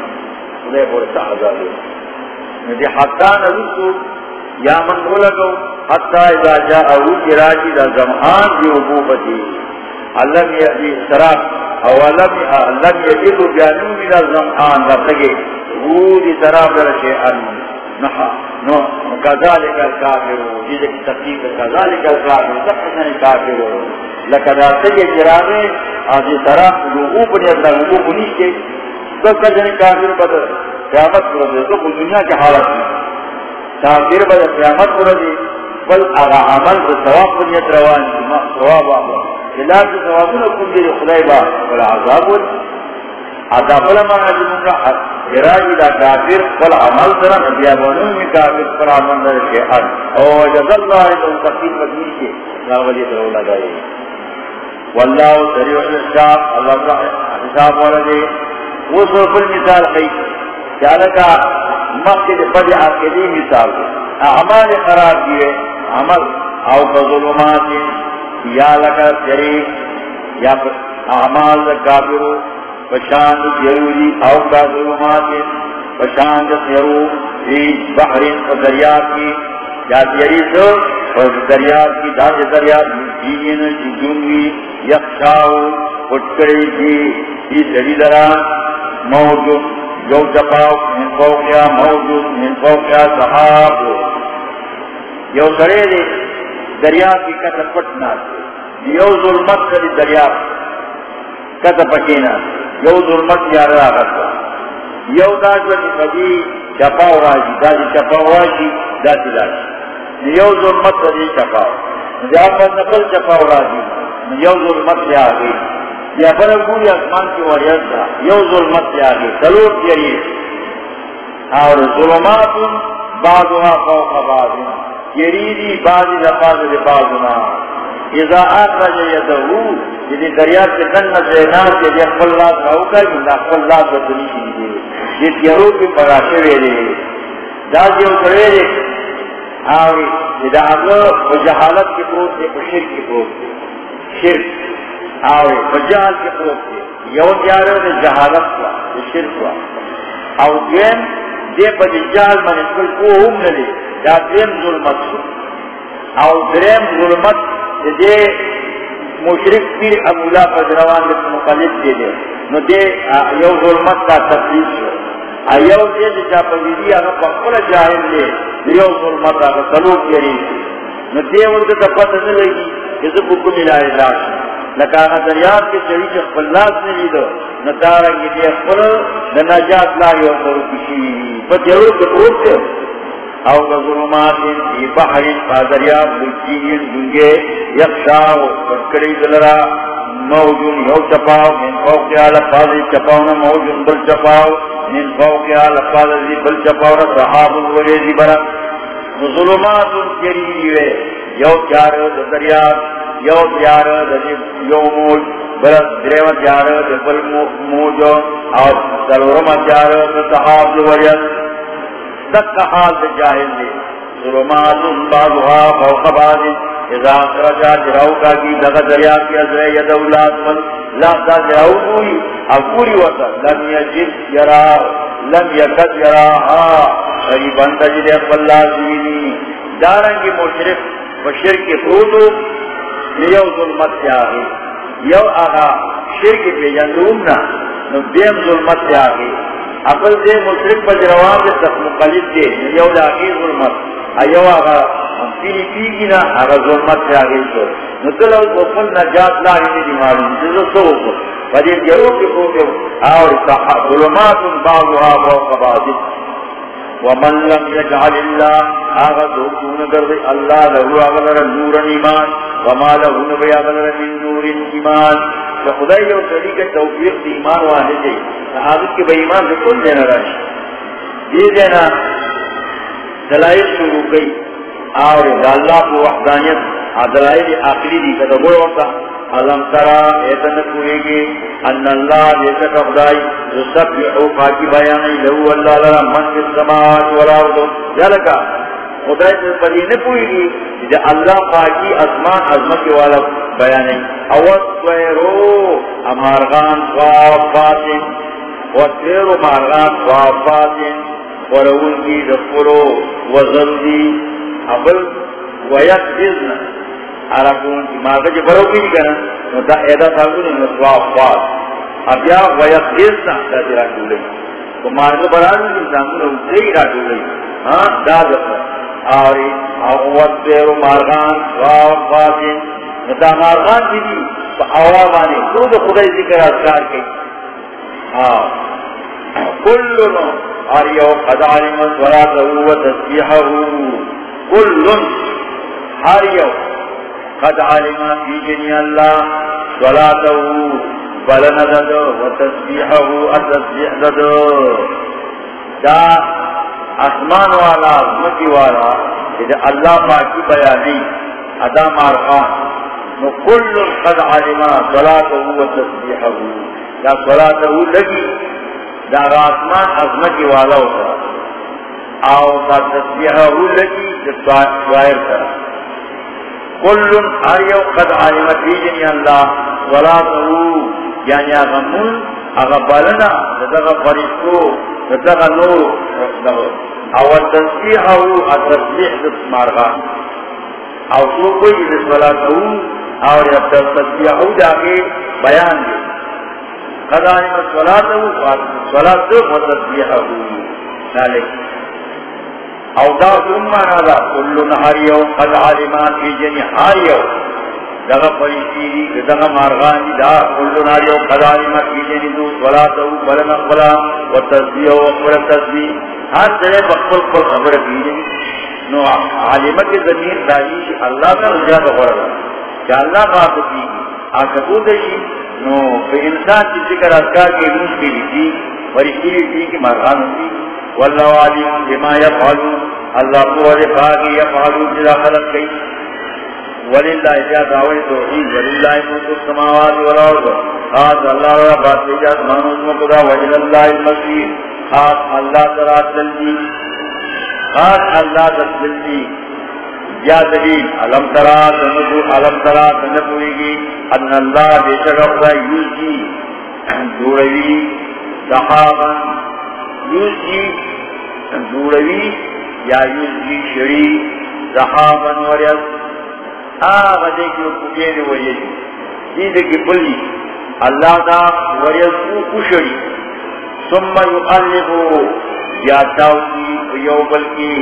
خدای سا عذاب ورکی. حتی نرسو یا من بولگو. حتی اذا جاءہو جراجی دا دی عبوبتی علم یعنی سراب. اولم لم یجدو بیانو من الزمان رسگے وہ دی سراب در شیئن نحا نو کذالک الکافر جیسے کی تقیق کذالک الکافر تقیقن کافر لکدا سگے جرانے آدھی سراب لوگو بنی اللہ لوگو بنی کے تو کافر بدر. قیامت پر دے تو دنیا کے حالت میں کافر بدر. قیامت پر بل اغا عمل پر ثواب بنیت روان ثواب آبا خلاف ثوابون کن دے خدای با بل عذاب ہوئی عذاب لما نجمونگا اراجی دا کافر بل عمل سرا نبیابانون میں کافر پر عمل در شیعن او جز اللہ تو تقیل مدنی کے ناولی درو لگائے واللہ سریع الحساب اللہ کا حساب ورده وہ سوف المثال خی جالکا مقید بد عقیدی مثال اعمال خراب دیئے عمل او بظلمات یا لکا شریف یا اعمال کافرو پشاند ضروری او کا ظلمات پشاند سیرو فی بحر و دریاب کی. یا سیریسو اور دریاب کی داج دریاب جیین جنوی یخشاو، پٹکڑی کی کی دری دران موجود جو جپاو، من فوقیا موجود، من فوقیا صحاب. یو سرے دے دریاب کی کتا پٹنا یو ظلمت کری دریاب کتا پکینا یو ظلمت یار آغتا یو داجوٹی خدی چپاو راجی داجی چپاو راجی داجی داجی یو ظلمت کری چپاو جاب پر نقل چپاو راجی۔ یو ظلمت یا آگئی یا بر گوری اسمان کی وریت تھا یو ظلمت یا آگئی سلوٹ یری اور ظلمات بعضها فوق بعضنا یریدی بعضی لفاظ لبعضنا اذا اخرج یدہو یدی دریاب کے دن سے ناس یدی اقبل لات رہو کا جنہ اقبل لات بطنی کی دی یہ تیرو کی پراشے ویلے دازی او سویلے آوی اذا اگو و کی پروت دے، و شرک کی پروت دے. شرک. آوی و کی پروت دے. یو تیارو دے جہالت ہوا دے شرک ہوا او دین دے پا دے جہال من اسکل کو ہم نلے دا دیم ظلمت سو او دریم ظلمت دے مشرک پیر ابولا پدروان دے مقلد دے دے نو دے یو ظلمت کا تفریح شو. ایو دے دے جا پویدی آگا پکل جاہل دے یو ظلمت آگا سلوک یری نو دے ورد تا پتہ نلگی کسی بکو ملائی لاش لکانا دریاب کے چڑی چھ خلاص نے لیدو نتارنگی دی اخبر ننجات لائی اور کرو کشی فتیرو کتروب تے او ظلمات فی بحر فادریاب لجین دنگے یخشاو کڑی دلرا موجون یو چپاو، من فوق آل فاضی چپاونا موجون بل چپاو. من فوق آل فاضی بل چپاونا صحاب وریزی برا ظلمات کریوے یو چار دریاب. یو چار یو موج، برس دریو چار بل موجو او سلورم چار صحاب وریزی دک حال دے جاہل دے ظلمات بعضها فوق بعض۔ اذا اخرجا جراؤ کا کی دغا دریا کی ازرے ید اولاد من۔ لا دا جراؤ پوری اب پوری وطا لم یجد یرا، لم یکد یرا ہا قریبا تجد اقباللہ زمینی دارنگی مشرف وشرک فروتو لیو ظلمت سے آگے یو آگا شرک پہ جندومنا نو دیم ظلمت سے آگے اقل دے مشرق پر جروان دے تک مقلد دے. یو لاغی ظلمت. ایو آغا پیلی پیگی نا. آغا ظلمت سے آگئی شو نتل او کل نجات لاغی دی معلوم. جزو سو کو. فدیر جرو کی پوکے اور ظلمات بعضها فوق بعض ومن لم يجعل الله آغا دوکون در دے اللہ لہو آغا لر نور ایمان وما لہو نبی آغا لر من نور ایمان کہ خدای یو سڑی کے توفیق دی ایمان واحد ہے حاضر کے بے ایمان سے کل دینا راشی دی دینا دلائل شروع گئی اور اللہ کو وحدانیت دلائل آخری دی۔ کتا گوڑ وقتا علم ترا ایتن کوئے گی ان اللہ دیتا کفدائی جو سب یحو پاکی بیانی، لہو اللہ لرا من کے سماعات والارض. یا لکا، خدای سے پڑی نہ پوئی گی کہ اللہ پاکی اسمان عظمت والا بیان ہے اوت سویرو، امارغان صافات و تیرو مارغان صافات ورون کی دفرو وزردی ابل، ویت بزن عرقون کی مارغا جی برو کی کنا نو دا ایدا تاکونی نو صافات اب یا ویت بزن دا دی را کولئی تو مارغا برانو کی تاکونی نو دی را کولئی ہاں دا دفر آری اغوات بیرو مارغان وافاتین نتا مارغان کی دی فا اوابانی خود خدای ذکر اذکار کی۔ ہاں۔ کلن آریو قد علم صلاته و تسبیحه کلن آریو قد علم فی جنی اللہ صلاته بلن ددو و تسبیحه دا آسمان والا عظمتی والا جدے اللہ پاکی بیانی، ادا مارخان نو کل قد علما صلاته و تسبیحه دا صلاته لگی، دا آسمان عظمتی والا ہوتا. او دا تسبیحه لگی دا سوائر کرا کل ہر یو قد علمت بیجنی اللہ صلاته یعنی اغمون اغبالنا دا فرشتو دا نور او تسبیح او تسبیح دس مارغان او سو کوئی دس صلاة او او یا تسبیح او جاکے بیان دے قد قدائم صلاة او صلاة او تسبیح او نالک. او دا سمانا دا کلو نحریو قد علمان فی جنی حریو دغا فرشتی دی دغا مارغان دی دا کلو نحریو قد علمان فی جنی دو صلاة او بلن اقبلا و تسبیح او اقبلا تسبیح ہر طرح بخبر کو خبر کی نو عالمت زمین داری اللہ کا رجا بغور کہ اللہ بات کی آکتو دشی نو پہ انسان کی ذکر اذکار کے روز کی لیتی فرشتی لیتی کی مرغان ہوتی واللہ علیم بما یفعلو اللہ کو وجہ باقی یفعلو جدا خلق گئی وللہ اجاز آوئی توحید، وللہ موت السماوات والارض. خاص اللہ را بات اجاز مانوز مقدا وجل اللہ المسیر خاص اللہ ترا جلدی خاص اللہ تر یا دلیل، علم ترا تنبو، علم ترا تنبوئی گی. ان اللہ بے شکر یوزی. دوروی صحابا یوزی دوروی یا یوزی شری صحابا وریس آغا دیکھو کبین وریس دیدے بلی. اللہ دا وریس کو کشری. ثم يقلبو یا تاوکی یو بلکی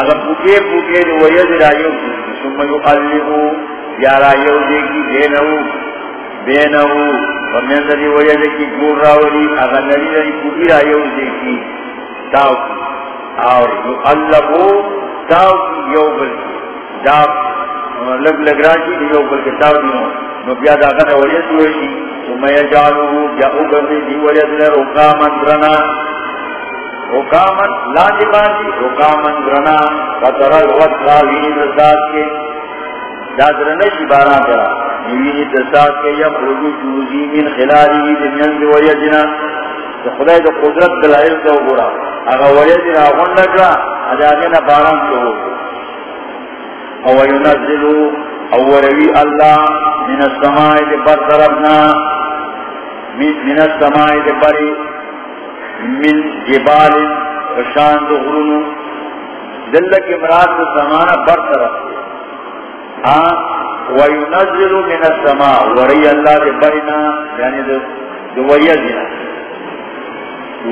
اگر پوکے پوکے دو وید رایو ثم يقلبو یارا یو دے کی بینہو. بینہو. ومن دی وجہ کی گور راولی اگر نری نری کبھی را یو دے کی اور یو اللہ کو تاو کی یو بل داو. لگ لگ راشی دی یو بل کے تاو دیو نو بیا دا غن وجہ دوشی تو میں جالو جاؤ بندی دی وجہ دے رکامن درنا رکامن لاندی باندی رکامن درنا فتر الوقت راوینی درداد کے. دادر نشی باران کرا نوینی تساد کے یا پروگو جوزی من خلالی دنیان دی ویدنا خدای دا قدرت دلائل دا گورا۔ اگا ویدنا اغن لگرا ادادنا باران کے او ینزلو او روی اللہ من السماعی دی بر طرفنا، من السماعی دی بری من جبال وشان دو غرونو دلک امراض زمانہ بر طرف۔ وينزل من السماء وري الله بينا يعني دو ويزنا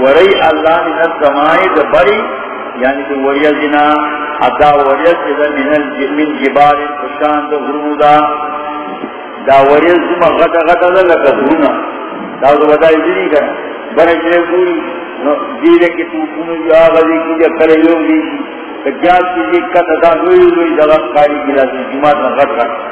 وري الله من السماء بری يعني دو ويزنا حتى وريزنا من من جبال وشان دو غرودا دا وريزنا غدا غدا لك غرونا دا دو ودا يجري كان بره جي پوری دیره کی تو کنو یا غزی کی جا کرے یوں دی کجات کی جی کت دا لوئی لوئی دغت کاری کی لازم، جماعت میں غٹ غٹ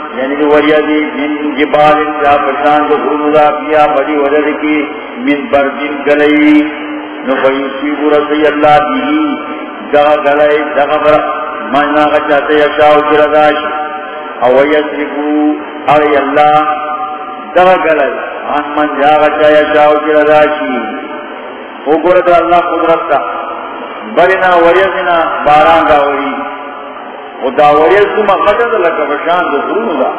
یعنی جو وری دی من جبال یا پشان جو غرودا کیا، بڑی وجد کی من بردن گلئی نو فیصیب رسی اللہ بھی جگہ گلئی جگہ بر مجنا غچاتے یشاو جرداش او یسرکو اری اللہ جگہ گلئی ان من جا غچا یشاو جرداشی او گرد اللہ قدرت تا برنا وریدنا باران گاوری او دا وریل سما قدر لکا بشان دا ضرور دا.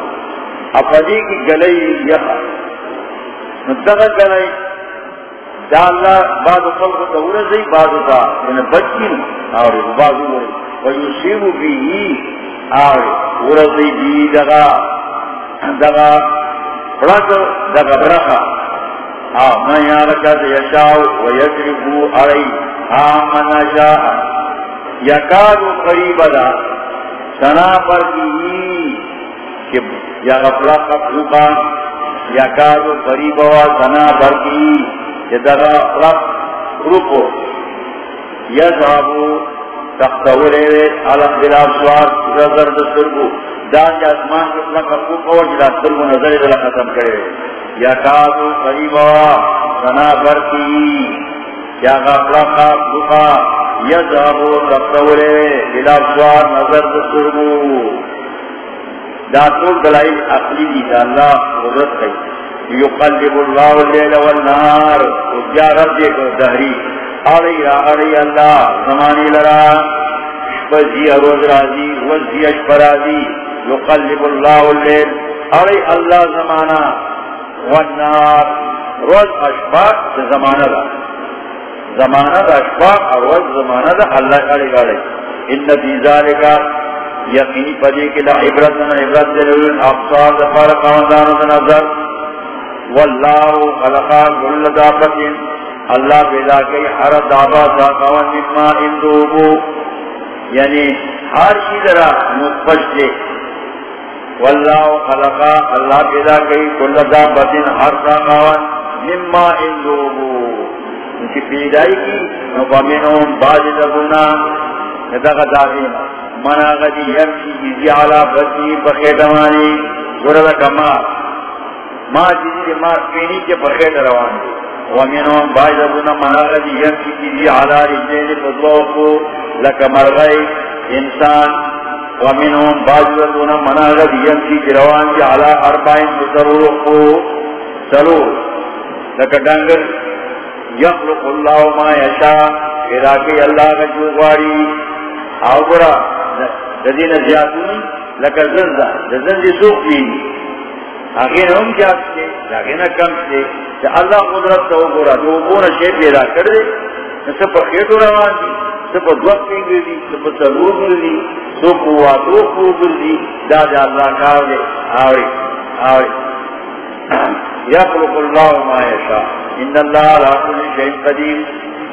اپدی کی گلئی یخا ندغا گلئی دا اللہ بعض خلق تا ورزی، بعض تا یعنی بچین آوری بعض ورزی. ویسیبو بی ہی آوری، ورزی بی دغا دغا پرک دغا برخا آو من یارکا دا یشاو ویسربو علی آمن شاہ یکادو قریب دا. سنا پر کی یا غفلا کا یا کارو قریب ہوا سنا پر کی کہ دغا غفلا روپو یا صحابو تختورے وے علم بلا سوار نظر دسترگو دان جا اسمان کتنا کفو کور جدا دسترگو نظر بلا ختم کرے۔ یا کارو قریب ہوا سنا پر کی یا غفلا کا روپا یذهبو تطورے بلا سوار نظر دسترگو. داتو دلائل اقلی دی دا اللہ قدرت کئی یقلب اللہ اللیل والنہار اجیا رب دیکھو دہری آڑی را آڑی اللہ زمانی لرا. شپزی روز رازی وزی اشپرازی یقلب اللہ اللیل آڑی اللہ زمانہ والنہار روز اشپاق زمانہ رہا زمانہ دا اشفاق اور وقت زمانہ دا اللہ کاری گاڑی ان فی ذالکا یقینی پدی کی دا عبرت من عبرت دلوین افصار دا فارق آمدان دا نظر. واللہ خلقا کل دابت اللہ پیدا کئی ہر دابا دا قوان مما اندوبو یعنی ہر شید را متفش دے. واللہ خلقا اللہ پیدا کئی کل دابت ہر دا قوان مما اندوبو کی پیدائی کی، ومنهم بعض لبنا ندغ داغینا منا غدی یمشی جزی علا بسی بخیدمانی ورد کمار ما جزی ما سپینی کے بخید روانی. ومنهم بعض لبنا منا غدی یمشی جزی علا رجین فضوکو لکمرغی انسان. ومنهم بعض لبنا منا غدی یمشی جروان جی علا اربعین بسروکو سلو لکا ڈنگر یخلق اللہ ما یشا پیدا کی اللہ کا جو غاری آو برا ددین زیادونی لکا زنزا دزن دی سوک دی. آگے ہم جات سے آگے کم سے کہ اللہ قدرت تو گورا، جو گورا شے پیدا کر دے سب پر خیٹ روان دی سب پر دوت پینگ دی سب پر سرور گر دی سو قوا دو قو گر دی. دا جا اللہ کار دے. آوری آوری. یخلق اللہ ما یشا ان اللہ لا کل شیء قدیم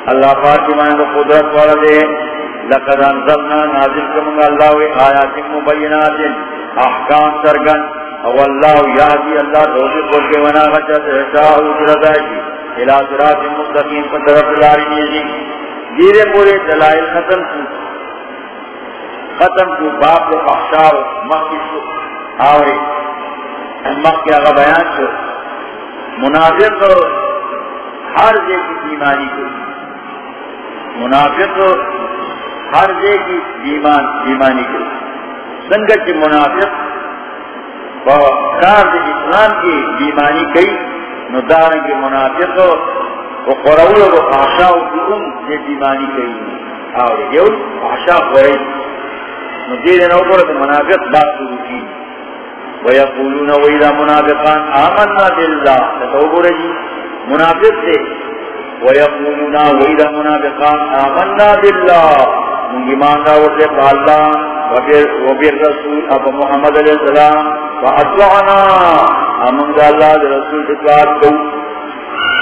اللہ پاک مان کو قدرت والا دے. لقد انزلنا نازل کرنا اللہ و آیات مبینات. احکام سرگن. او اللہ یادی اللہ دوزی کو کے ونا غچت شاہو جردائشی جی. الہ صراط مستقیم پر طرف لاری نیزی جی. دیرے پورے دلائل ختم کو. ختم کو باپ و احشار مکی شو. آوری. مکی آغا بیان شو. منافق ہر دے کی بیمانی کو منافق ہر دے کی بیمان بیمانی کو سنگت کی منافق کار اسلام کی بیمانی کئی ندار کے منافق وہ قرول و آشا ان سے بیمانی کئی اور یہ آشا خورئی مجھے نو پر منافق بات شروع کی۔ ویقولون ویدہ منافقان آمنا باللہ تتوبر جی منافق سے ویقولون ویدہ منافقان آمنا باللہ منگی مانگا ورد پاللہ وبیر رسول اب محمد علیہ السلام۔ فأطلعنا۔ أمن ذا الله رسول تطلعات كو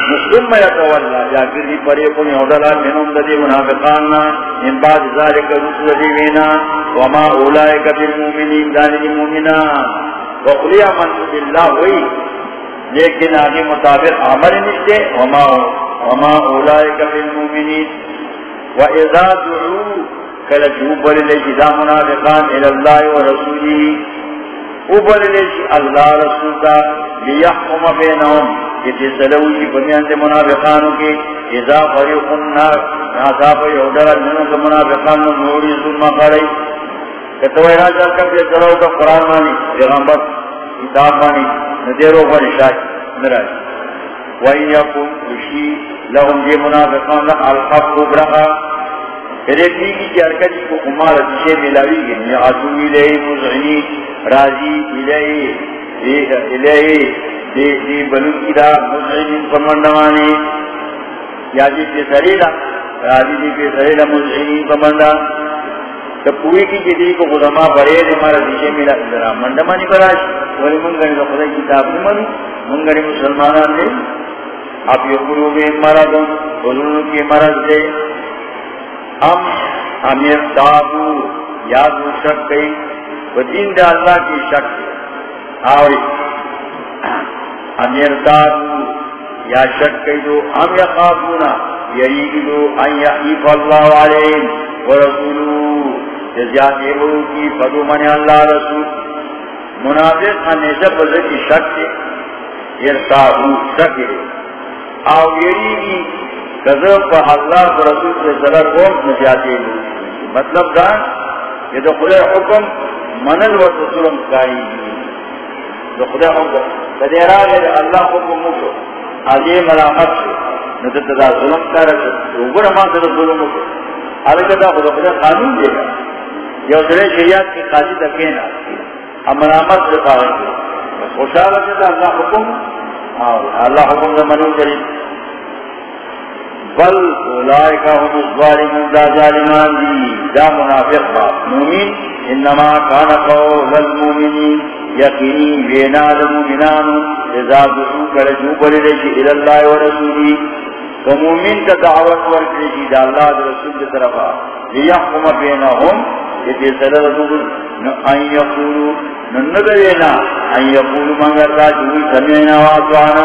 مسلم يتولى جاكر دي فريقون يهدلا منهم ذي منافقاننا۔ من بعد ذلك رسول ذي مينا وما أولئك بالمؤمنين دان المؤمنان وقلي أمن بالله وي لیکن آگے مطابق عمل نشتے وما, وما اولائک بالمومنین أولئك بالمؤمنين وإذا دعوا كالجوب للجدا جی، منافقان إلى الله ورسوله جی، اللہ رسول کا لیحکم بینہم جتی سلوی جی، بمیان دے منافقانوں کے۔ اذا فریقن ناسا پر یودر جنوں کے منافقانوں نوری ظلم کرئی کتوئی راجہ کب یہ سلو کا قرآن مانی، پیغمبر، کتاب مانی ندیرو پر شاک مراج وَإِن يَكُمْ وشی لهم دی منافقان الحق برقا پھر ایک نیگی کی حرکتی کو کمار جسے ملاوی گئی یا عدوی مزعنی، راضی الہی الہی دی دی بنو کی دا مزعین پمندوانی یا جی پی سریلا راضی دی پی سریلا مزعین پمندہ تو پوئی کی جی جدی کو خدما بڑے دے مارا دیشے جی ملا ادرا مندمانی پراش ولی منگنی تو خدای کتاب نمانی منگنی مسلمانان دے اب یہ قلوب مرض قلوب کی مرض دے۔ ہم امیر تابو یاد شک گئی دین دے اللہ کی شک آوری، امیر دارو یا شک کئی دو ام یخافونا یریگی دو ان یحیف اللہ علیہم ورسولو جزیاتی ہو کی فدو من اللہ رسول۔ منافق ہمیشہ بزر کی شک دے ارتابو شک دے آو یریگی کذب پا اللہ رسول سے قوم ہو مطلب دان یہ تو خدا حکم منل و کاری خدا حکم۔ اللہ حکم مکو آجی ملامت شو ندت دا ظلم کارا شو. اوگر ما سر ظلم کو حالکہ دا خدا خدا قانون دے گا یو سرے شریعت کی قاضی دکینا ہم ملامت سے قائم دے خوشحال ہے اللہ حکم. اللہ حکم دا منو کریم بل اولائی اولائکا هم الظالمون، دا ظالمان دی، دا منافق با. مومن، انما کان قول المومنین یقینی بینا المومنان اذا دسو کرجو بلدشی الاللہ ورسولی فمومن کا دعوت ورکرشی دا اللہ دا رسول دا طرفا. لیحکم بینہم، یہ سلر رسول ان یقولو ننگرینا ان یقولو منگر دا جوی سمینا واتوانا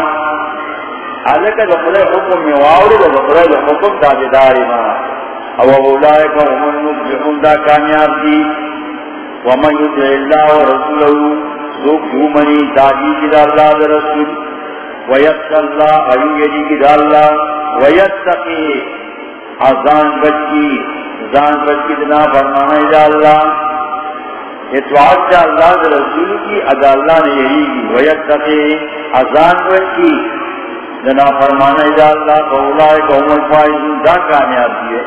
حالکہ دخلے حکم میں واوری دخلے حکم تابداری ما. او اولائکا ومن مفلحون دا کامیاب دی. ومن یدع اللہ و رسولہو سوک یومنی تاجی کی دا اللہ دا رسول. ویتق اللہ ایو یدی کی دا اللہ. ویتقی ازان بچی، زان بچی دنا فرمانا دا اللہ. اتواد دا اللہ دا رسول کی، ادا اللہ نے یہی کی ویتقی ازان بچی جنا فرمانا اذا اللہ قولائے قوم الفائزون دا کامیاب دیئے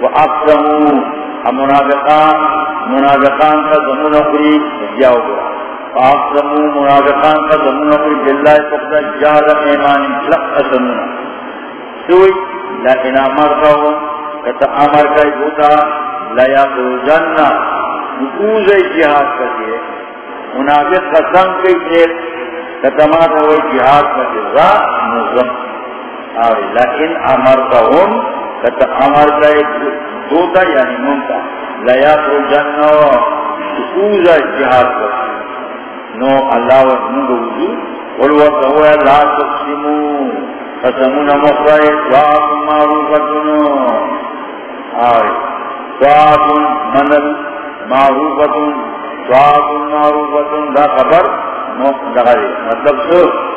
و اقسمو منافقان منافقان کا زمون اخری جاؤ گا فاقسمو منافقان قسمون اپنی باللہ فقدہ جہد ایمان لق قسمون سوئی لیکن امر کہو کتا امر کہی بوتا لیا تو جنہ نکوز جہاد کرتے منافق قسم کئی چیز کتا ماتا ہوئی یعنی جہاد کرتے را نظم. آوری لیکن امر کہو کتا امر کہی بوتا یعنی منتا لیا تو جنہ نکوز جہاد کرتے نو اللہ و نو وضو ولو تو لا تقسموا قسمنا مخرج واق معروفتن آئے واق منل معروفتن واق معروفتن دا خبر نو دغری مطلب سو مطلب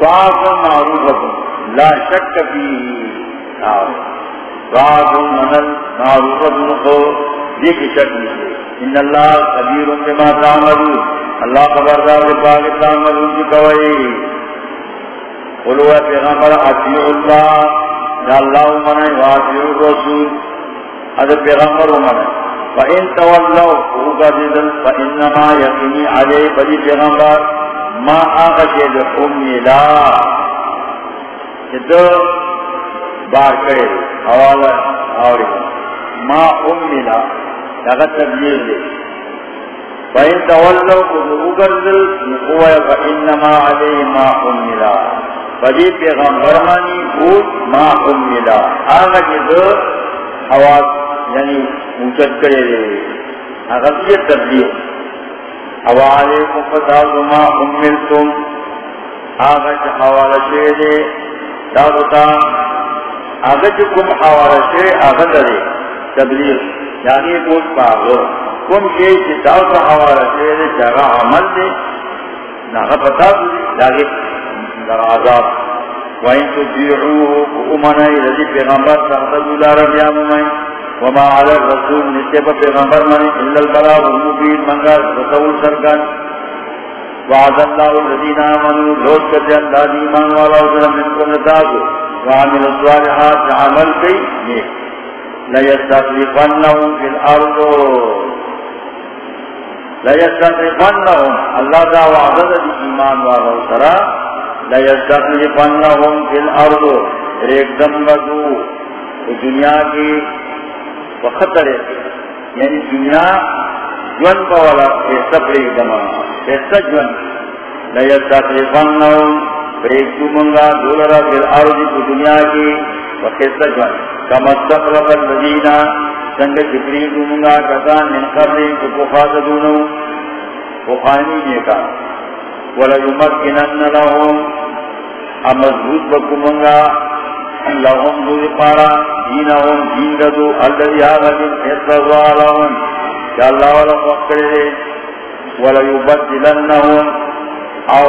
واق معروفتن لا شک فی۔ آئے واق منل معروفتن خو دیکھ شک نہیں ان اللہ خبیر بما تعملون۔ اللہ خبردار باغ تعملون کی کوئی۔ قلوا پیغمبر اطیع اللہ۔ یا اللہ منع واطیع الرسول هذا پیغمبر منع فإن تولوا فوقدن فإنما يقيني عليه بدي پیغمبر، ما آغشي لحم لا۔ جدو بار کرے، حوالہ آوری۔ ما أملا اگر تبلیغ دے۔ فإن تولوا قدوغرزل نقوى فإنما عليه ما أملا فدی پیغمبر مانی بود ما أملا آغا جدو حواس یعنی موچد کرے دے۔ اگر یہ تبلیغ۔ حواليكم فتاظ ما أملتم آغا جا حوالة شئ دے داغتا آغا جکم حوالة شئ آغا دے۔ تبلیغ۔ یعنی بوت پاگو۔ کم کے چتاو کا حوالہ سے جگہ عمل دے۔ ناغا پتا دی یعنی در عذاب۔ وَإِن تُجِعُوهُ أُمَنَئِ رضی پیغمبر سخت دولا ربیا ممائی وما علی الرسول نسیب پیغمبر منی اللہ البلاغ المبین منگا رسول سرکن وعد اللہ الذین آمنوا لوت کرتے اللہ دیمان والا وسلم من کو نتاغو وعمل الصالحات عمل کئی نیک ليستخلفنهم في الأرض. ليستخلفنهم الله دا وعدد الإيمان وعلى سرا ليستخلفنهم في الأرض. ایک دم بدو. دنیا کی وخطر یعنی دنیا جون کا والا ایسا ایک دم ایسا جون. ليستخلفنهم ایک دمنگا دولرا في الأرض دنیا کی. وخطر جون. کما استقرق الذین. سنگ جبری دونگا کسان من قبل کو بخاط دونو بخانی نیکا ولا یمکنن لهم. امزود بکمنگا لهم دو پارا دینهم دین دو الذي آغا دین اتضا لهم کہ اللہ والا فقر دے ولا یبدلنهم او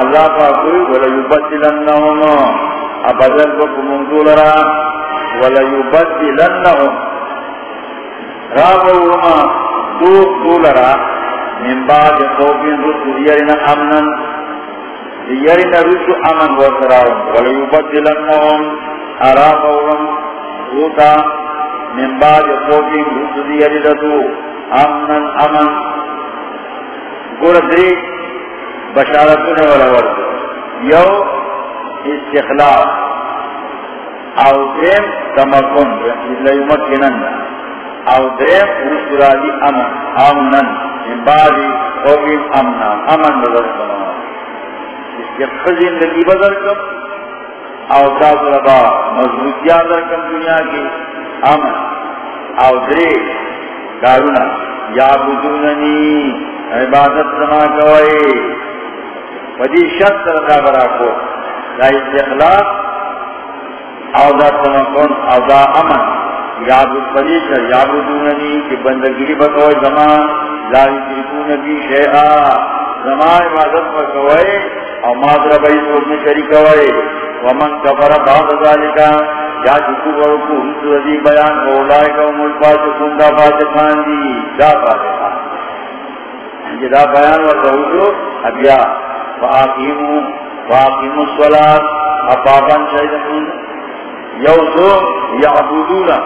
اللہ پاکوی ولا یبدلنهم ابدل بکمنگو لرا وليبدلنهم راغوما دوك دولرا من بعد خوفين رسو يرنا أمنا. يرنا رسو أمن وسراهم وليبدلنهم أراغوهم دوتا من بعد خوفين رسو يرنا أمنا أمن قرد بشارتنا ولا ورد يو استخلاف او دیم تمکن لیمکنن او دیم رسولالی امن امنن من بعدی خوبیم امنا امن بذر کنو اس کے کم او ربا مضبوطیان در کم دنیا کی امن او دری دارونا یا بدوننی عبادت سما کوئی ودی شخص رضا برا کو دا استخلاف او دا تمکن او دا امن یاد پریش یاد دوننی کہ بندگیری بکوئی زمان لا یشرکون بی شیعا زمان عبادت بکوئی او مادر بئی سوچنے شریکوئی ومن کفر بعد ذالکا، یا جکو برکو حس رضی بیان اولائی کا ملپا چکون دا فاتحان دی دا فاتحان جی دا بیان ورکو ابیا، فاقیمو فاقیمو الصلاة اپاپان شاید یو دو یعبدونا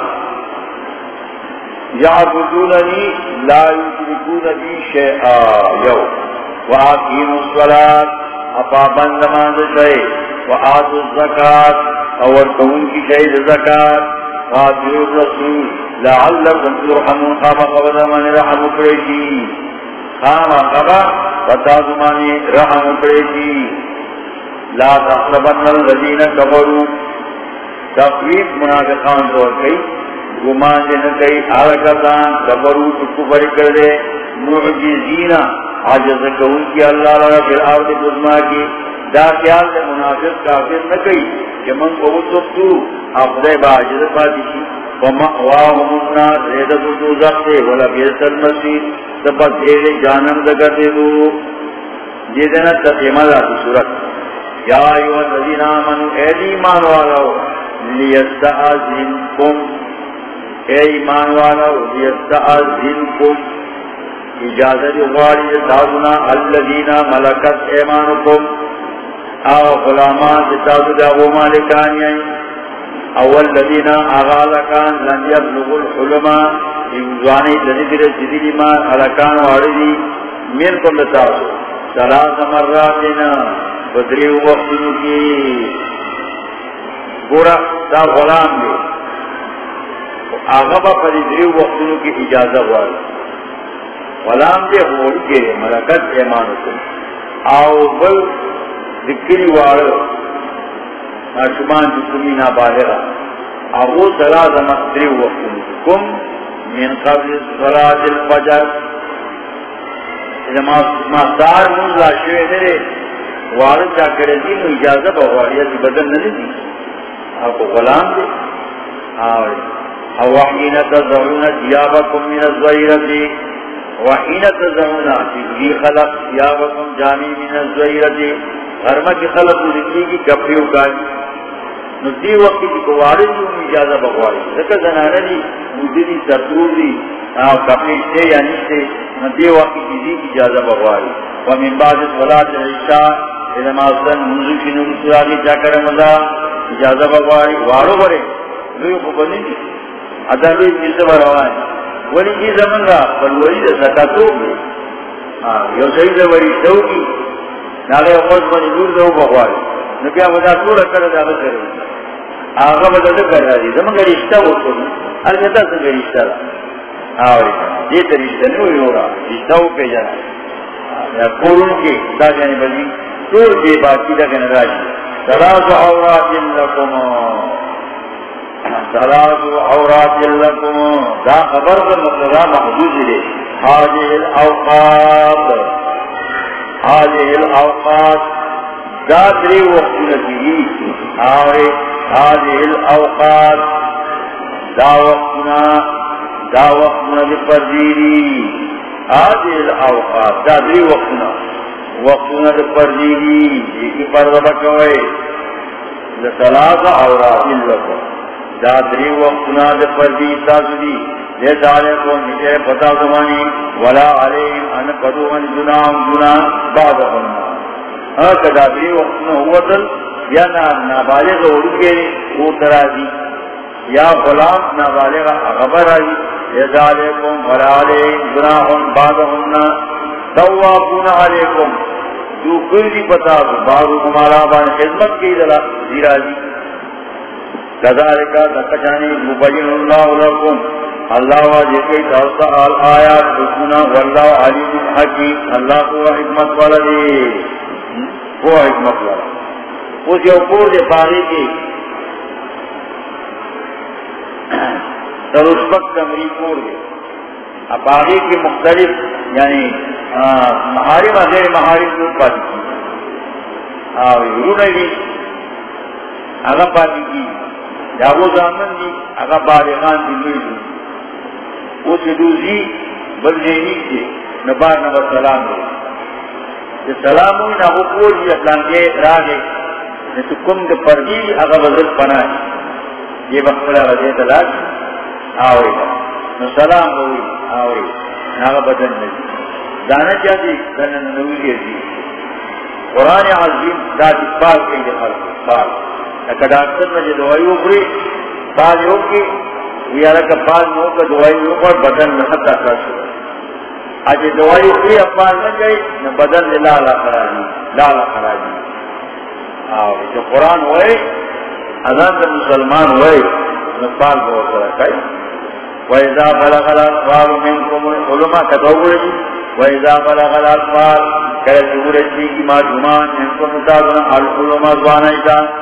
یعبدوننی لا یشرکون بی شیعا یو۔ وآقیم الصلاة اپا بند ماند شئی وآت الزکاة اور کون کی شئی زکاة وآتیو الرسول لعلکم ترحمون خاما قبضا من رحم کرشی خاما قبا فتازمانی رحم کرشی لا تحسبن الذین کبروا تقریب منافقان دور کئی گمان دے نہ کئی آرکتان کبرو کفر کر دے معجزین عجز کون کی اللہ لگا پھر آرد بزما کی۔ دا خیال دے منافق کافر نہ کئی کہ من کو سبتو افضے با عجز پاتی کی ومأواہم النار ریدت دوزخ دے، ولا بیس المسید سبت دیر جانم دکتے دو۔ یہ دینا تقیمہ دا سورت یا ایوہ الذین آمنوا، اے ایمان والاو لیستعذنکم اے ایمان والا لیستعذنکم اجازت غاری تازنا الذین ملکت ایمانکم۔ او غلامان تازو داغو مالکانی اول الذین اغالکان لن یبلغ الحلما امزوانی لذکر جدید ایمان علکان واردی من کل تازو۔ سلاس مراتنا بدریو وقتنو کی۔ گورا، دا غلام دے۔ آغا با پر دریو وقتنو کی اجازہ وارد غلام دے غور کے ملکت ایمانو کن. آو بل ذکری وارد ناشمان جسمی نابالغا. آغو سلاز مقدریو وقتنو کم من قبل صلاة الفجر. ما سار مولا شوئے دے وارد جا کردی نو اجازہ با واریت بدن ندی آپ غلام دے. وحین تزعون دیابکم من الزویرتی وحین تزعون دی خلق دیابکم جانی من الزویرتی غرمہ کی خلق ذکری کی کپڑی اکائی نو دی وقت کی کوارد جو اجازہ بغواری ذکر زنانا دی مجھے دی، سرطور دی. کپڑی شتے یا نشتے. نو دی وقت کی دی اجازہ بغواری ومن بعد صلاة العشاء. اذا ما اصلا منذ کی نمسر آگی جا کرم اللہ اجازہ بغواری وارو برے. لوی خوبنی دی ادھا لوی جیز ولی جی زمن را پر ولی دا زکاتو گی یو سید وری شو کی ناغی خوش بنی دور دو بغواری نبیا ودا سورا کرد آگا کرد آغا بدا دا کرد زمن گا رشتہ ہوتو البتا سنگا رشتہ را آوری دیتا رشتہ نوی ہو رہا رشتہ ہو پہ جانا یا کورون کی دا جانی بلی سور کے باقی دا کن راجی ثلاث عورات لكم ثلاث عورات لكم دا خبر دا مطلب مقرى محدود لے هذه الاوقات هذه الاوقات دا دری وقت نتیجی آوے هذه الاوقات دا وقتنا دا وقتنا دی پردیری. هذه الاوقات دا دری وقتنا وقتنا دا پردیگی ایکی پرد بکوئے دا عورات لکو دا دری وقتنا دا پردی تاسو دی. دے دالے کو نکے پتا زمانی. ولا علیم ان قدو ان جنام جنام بعد خلنا ہاں دا دری وقتنا ہوا دل یا نابالغ اڑکے وہ ترا دی یا غلام نابالغ غبر آئی. دے دالے کو ولا علیم جنام بعد خلنا توابون علیکم. جو کردی پتا، بارو کمارا بان خدمت کی دلا زیرا جی کذالکا دکشانی مبین اللہ لکم اللہ واجی کئی تاوستا آل آیات رسونا واللہ علیم حکیم اللہ کو حکمت والا دی وہ حکمت والا اس یو پور دے پاگی کی ترسبت کمری پور دے. اب آگے کی مختلف یعنی محارم غیر محارم دور پاتی کی. رون دی اگا پاتی کی. جاگو زامن دی اگا بارغان دی لوی دی وہ سدوزی بلجینی دی نبار نبا سلام دی دی سلام ہوئی نا وہ پوچھ دی اپلانگے راگے نیتو کم دی پردی اگا بزر پناہ یہ وقت بخلا رضی دلاش آوئی نو سلام ہوئی آوئی ناغا بدن نجی دانا چاہتی دانا نویلی دی قرآن عظیم داتی پاک کئی دی خلق پاک اکا ڈاکتر نجی دوائی اکری پالی ہوکی ویارا کا پال نو کا دوائی نو بدن میں خطا کر سکتا آج دوائی کوئی اپال نہ گئی نہ بدن میں لالا خراجی لالا خراجی آو جو قرآن ہوئے ازان مسلمان ہوئے نہ پال بہت سرا کئی وَإِذَا بَلَغَ الْأَطْفَالُ مِنْكُمُ الْحُلُمَا كَتَوْبُرِ وَإِذَا بَلَغَ الْأَطْفَالُ كَيَتُورَتِي كِمَا جُمَانِ مِنْكُمْ تَعْدُنَ الْحُلُمَا زْوَانَيْتَا نُفَيَّسْتَعْزِنُوا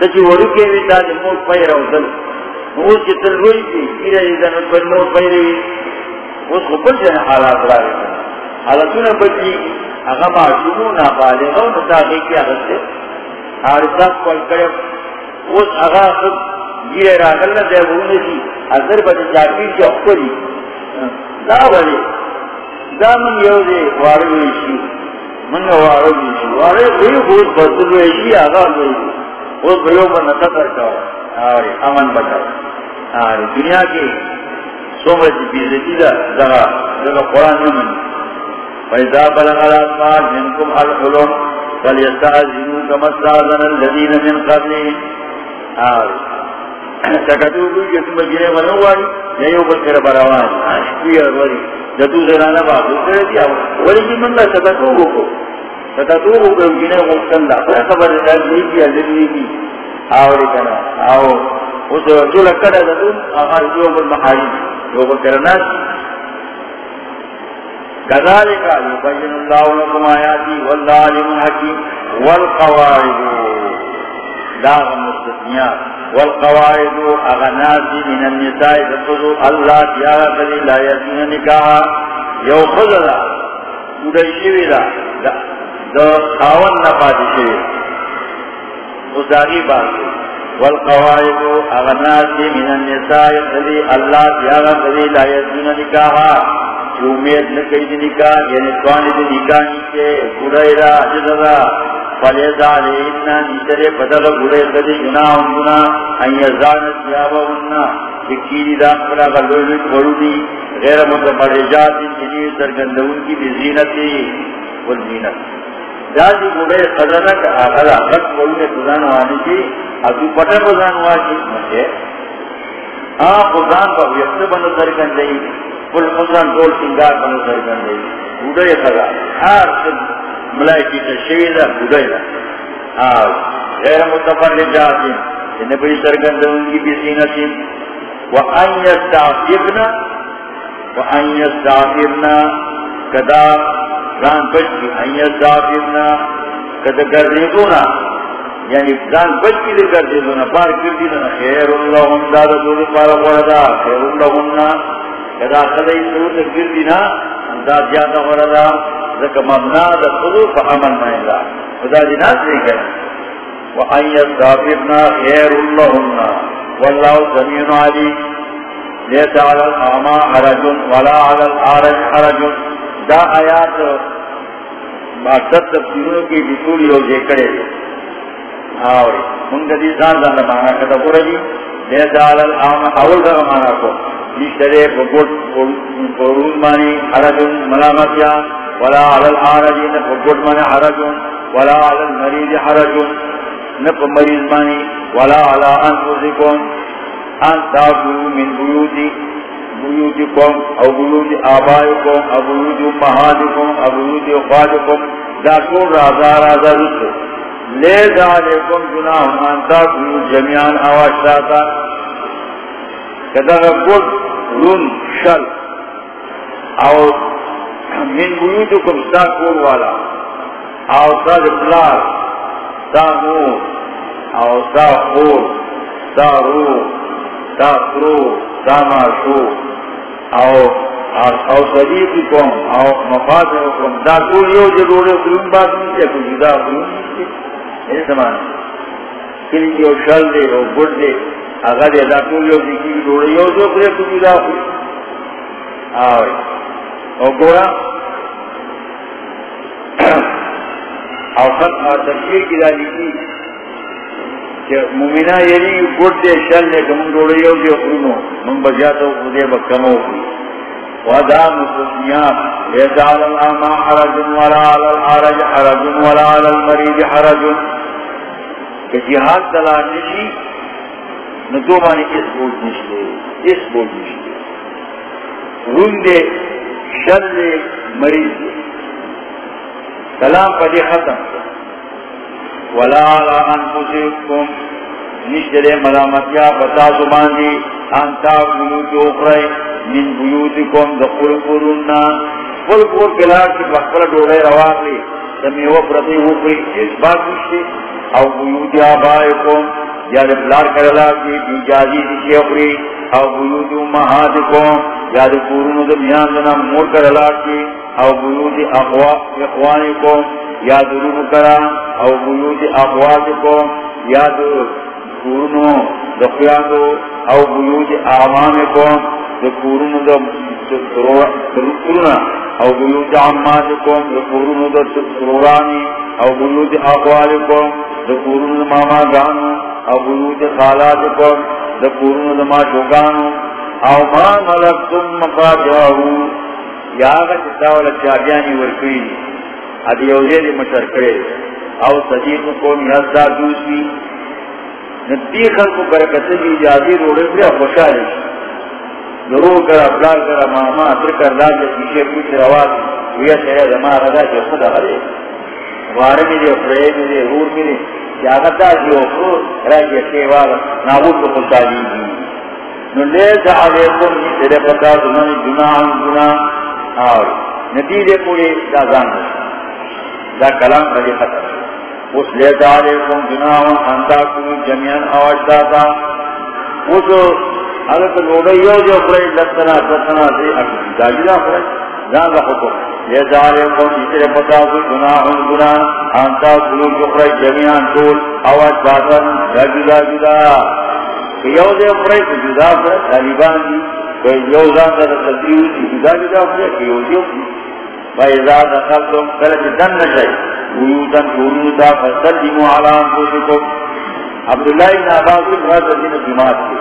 تجی ورکے بھی دا موت پہر او دل اس کی تلوئی کی کیرے ایزن پر موت پہر ہوئی اس کو بل جن حالات را رہے ہیں بچی اگا معشومون بالغون نتاقی کیا غصے حارسات کول کرے اس اگا خود گیرے راگل نہ دے بھولنے کی اثر بچے چاکیر کی اپری دا بلے دا من یو دے واروی شی من واروی شی واروی بھئی بہت بسلوی شی آگا بھئی وہ بھئیوں پر نتفر کرو آرے امن بچاو آرے دنیا کی سومت بیزتی دا دغا دغا قرآن یمن فَإِذَا بَلَغَ الْأَطْفَالُ مِنْكُمْ الْحُلُمَ فَلْيَسْتَأْذِنُوا كَمَا اسْتَأْذَنَ الَّذِينَ مِنْ قَبْلِهِمْ۔ آرے سکتو کوئی کہ تم بگیرے منوائی یہی اوپر پھر براوان۔ آشکوی اروری جدو زنانا بابو کرے دیا، ولی جی من اللہ سکتو کو۔ سکتو کو کہ گینے مختن دا پر خبر دار نہیں کیا لگنی کی آوری کنا آو اس جو لکڑا جدو آغاز جو اوپر محاری جو اوپر کرنا كذلك يبين الله لكم آياته والله عليم حكيم والقواعد. لا مستثنيات. والقواعد اغناس من النساء تقضوا الله تيارا قدي لا يسين نكاها يو خذلا. ودي شوي لا. دو خاون نفاد شوي وزاري بار والقواعد اغناس من النساء قدي الله تيارا قدي لا يسين نكاها جو امید نکئی دی نکاح یعنی توانی دی نکاح نیچے گڑائی را جزا فلیزا علیہنا نیچرے بدل گڑائی قدی گناہ انگنا ان یزانت یابا اننا چکیری دا اپنا غلولی قرودی غیر متمرجات انجنی سرگندون کی بزینتی والزینت. جازی گڑائی قدرک آخر آخر قرودی قدان وانی کی ادو پتر قدان وانی کی آن قدان با ویقت بند سرگندئی کل مزان دول سنگار بنو سرگن دے بودای خدا ہر سب ملائکی تشویدہ بودای دا آج غیر متفر لجاتین جنہ بڑی سرگن دے ان کی بسینتین وَأَنْ يَسْتَعْفِرْنَا وَأَنْ يَسْتَعْفِرْنَا، کدا زان بچ کی ان يَسْتَعْفِرْنَا کدا گردیدونا یعنی زان بچ کی لے گردیدونا پار کردیدونا. خیر اللہم دادا دول پارا وردا خیر اللہمنا کدا خدای سور گر دینا دا زیادہ وردا ذکا ممنا دا خدو فا امن مائندا خدا جی دینا سے کہنا وَأَنْ يَسْتَعْفِرْنَا خَيْرُ اللَّهُنَّ وَاللَّهُ سَمِيعٌ عَلِيمٌ لَيْسَ عَلَى الْأَعْمَى حَرَجٌ وَلَا عَلَى الْأَعْرَجِ حَرَجٌ دا آیات مقصد تفسیروں کی بطوری ہو جے کرے آوری ان کا دیسان دا مانا کتا پورا جی۔ لَيْسَ عَلَى الْأَعْمَى اول دا مانا کو۔ نشترے بگوٹ قرون مانی حرجن ملامتیا۔ ولا علی الحرجین بگوٹ مانی حرجن۔ ولا علی المریض حرجن۔ نپ مریض مانی ولا علی انفسکم۔ ان تاکو من بیوتی۔ بیوتکم او بیوت آبائکم او بیوت امہاتکم او بیوت اخواتکم دا کون رازا رازا رسو لے ذالکم جناہ ان تاکو جميعا اواشتاتا کدا گوٹ لون شل. او من بیوتکم ستا کور والا. او ستا دپلار ستا مور. او ستا خور ستا رو ستا کرو ستا ماشو او او صدیقکم او مفاتحکم دا کور یو جلوڑے قلون بات نیچے کچھ دا قلون نیچے ایسے کلی یو شل دے او گڑ دے. اگر یہ دا کول یو دیکی دوڑے یو دو کرے کچھ دا آوے. او گورا او خط اور تفسیر کی دالی کی کہ مومنہ یعنی گوڑ دے شل لے کہ من دوڑے یو دے اخرونو، من بجاتا خودے بکمو کی ودا مسلمیان لیتا علی الامہ حرج ولا علی الحرج حرج ولا علی المریض حرج۔ کہ جہاد دلا نشی نتو مانی اس بوجھ نشلے، اس بوجھ نشلے۔ رون دے، شل مریض دے۔ کلام پدی ختم۔ ولا على انفسكم نشتري ملامتيا بتا زمان دي انتا بيوت اخرى من بيوتكم دخل قرنا قل قول بلاد کی بخبر دوڑے روان لی سمی و پرتی ہو اس بات مشتی او بیوت آبائکم یا رفلار کرلا کی بیجازی دیشی اخری او بیوت امہاتکم یا دکورون دمیان دنا مور کرلا کی او بیوت اخوانکم یا درون کرا او بیوت اقوات کو، یا درونو دخیانو او بیوت اعمان کو دکورونو دکورونو او بیوت عمات کو دکورونو دکورانی او بیوت اقوال کو دکورونو ماما گانو او بیوت خالات کو دکورونو دما شوگانو او ما ملکتم مقاجاہو یا آگا چتاولا چاہیانی ورکوئی۔ ادی دی مشر کرے او صدیق کو نیازدار دوسری ندی خلق برکت دی اجازی روڑے پر خوشحالی ضرور کر افلال کر ماما اتر کر لال جیشے پوچھ رواد ویا شہر زمان رضا جی خدا خدے وارمی دی افرے می دی رور می دی جاگتا جی افرو رائی جیشے والا نابود کو خوشحالی دی نو لیتا علیکم نی تیرے پتا زمان گناہ گناہ آوری نتیجے پوری دازان رسول دا کلام رجی ختم اس لے دارے کن جناہوں انتا کنی جمعین آواز داتا اس حضرت لوڑیو جو پرے لتنا ستنا سے اکسی داجدہ پرے جان دا حکم لے دارے کن جترے پتا کن جناہوں جناہ انتا کنی جو پرے جمعین دول آواز داتا جاجدہ جدا۔ یو دے پرے جدا پرے طالبان دی۔ کوئی یو زان دا تصدیو جدا جدا پرے یو جو دیو فإذا دخلتم فلت دن شيء. ويوتا قرودا فسلموا على أنفسكم. عبد الله بن عباس رضي الله جماعت کے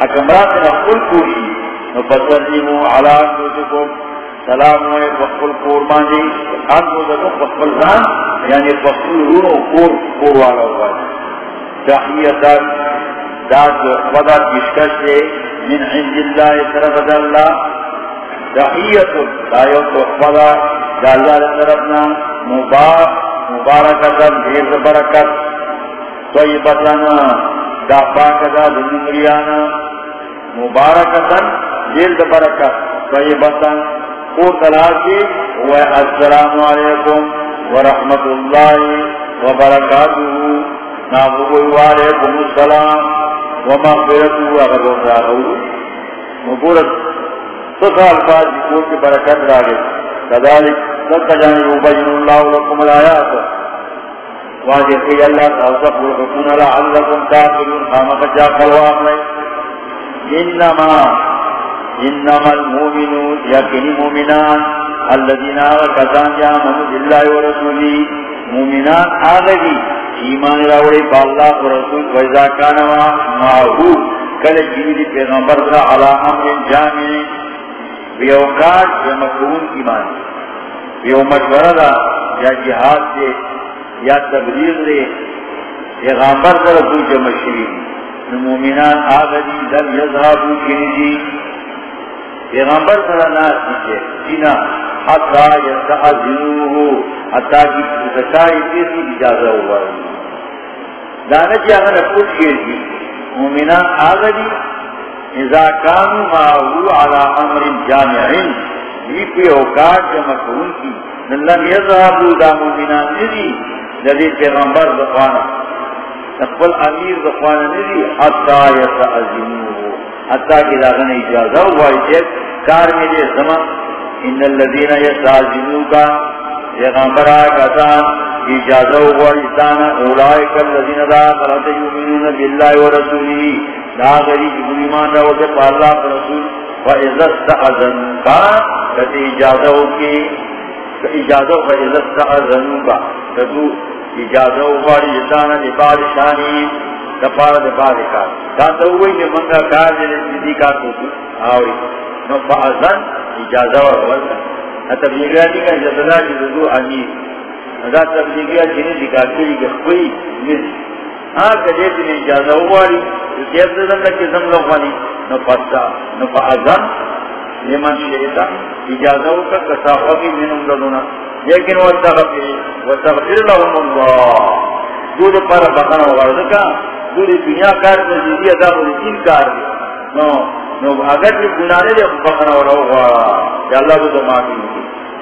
اکمرات نے قل کوشی فسلموا على أنفسكم. سلام ہوئے، فقل قربان جی أنفسكم فقل ذان یعنی فقل رونو قور قور والا ہوا تحییتا ذات وضع کشکش من عند الله طرف اللہ. تحیت دایو تحفظا جاللہ طرفنا مبارک مبارکتا دیر برکت طیبتنا دا پاکتا دنمریانا مبارکتا دیر برکت طیبتا کو تلاکی و السلام علیکم ورحمت اللہ وبرکاتہ. نابوی وعلیکم السلام ومغفرتو اغرب راہو مبورت سکا الفاظ جکور کی برکت را گئی کذالک سکا جانی یوبین اللہ لکم الآیات۔ واجب کی اللہ تعصف ورکتون لعلکم تاکلون خامق جا خلواق لئی انما انما المومنون یکنی مومنان الذین آغا کسان جامنوا باللہ ورسولی مومنان آغا ایمان راوڑی با اللہ ورسول ویزا کانوا ماہو، کل جیدی پیغمبر را علا امر جامعی بیوکات یا مقرون ایمان بیو مشورہ دا یا جہاد دے، یا تبلیغ دے پیغامبر در دو جمع شوی مومنان آغدی لم یذہبو کنجی پیغامبر در ناس دیجے جنا، حتی یستعذنوہو حتی کی ستائی تیسی اجازہ ہوا۔ دانچی اگر اپوچ گئی مومنان آغدی اذا كانوا معه على امر جامع في اوقات جمع كون کی لن يذهبوا دا مؤمنان ندی لذي پیغمبر دخوانا. تقبل امیر دخوانا ندی، حتی يتعزموه حتی کی داغن اجازہ وائجت کار میں دے زمان. ان الذين يتعزموك پیغمبر آکتان اجازہ وائجتانا اولائک الذين دا قرأت يؤمنون بالله ورسوله دا غری ایمان راو دے اللہ پر رسول فعزت ازن کا کتی اجازہ کی اجازہ و فعزت ازن کا کتو اجازہ و باری جتانا دی بادشانی کپارا دی بادشان داتا ہوئی کہ منگا کار جلے سیدی کار کو آوری نو فعزن اجازہ و ورولتا تبلیغیاتی کا جزلا کی رضو انی دا تبلیغیات جنہیں دکھا کری کہ کوئی نزی ہاں کدے تین اجازہ ہواری کیف دن لکی زم لوگانی نو فتا نو لمن شئتا اجازہ ہوکا کسافقی منم لدونا لیکن وہ تغفر لهم اللہ۔ دود پر بخنا وغرد دود دنیا کار تجیزی ادا دین کار دی نو نو اگر یہ گناہ دے بخنا وغرد کہ اللہ کو تو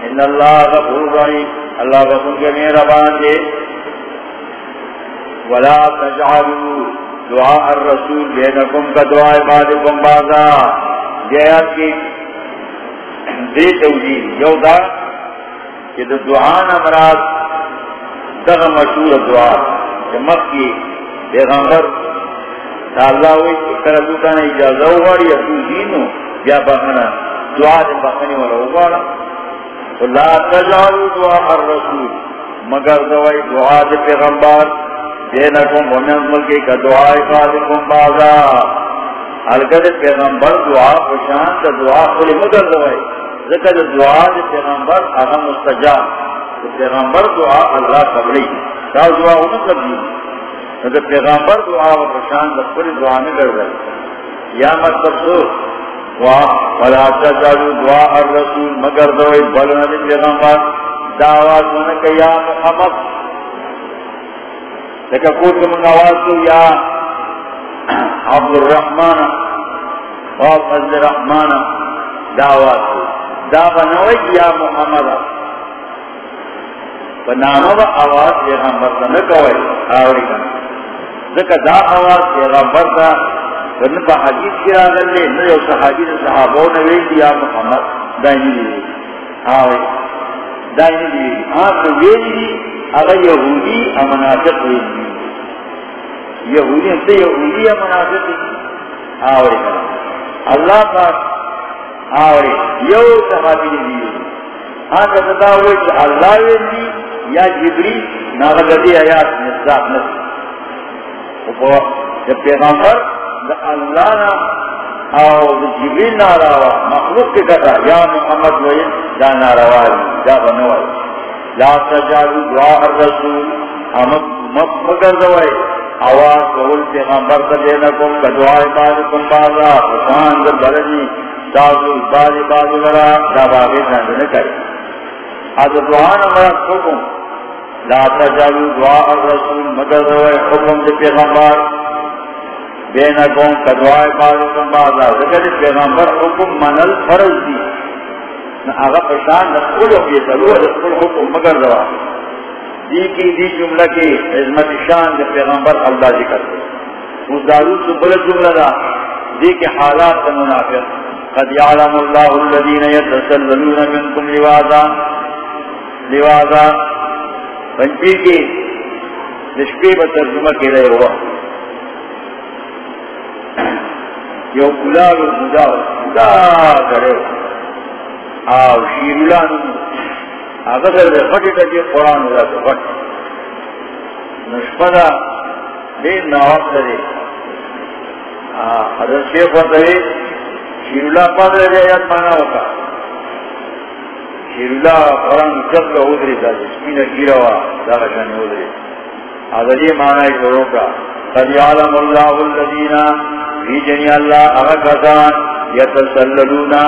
ان اللہ غفور رحیم۔ اللہ غفور کے میرا باندے ولا تجعلوا دعاء الرسول بينكم كدعاء بعضكم بعضا. جاءت کی دے توجید یو دا کہ دعا نمراد دغا مشہور دعا. کہ مکی پیغمبر تا اللہ ہوئی کہ دوتا نے اجازہ ہوگاڑی یا تو دینو یا بخنا دعا دے بخنی والا ہوگاڑا لا تجعلوا دعاء الرسول. مگر دوائی دعا دے پیغمبر دینکم ومن ملکی کا دعائی خالقم بازا. حلقت پیغمبر دعا پشان تا دعا خلی مگر دوائی ذکر دعا دی پیغمبر اغا مستجاب. پیغمبر دعا اللہ قبلی. تا دعا انہوں قبلی. ذکر پیغمبر دعا پشان تا خلی دعا نگر دوائی یا مطلب سو. ولا تجالو دعا الرسول مگر دوائی بلنا دی پیغمبر دعوات منک یا محمد. لیکن کوئی کہ من آواز کو یا عبد الرحمن اور فضل الرحمن دا آواز کو دا بنوئی یا محمد۔ بنانو با آواز پیغمبر تا نکوئی آوری کن ذکر دا آواز پیغمبر تا ورن با حدیث کی آگر لے نیو صحابی دا صحابو نویل یا محمد۔ دائنی دی آوری۔ دائنی دی آنکھ ویل ہاں، دی اگر یہودی امنافق ویل یہودی سے یہودی منافق آوری اللہ پاک آوری یو صحابی دی ہاں کہتا ہوئے کہ اللہ ویلی یا جبری ناغدی آیات نصاب نصاب جب پیغمبر دا اللہ نا او دا جبریل ناروا مخلوق کے کہتا یا محمد ویل دا ناروا دا بنوائی لا تجالو دعا الرسول. ہم مگر دوائی آواز قول پیغمبر کا دینا کم کدعائی بازکم بازا. حسان در بلدی تازو بازی بازی لرا. دا باغی سندن کری از دعان امرات حکم. لا تجالو دعا الرسول. مگر دوئے حکم دی پیغمبر. دینا کم کدعائی بازکم بازا. ذکر پیغمبر حکم منل فرض دی. اگر پشان نسکل ہو پیسلو نسکل حکم مگر دعا دی کی، دی جملہ کی عظمت شان دے پیغمبر اللہ ذکر دے۔ اس دارو سے بلے جملہ دا۔ دی کے حالات کا منافق۔ قد یعلم اللہ الذین یتسللون منکم لوازا لوازا پنچی کی نشپی با ترجمہ کے رہے ہوا۔ یو کلال و بدا بدا کرے آو شیرولانو اگر دے فٹی تکی قرآن ہوگا تو فٹ نشپدا دے نواق دے حضرت شیخ ورطوی شیر اللہ پاس رہے آیات مانا ہوگا شیر قرآن جب کا ادری تھا جسمین گیروا داغا شانی ادری حضر یہ مانا ایک وروں کا قد یعلم اللہ الذین، فی جنی اللہ اغکتان یتسللونا.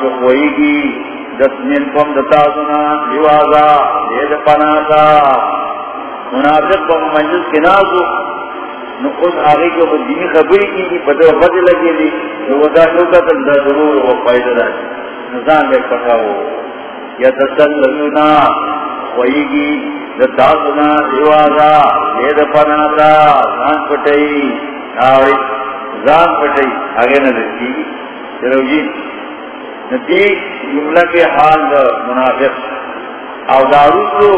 چخوئی کی دتنین کم دتا سنا لیوازا دید پناتا منافق کم مجلس کے نازو۔ نو اس آگے کے وہ دینی خبری کی کی پتہ و پتہ لگی دی۔ تو وہ دا شوکا تک دا ضرور وہ فائدہ دا۔ نظام ایک پتہ ہو۔ یا تسللونا ویگی دتا سنا لیوازا دید پناتا زان پٹئی آوری زان پٹئی آگے نہ دیکھی چلو جی۔ نتی جملہ کے حال دا منافق. او دارو تو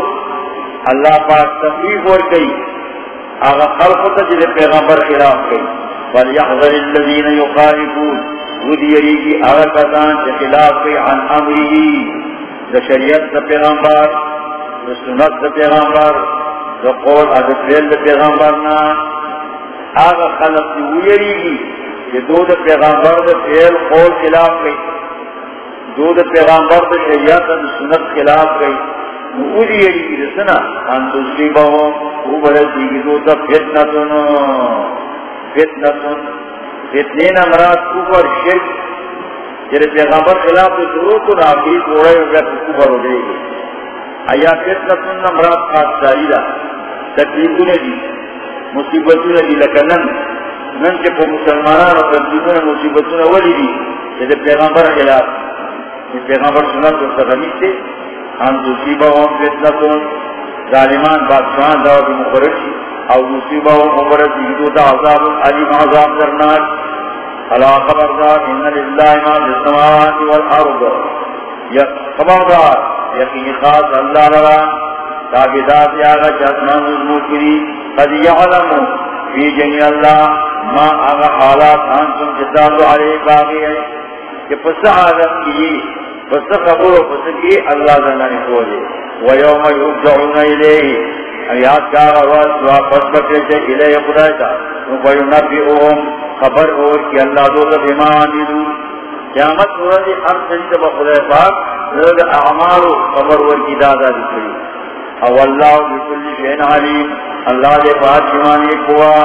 اللہ پاک تفریف اور کئی آغا خلق تا جلے پیغمبر خلاف کئی فَلْيَحْذَرِ الَّذِينَ يُخَالِفُونَ. ودیری کی آغا کسان چا خلاف کی عن امری دا شریعت دا پیغمبر دا سنت دا پیغمبر دا قول دا فیل دا پیغمبرنا آغا خلق دی ویری کی کہ دو دا پیغمبر دا فیل قول خلاف کی دو دا پیغمبر دا شریعت دا سنت خلاف کی نوری یری کی رسنا ان تصیبہم او برسی کی دو تا فتنتن فتنتن فتنین امراض کفر، شرک۔ جرے پیغمبر خلاف دو شروع کو ناکی کوڑے ہو گیا کفر ہو جائے گی آیا فتنتن امراض خاص ساری دا، تکلیفوں نے دی، مصیبتوں نے دی لکنن نن کے پو مسلمانان و تنظیموں نے مصیبتوں نے ولی دی، جرے پیغمبر خلاف۔ پیغمبر سنت و سغمیت سے ان تصیبہم فتنتن ظالمان بادشاہان دعوت مخرشی او تصیبہم مبرد جدو دا عذاب علیم عذاب درناک خلا خبردار ان للہ ما فی السماوات والارض. خبردار یقین خاص اللہ لرا تابدات یاغا چاسمان نظمو کری قد یعلمو فی جنی اللہ ما آغا حالات انتم جدادو علیہ باقی ہے کہ پس عالم کی پس خبر و پس کی اللہ زنانی کھولے ویوم یرجعون الیہ ایات کا آواز واپس بکے چھے الیہ خدای تا. ویونبئوهم خبر اور کی اللہ دو بما عملو قیامت ورد ہر سنید با خدای پاک رد اعمال خبر اور کی دادا دکھری او اللہ بکل شین علیم، اللہ دے پاک شمانی کوا.